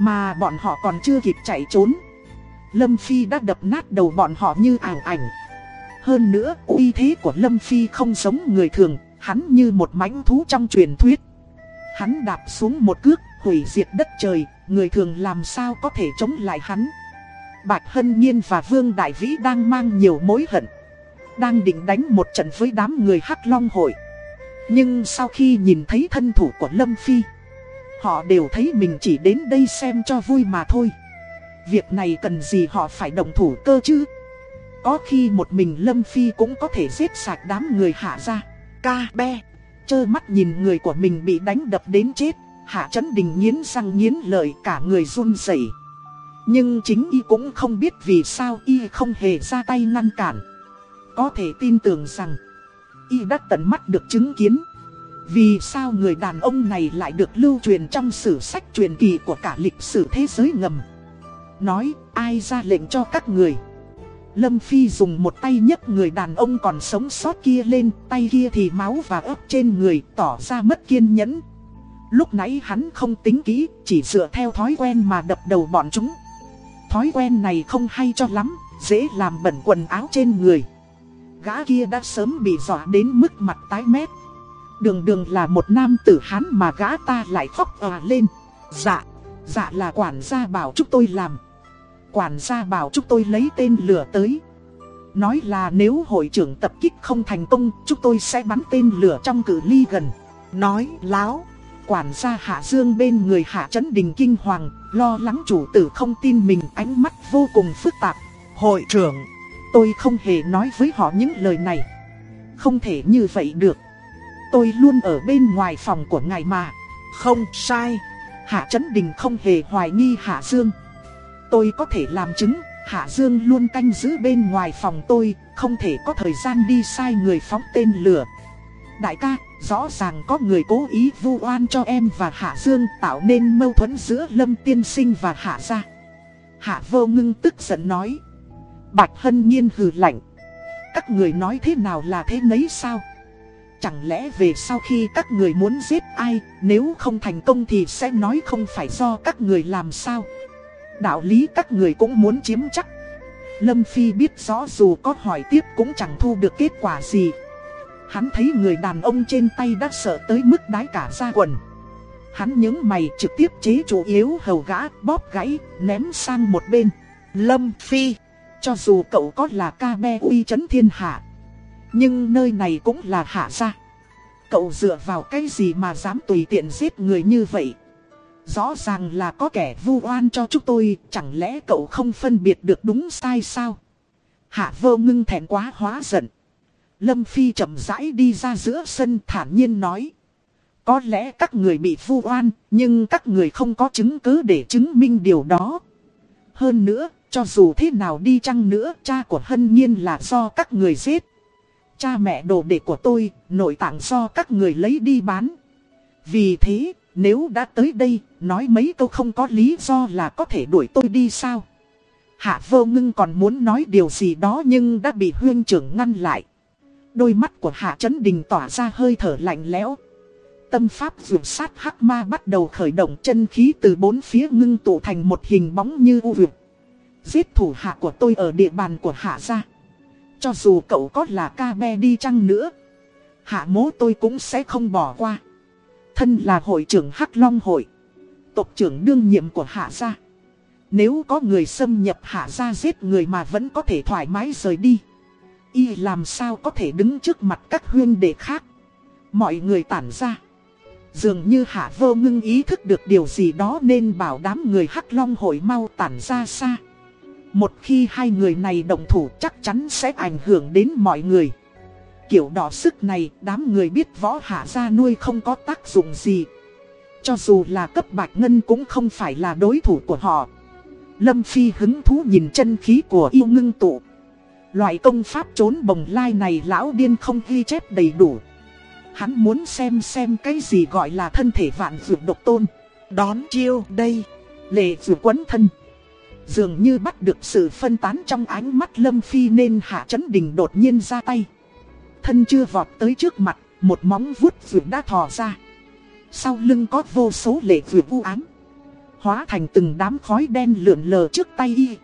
mà bọn họ còn chưa kịp chạy trốn. Lâm Phi đã đập nát đầu bọn họ như ảo ảnh. Hơn nữa, uy thế của Lâm Phi không giống người thường, hắn như một mãnh thú trong truyền thuyết. Hắn đạp xuống một cước, hủy diệt đất trời, người thường làm sao có thể chống lại hắn. Bạch Hân Nhiên và Vương Đại Vĩ đang mang nhiều mối hận. Đang định đánh một trận với đám người Hắc Long hội. Nhưng sau khi nhìn thấy thân thủ của Lâm Phi, họ đều thấy mình chỉ đến đây xem cho vui mà thôi. Việc này cần gì họ phải động thủ cơ chứ? Có khi một mình Lâm Phi cũng có thể giết sạch đám người hạ ra. Ca be, chơ mắt nhìn người của mình bị đánh đập đến chết. Hạ Trấn Đình nghiến răng nghiến lợi cả người run rẩy. Nhưng chính y cũng không biết vì sao y không hề ra tay ngăn cản. Có thể tin tưởng rằng y đã tận mắt được chứng kiến. Vì sao người đàn ông này lại được lưu truyền trong sử sách truyền kỳ của cả lịch sử thế giới ngầm. Nói ai ra lệnh cho các người. Lâm Phi dùng một tay nhấc người đàn ông còn sống sót kia lên, tay kia thì máu và ớt trên người tỏ ra mất kiên nhẫn. Lúc nãy hắn không tính kỹ, chỉ dựa theo thói quen mà đập đầu bọn chúng. Thói quen này không hay cho lắm, dễ làm bẩn quần áo trên người. Gã kia đã sớm bị dọa đến mức mặt tái mét. Đường đường là một nam tử hán mà gã ta lại khóc òa lên. Dạ, dạ là quản gia bảo chúng tôi làm. Quản gia bảo chúng tôi lấy tên lửa tới. Nói là nếu hội trưởng tập kích không thành công, chúng tôi sẽ bắn tên lửa trong cử ly gần. Nói láo. Quản gia Hạ Dương bên người Hạ Trấn Đình kinh hoàng, lo lắng chủ tử không tin mình ánh mắt vô cùng phức tạp. Hội trưởng, tôi không hề nói với họ những lời này. Không thể như vậy được. Tôi luôn ở bên ngoài phòng của ngài mà. Không sai. Hạ Trấn Đình không hề hoài nghi Hạ Dương. Tôi có thể làm chứng, Hạ Dương luôn canh giữ bên ngoài phòng tôi, không thể có thời gian đi sai người phóng tên lửa. Đại ca, rõ ràng có người cố ý vu oan cho em và Hạ Dương tạo nên mâu thuẫn giữa Lâm Tiên Sinh và Hạ Gia. Hạ vô ngưng tức giận nói. Bạch Hân Nhiên hừ lạnh. Các người nói thế nào là thế nấy sao? Chẳng lẽ về sau khi các người muốn giết ai, nếu không thành công thì sẽ nói không phải do các người làm sao? Đạo lý các người cũng muốn chiếm chắc. Lâm Phi biết rõ dù có hỏi tiếp cũng chẳng thu được kết quả gì. Hắn thấy người đàn ông trên tay đã sợ tới mức đái cả ra quần. Hắn nhớ mày trực tiếp chế chủ yếu hầu gã bóp gãy ném sang một bên. Lâm Phi, cho dù cậu có là ca be uy chấn thiên hạ. Nhưng nơi này cũng là hạ gia. Cậu dựa vào cái gì mà dám tùy tiện giết người như vậy? Rõ ràng là có kẻ vu oan cho chúng tôi, chẳng lẽ cậu không phân biệt được đúng sai sao? Hạ vô ngưng thẹn quá hóa giận. Lâm Phi chậm rãi đi ra giữa sân thản nhiên nói. Có lẽ các người bị vu oan, nhưng các người không có chứng cứ để chứng minh điều đó. Hơn nữa, cho dù thế nào đi chăng nữa, cha của Hân Nhiên là do các người giết. Cha mẹ đồ đệ của tôi, nội tạng do các người lấy đi bán. Vì thế, nếu đã tới đây, nói mấy câu không có lý do là có thể đuổi tôi đi sao? Hạ vô ngưng còn muốn nói điều gì đó nhưng đã bị huyên trưởng ngăn lại. Đôi mắt của Hạ Trấn Đình tỏa ra hơi thở lạnh lẽo. Tâm pháp vượt sát hắc ma bắt đầu khởi động chân khí từ bốn phía ngưng tụ thành một hình bóng như u vượt. Giết thủ hạ của tôi ở địa bàn của Hạ gia. Cho dù cậu có là ca be đi chăng nữa. Hạ mố tôi cũng sẽ không bỏ qua. Thân là hội trưởng Hắc Long hội. Tộc trưởng đương nhiệm của Hạ gia. Nếu có người xâm nhập Hạ gia giết người mà vẫn có thể thoải mái rời đi. Y làm sao có thể đứng trước mặt các huyên đệ khác. Mọi người tản ra. Dường như Hạ vô ngưng ý thức được điều gì đó nên bảo đám người Hắc Long hội mau tản ra xa. Một khi hai người này động thủ chắc chắn sẽ ảnh hưởng đến mọi người. Kiểu đỏ sức này, đám người biết võ hạ ra nuôi không có tác dụng gì. Cho dù là cấp bạch ngân cũng không phải là đối thủ của họ. Lâm Phi hứng thú nhìn chân khí của yêu ngưng tụ. Loại công pháp trốn bồng lai này lão điên không ghi chép đầy đủ. Hắn muốn xem xem cái gì gọi là thân thể vạn vượt độc tôn. Đón chiêu đây. Lệ vượt quấn thân. Dường như bắt được sự phân tán trong ánh mắt Lâm Phi nên Hạ Chấn Đình đột nhiên ra tay. Thân chưa vọt tới trước mặt, một móng vuốt vượt đã thò ra. Sau lưng có vô số lệ vượt u ám. Hóa thành từng đám khói đen lượn lờ trước tay y.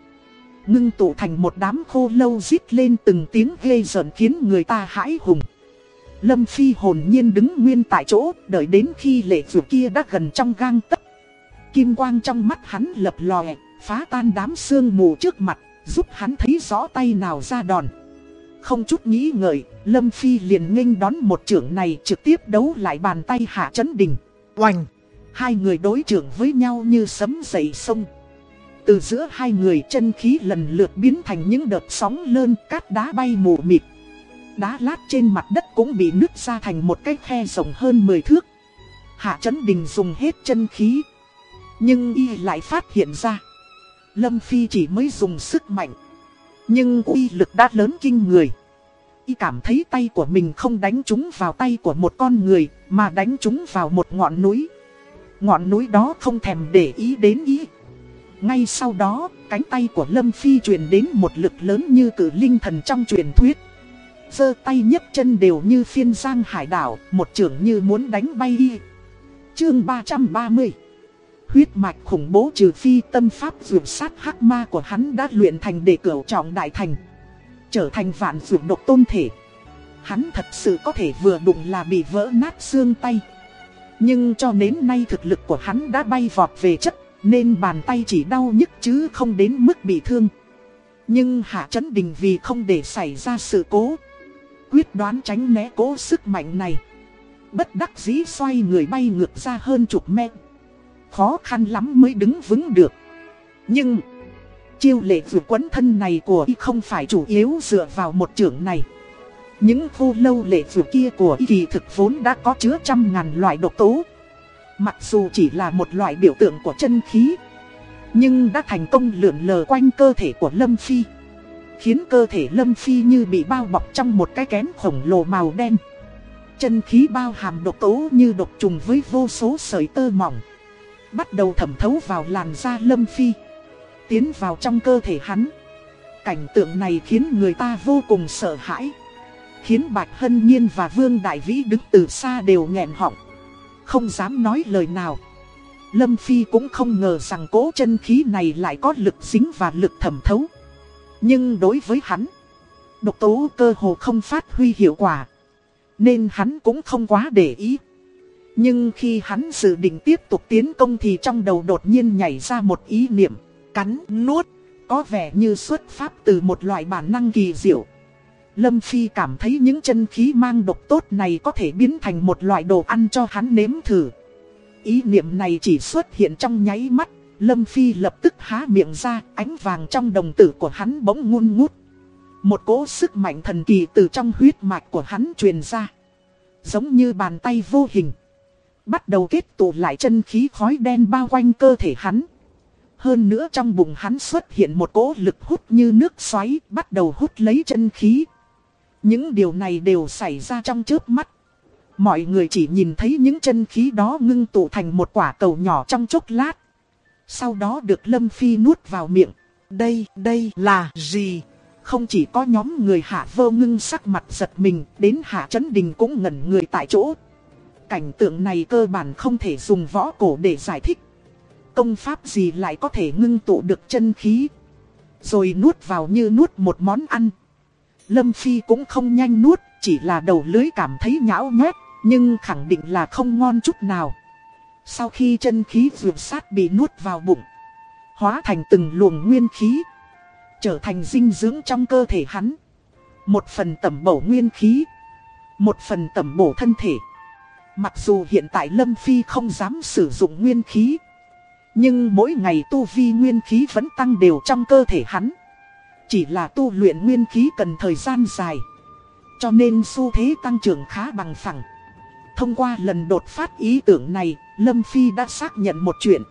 Ngưng tụ thành một đám khô lâu rít lên từng tiếng ghê giận khiến người ta hãi hùng. Lâm Phi hồn nhiên đứng nguyên tại chỗ, đợi đến khi lệ vượt kia đã gần trong gang tấc. Kim quang trong mắt hắn lập lòe, phá tan đám sương mù trước mặt, giúp hắn thấy rõ tay nào ra đòn. Không chút nghĩ ngợi, Lâm Phi liền nghênh đón một trưởng này trực tiếp đấu lại bàn tay Hạ Chấn Đình. Oanh! Hai người đối trưởng với nhau như sấm dậy sông. Từ giữa hai người chân khí lần lượt biến thành những đợt sóng lơn cát đá bay mù mịt. Đá lát trên mặt đất cũng bị nứt ra thành một cái khe rộng hơn 10 thước. Hạ Chấn Đình dùng hết chân khí. Nhưng y lại phát hiện ra. Lâm Phi chỉ mới dùng sức mạnh. Nhưng uy lực đã lớn kinh người. Y cảm thấy tay của mình không đánh trúng vào tay của một con người, mà đánh trúng vào một ngọn núi. Ngọn núi đó không thèm để ý đến ý. Ngay sau đó, cánh tay của Lâm Phi truyền đến một lực lớn như cử linh thần trong truyền thuyết. giơ tay nhấc chân đều như phiên giang hải đảo, một trưởng như muốn đánh bay y. Chương 330 Huyết mạch khủng bố trừ phi tâm pháp dược sát hắc ma của hắn đã luyện thành để cửu trọng đại thành. Trở thành vạn dược độc tôn thể. Hắn thật sự có thể vừa đụng là bị vỡ nát xương tay. Nhưng cho đến nay thực lực của hắn đã bay vọt về chất, nên bàn tay chỉ đau nhức chứ không đến mức bị thương. Nhưng Hạ Chấn Đình vì không để xảy ra sự cố, quyết đoán tránh né cố sức mạnh này. Bất đắc dĩ xoay người bay ngược ra hơn chục mét. Khó khăn lắm mới đứng vững được. Nhưng, chiêu lệ vừa quấn thân này của y không phải chủ yếu dựa vào một trưởng này. Những khô lâu lệ vừa kia của y kỳ thực vốn đã có chứa trăm ngàn loại độc tố. Mặc dù chỉ là một loại biểu tượng của chân khí, nhưng đã thành công lượn lờ quanh cơ thể của Lâm Phi. Khiến cơ thể Lâm Phi như bị bao bọc trong một cái kén khổng lồ màu đen. Chân khí bao hàm độc tố như độc trùng với vô số sợi tơ mỏng. Bắt đầu thẩm thấu vào làn da Lâm Phi. Tiến vào trong cơ thể hắn. Cảnh tượng này khiến người ta vô cùng sợ hãi. Khiến Bạch Hân Nhiên và Vương Đại Vĩ đứng từ xa đều nghẹn họng. Không dám nói lời nào. Lâm Phi cũng không ngờ rằng cố chân khí này lại có lực dính và lực thẩm thấu. Nhưng đối với hắn, Độc tố cơ hồ không phát huy hiệu quả. Nên hắn cũng không quá để ý nhưng khi hắn dự định tiếp tục tiến công thì trong đầu đột nhiên nhảy ra một ý niệm, cắn, nuốt, có vẻ như xuất phát từ một loại bản năng kỳ diệu. Lâm Phi cảm thấy những chân khí mang độc tốt này có thể biến thành một loại đồ ăn cho hắn nếm thử. Ý niệm này chỉ xuất hiện trong nháy mắt, Lâm Phi lập tức há miệng ra, ánh vàng trong đồng tử của hắn bỗng ngun ngút. Một cỗ sức mạnh thần kỳ từ trong huyết mạch của hắn truyền ra. Giống như bàn tay vô hình. Bắt đầu kết tụ lại chân khí khói đen bao quanh cơ thể hắn. Hơn nữa trong bụng hắn xuất hiện một cỗ lực hút như nước xoáy, bắt đầu hút lấy chân khí. Những điều này đều xảy ra trong chớp mắt. Mọi người chỉ nhìn thấy những chân khí đó ngưng tụ thành một quả cầu nhỏ trong chốc lát. Sau đó được Lâm Phi nuốt vào miệng. Đây, đây là gì? Không chỉ có nhóm người hạ vô ngưng sắc mặt giật mình, đến hạ chấn đình cũng ngẩn người tại chỗ. Cảnh tượng này cơ bản không thể dùng võ cổ để giải thích. Công pháp gì lại có thể ngưng tụ được chân khí. Rồi nuốt vào như nuốt một món ăn. Lâm Phi cũng không nhanh nuốt, chỉ là đầu lưới cảm thấy nhão nhét, nhưng khẳng định là không ngon chút nào. Sau khi chân khí vượt sát bị nuốt vào bụng, hóa thành từng luồng nguyên khí, trở thành dinh dưỡng trong cơ thể hắn. Một phần tẩm bổ nguyên khí, một phần tẩm bổ thân thể. Mặc dù hiện tại Lâm Phi không dám sử dụng nguyên khí, Nhưng mỗi ngày tu vi nguyên khí vẫn tăng đều trong cơ thể hắn. Chỉ là tu luyện nguyên khí cần thời gian dài, Cho nên xu thế tăng trưởng khá bằng phẳng. Thông qua lần đột phát ý tưởng này, Lâm Phi đã xác nhận một chuyện.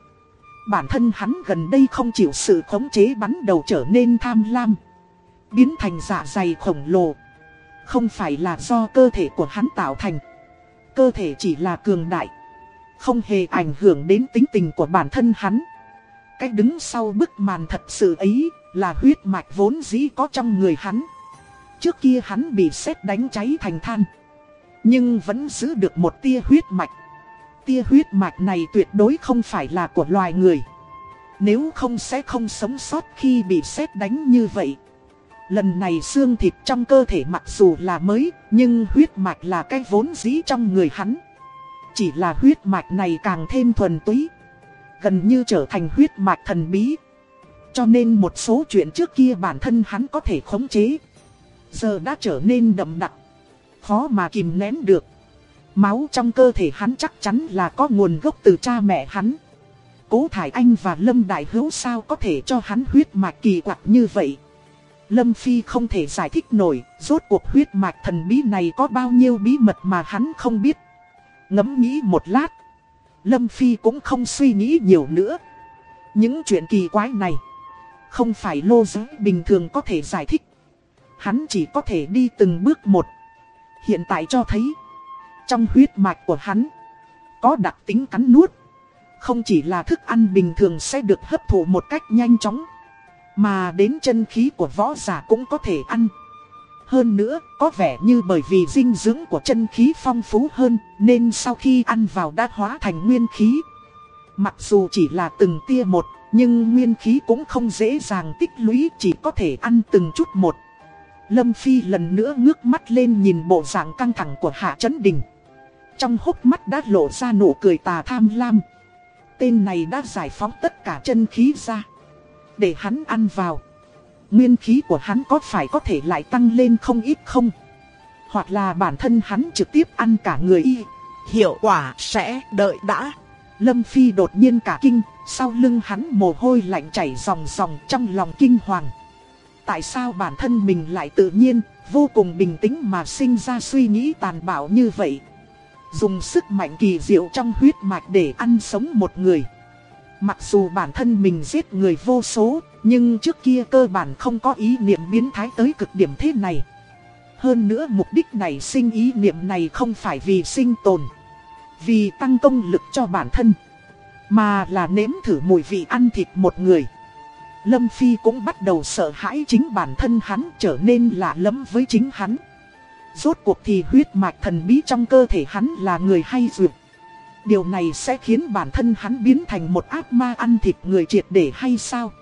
Bản thân hắn gần đây không chịu sự khống chế bắn đầu trở nên tham lam, Biến thành dạ dày khổng lồ. Không phải là do cơ thể của hắn tạo thành cơ thể chỉ là cường đại. Không hề ảnh hưởng đến tính tình của bản thân hắn. Cách đứng sau bức màn thật sự ấy là huyết mạch vốn dĩ có trong người hắn. Trước kia hắn bị sét đánh cháy thành than. Nhưng vẫn giữ được một tia huyết mạch. Tia huyết mạch này tuyệt đối không phải là của loài người. Nếu không sẽ không sống sót khi bị sét đánh như vậy. Lần này xương thịt trong cơ thể mặc dù là mới, nhưng huyết mạch là cái vốn dĩ trong người hắn. Chỉ là huyết mạch này càng thêm thuần túy, gần như trở thành huyết mạch thần bí. Cho nên một số chuyện trước kia bản thân hắn có thể khống chế, giờ đã trở nên đậm đặc, khó mà kìm nén được. Máu trong cơ thể hắn chắc chắn là có nguồn gốc từ cha mẹ hắn. Cố Thải Anh và Lâm Đại Hữu sao có thể cho hắn huyết mạch kỳ quặc như vậy. Lâm Phi không thể giải thích nổi, rốt cuộc huyết mạch thần bí này có bao nhiêu bí mật mà hắn không biết. Ngẫm nghĩ một lát, Lâm Phi cũng không suy nghĩ nhiều nữa. Những chuyện kỳ quái này, không phải lô giới bình thường có thể giải thích. Hắn chỉ có thể đi từng bước một. Hiện tại cho thấy, trong huyết mạch của hắn, có đặc tính cắn nuốt. Không chỉ là thức ăn bình thường sẽ được hấp thụ một cách nhanh chóng mà đến chân khí của võ giả cũng có thể ăn. Hơn nữa, có vẻ như bởi vì dinh dưỡng của chân khí phong phú hơn Nên sau khi ăn vào đã hóa thành nguyên khí. Mặc dù chỉ là từng tia một Nhưng nguyên khí cũng không dễ dàng tích lũy Chỉ có thể ăn từng chút một. Lâm Phi lần nữa ngước mắt lên nhìn bộ dạng căng thẳng của Hạ Trấn Đình. Trong hốc mắt đã lộ ra nụ cười tà tham lam. Tên này đã giải phóng tất cả chân khí ra. Để hắn ăn vào. Nguyên khí của hắn có phải có thể lại tăng lên không ít không? Hoặc là bản thân hắn trực tiếp ăn cả người y. Hiệu quả sẽ đợi đã. Lâm Phi đột nhiên cả kinh, sau lưng hắn mồ hôi lạnh chảy ròng ròng trong lòng kinh hoàng. Tại sao bản thân mình lại tự nhiên, vô cùng bình tĩnh mà sinh ra suy nghĩ tàn bạo như vậy? Dùng sức mạnh kỳ diệu trong huyết mạch để ăn sống một người Mặc dù bản thân mình giết người vô số, Nhưng trước kia cơ bản không có ý niệm biến thái tới cực điểm thế này. Hơn nữa mục đích này sinh ý niệm này không phải vì sinh tồn, Vì tăng công lực cho bản thân, Mà là nếm thử mùi vị ăn thịt một người. Lâm Phi cũng bắt đầu sợ hãi chính bản thân hắn trở nên lạ lẫm với chính hắn. Rốt cuộc thì huyết mạch thần bí trong cơ thể hắn là người hay dược. Điều này sẽ khiến bản thân hắn biến thành một ác ma ăn thịt người triệt để hay sao?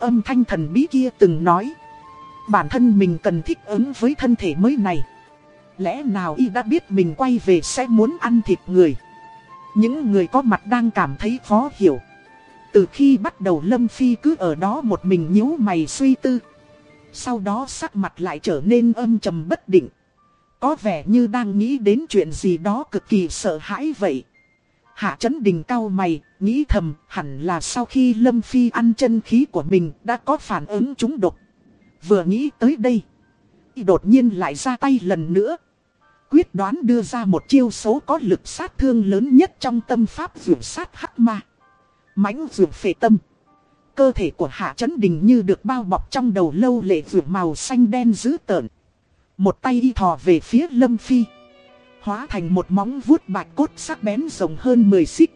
Âm thanh thần bí kia từng nói. Bản thân mình cần thích ứng với thân thể mới này. Lẽ nào y đã biết mình quay về sẽ muốn ăn thịt người? Những người có mặt đang cảm thấy khó hiểu. Từ khi bắt đầu Lâm Phi cứ ở đó một mình nhíu mày suy tư. Sau đó sắc mặt lại trở nên âm trầm bất định. Có vẻ như đang nghĩ đến chuyện gì đó cực kỳ sợ hãi vậy. Hạ chấn đình cao mày, nghĩ thầm hẳn là sau khi Lâm Phi ăn chân khí của mình đã có phản ứng trúng độc. Vừa nghĩ tới đây, đột nhiên lại ra tay lần nữa. Quyết đoán đưa ra một chiêu số có lực sát thương lớn nhất trong tâm pháp rượu sát hắc ma. mãnh rượu phệ tâm. Cơ thể của Hạ Chấn Đình như được bao bọc trong đầu lâu lệ rượu màu xanh đen dữ tợn. Một tay y thò về phía Lâm Phi. Hóa thành một móng vuốt bạch cốt sắc bén rộng hơn 10 xích.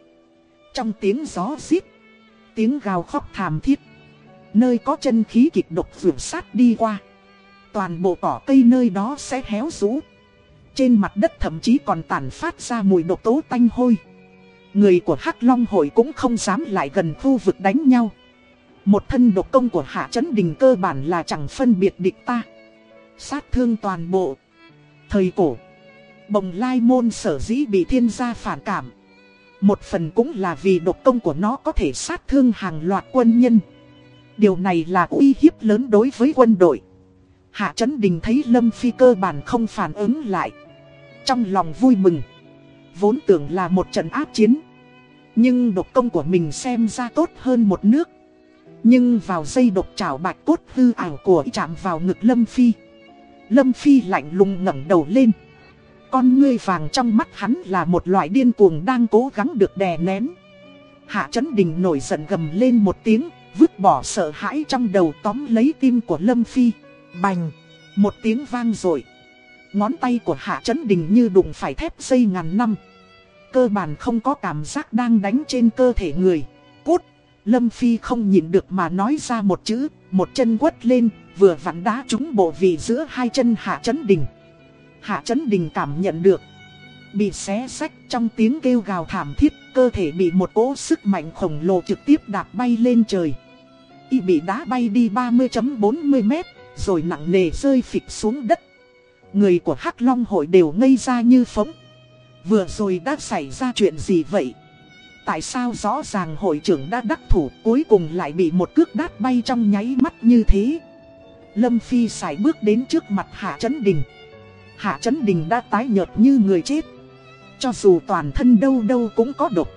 Trong tiếng gió xít. Tiếng gào khóc thảm thiết. Nơi có chân khí kịch độc vượt sát đi qua. Toàn bộ cỏ cây nơi đó sẽ héo rũ. Trên mặt đất thậm chí còn tản phát ra mùi độc tố tanh hôi. Người của Hắc Long hội cũng không dám lại gần khu vực đánh nhau. Một thân độc công của Hạ Chấn Đình cơ bản là chẳng phân biệt địch ta sát thương toàn bộ. Thời cổ, bồng lai môn sở dĩ bị thiên gia phản cảm. Một phần cũng là vì độc công của nó có thể sát thương hàng loạt quân nhân. Điều này là uy hiếp lớn đối với quân đội. Hạ Trấn Đình thấy Lâm Phi cơ bản không phản ứng lại. Trong lòng vui mừng. Vốn tưởng là một trận áp chiến. Nhưng độc công của mình xem ra tốt hơn một nước. Nhưng vào dây độc trảo bạch cốt hư ảo của chạm vào ngực Lâm Phi. Lâm Phi lạnh lùng ngẩng đầu lên. Con ngươi vàng trong mắt hắn là một loại điên cuồng đang cố gắng được đè nén. Hạ Trấn Đình nổi giận gầm lên một tiếng, vứt bỏ sợ hãi trong đầu tóm lấy tim của Lâm Phi. Bành! Một tiếng vang rồi. Ngón tay của Hạ Trấn Đình như đụng phải thép dây ngàn năm. Cơ bản không có cảm giác đang đánh trên cơ thể người. Cút! Lâm Phi không nhìn được mà nói ra một chữ, một chân quất lên, vừa vặn đá trúng bộ vị giữa hai chân Hạ Chấn Đình. Hạ Chấn Đình cảm nhận được. Bị xé sách trong tiếng kêu gào thảm thiết, cơ thể bị một cỗ sức mạnh khổng lồ trực tiếp đạp bay lên trời. Y bị đá bay đi 30.40 mét, rồi nặng nề rơi phịch xuống đất. Người của Hắc Long hội đều ngây ra như phóng. Vừa rồi đã xảy ra chuyện gì vậy? Tại sao rõ ràng hội trưởng đã đắc thủ cuối cùng lại bị một cước đát bay trong nháy mắt như thế? Lâm Phi xài bước đến trước mặt Hạ Trấn Đình. Hạ Trấn Đình đã tái nhợt như người chết. Cho dù toàn thân đâu đâu cũng có độc.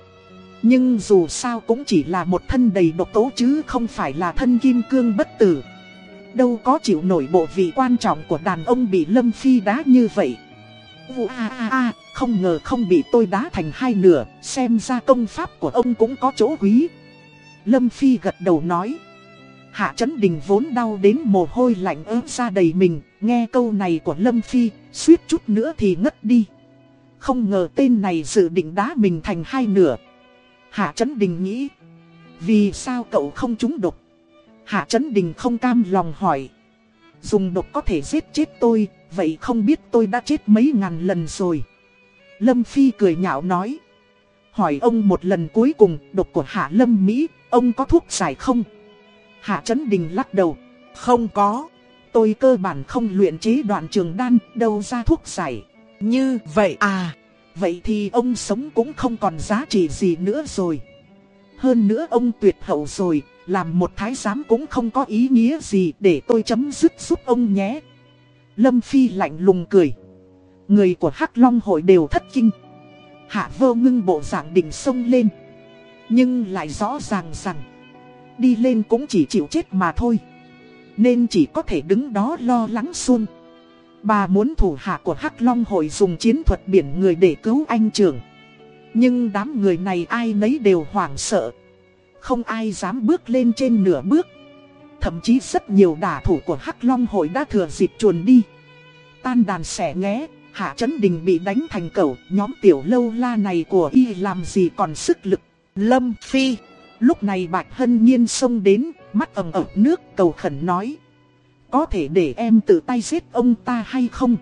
Nhưng dù sao cũng chỉ là một thân đầy độc tố chứ không phải là thân kim cương bất tử. Đâu có chịu nổi bộ vị quan trọng của đàn ông bị Lâm Phi đá như vậy. Ú a a a, không ngờ không bị tôi đá thành hai nửa, xem ra công pháp của ông cũng có chỗ quý. Lâm Phi gật đầu nói. Hạ Trấn Đình vốn đau đến mồ hôi lạnh ớt ra đầy mình, nghe câu này của Lâm Phi, suýt chút nữa thì ngất đi. Không ngờ tên này dự định đá mình thành hai nửa. Hạ Trấn Đình nghĩ, vì sao cậu không trúng độc? Hạ Trấn Đình không cam lòng hỏi. Dùng độc có thể giết chết tôi, vậy không biết tôi đã chết mấy ngàn lần rồi. Lâm Phi cười nhạo nói. Hỏi ông một lần cuối cùng, độc của Hạ Lâm Mỹ, ông có thuốc giải không? Hạ Trấn Đình lắc đầu. Không có. Tôi cơ bản không luyện chế đoạn trường đan, đâu ra thuốc giải. Như vậy à, Vậy thì ông sống cũng không còn giá trị gì nữa rồi. Hơn nữa ông tuyệt hậu rồi, làm một thái giám cũng không có ý nghĩa gì để tôi chấm dứt giúp ông nhé. Lâm Phi lạnh lùng cười. Người của Hắc Long hội đều thất kinh. Hạ vô ngưng bộ dạng đỉnh sông lên. Nhưng lại rõ ràng rằng, đi lên cũng chỉ chịu chết mà thôi. Nên chỉ có thể đứng đó lo lắng xuân Bà muốn thủ hạ của Hắc Long hội dùng chiến thuật biển người để cứu anh trưởng. Nhưng đám người này ai nấy đều hoảng sợ. Không ai dám bước lên trên nửa bước. Thậm chí rất nhiều đả thủ của Hắc Long hội đã thừa dịp chuồn đi. Tan đàn xẻ nghé, Hạ Trấn Đình bị đánh thành cẩu, nhóm tiểu lâu la này của y làm gì còn sức lực. Lâm Phi, lúc này Bạch Hân Nhiên xông đến, mắt ẩm ẩm nước cầu khẩn nói. Có thể để em tự tay giết ông ta hay không?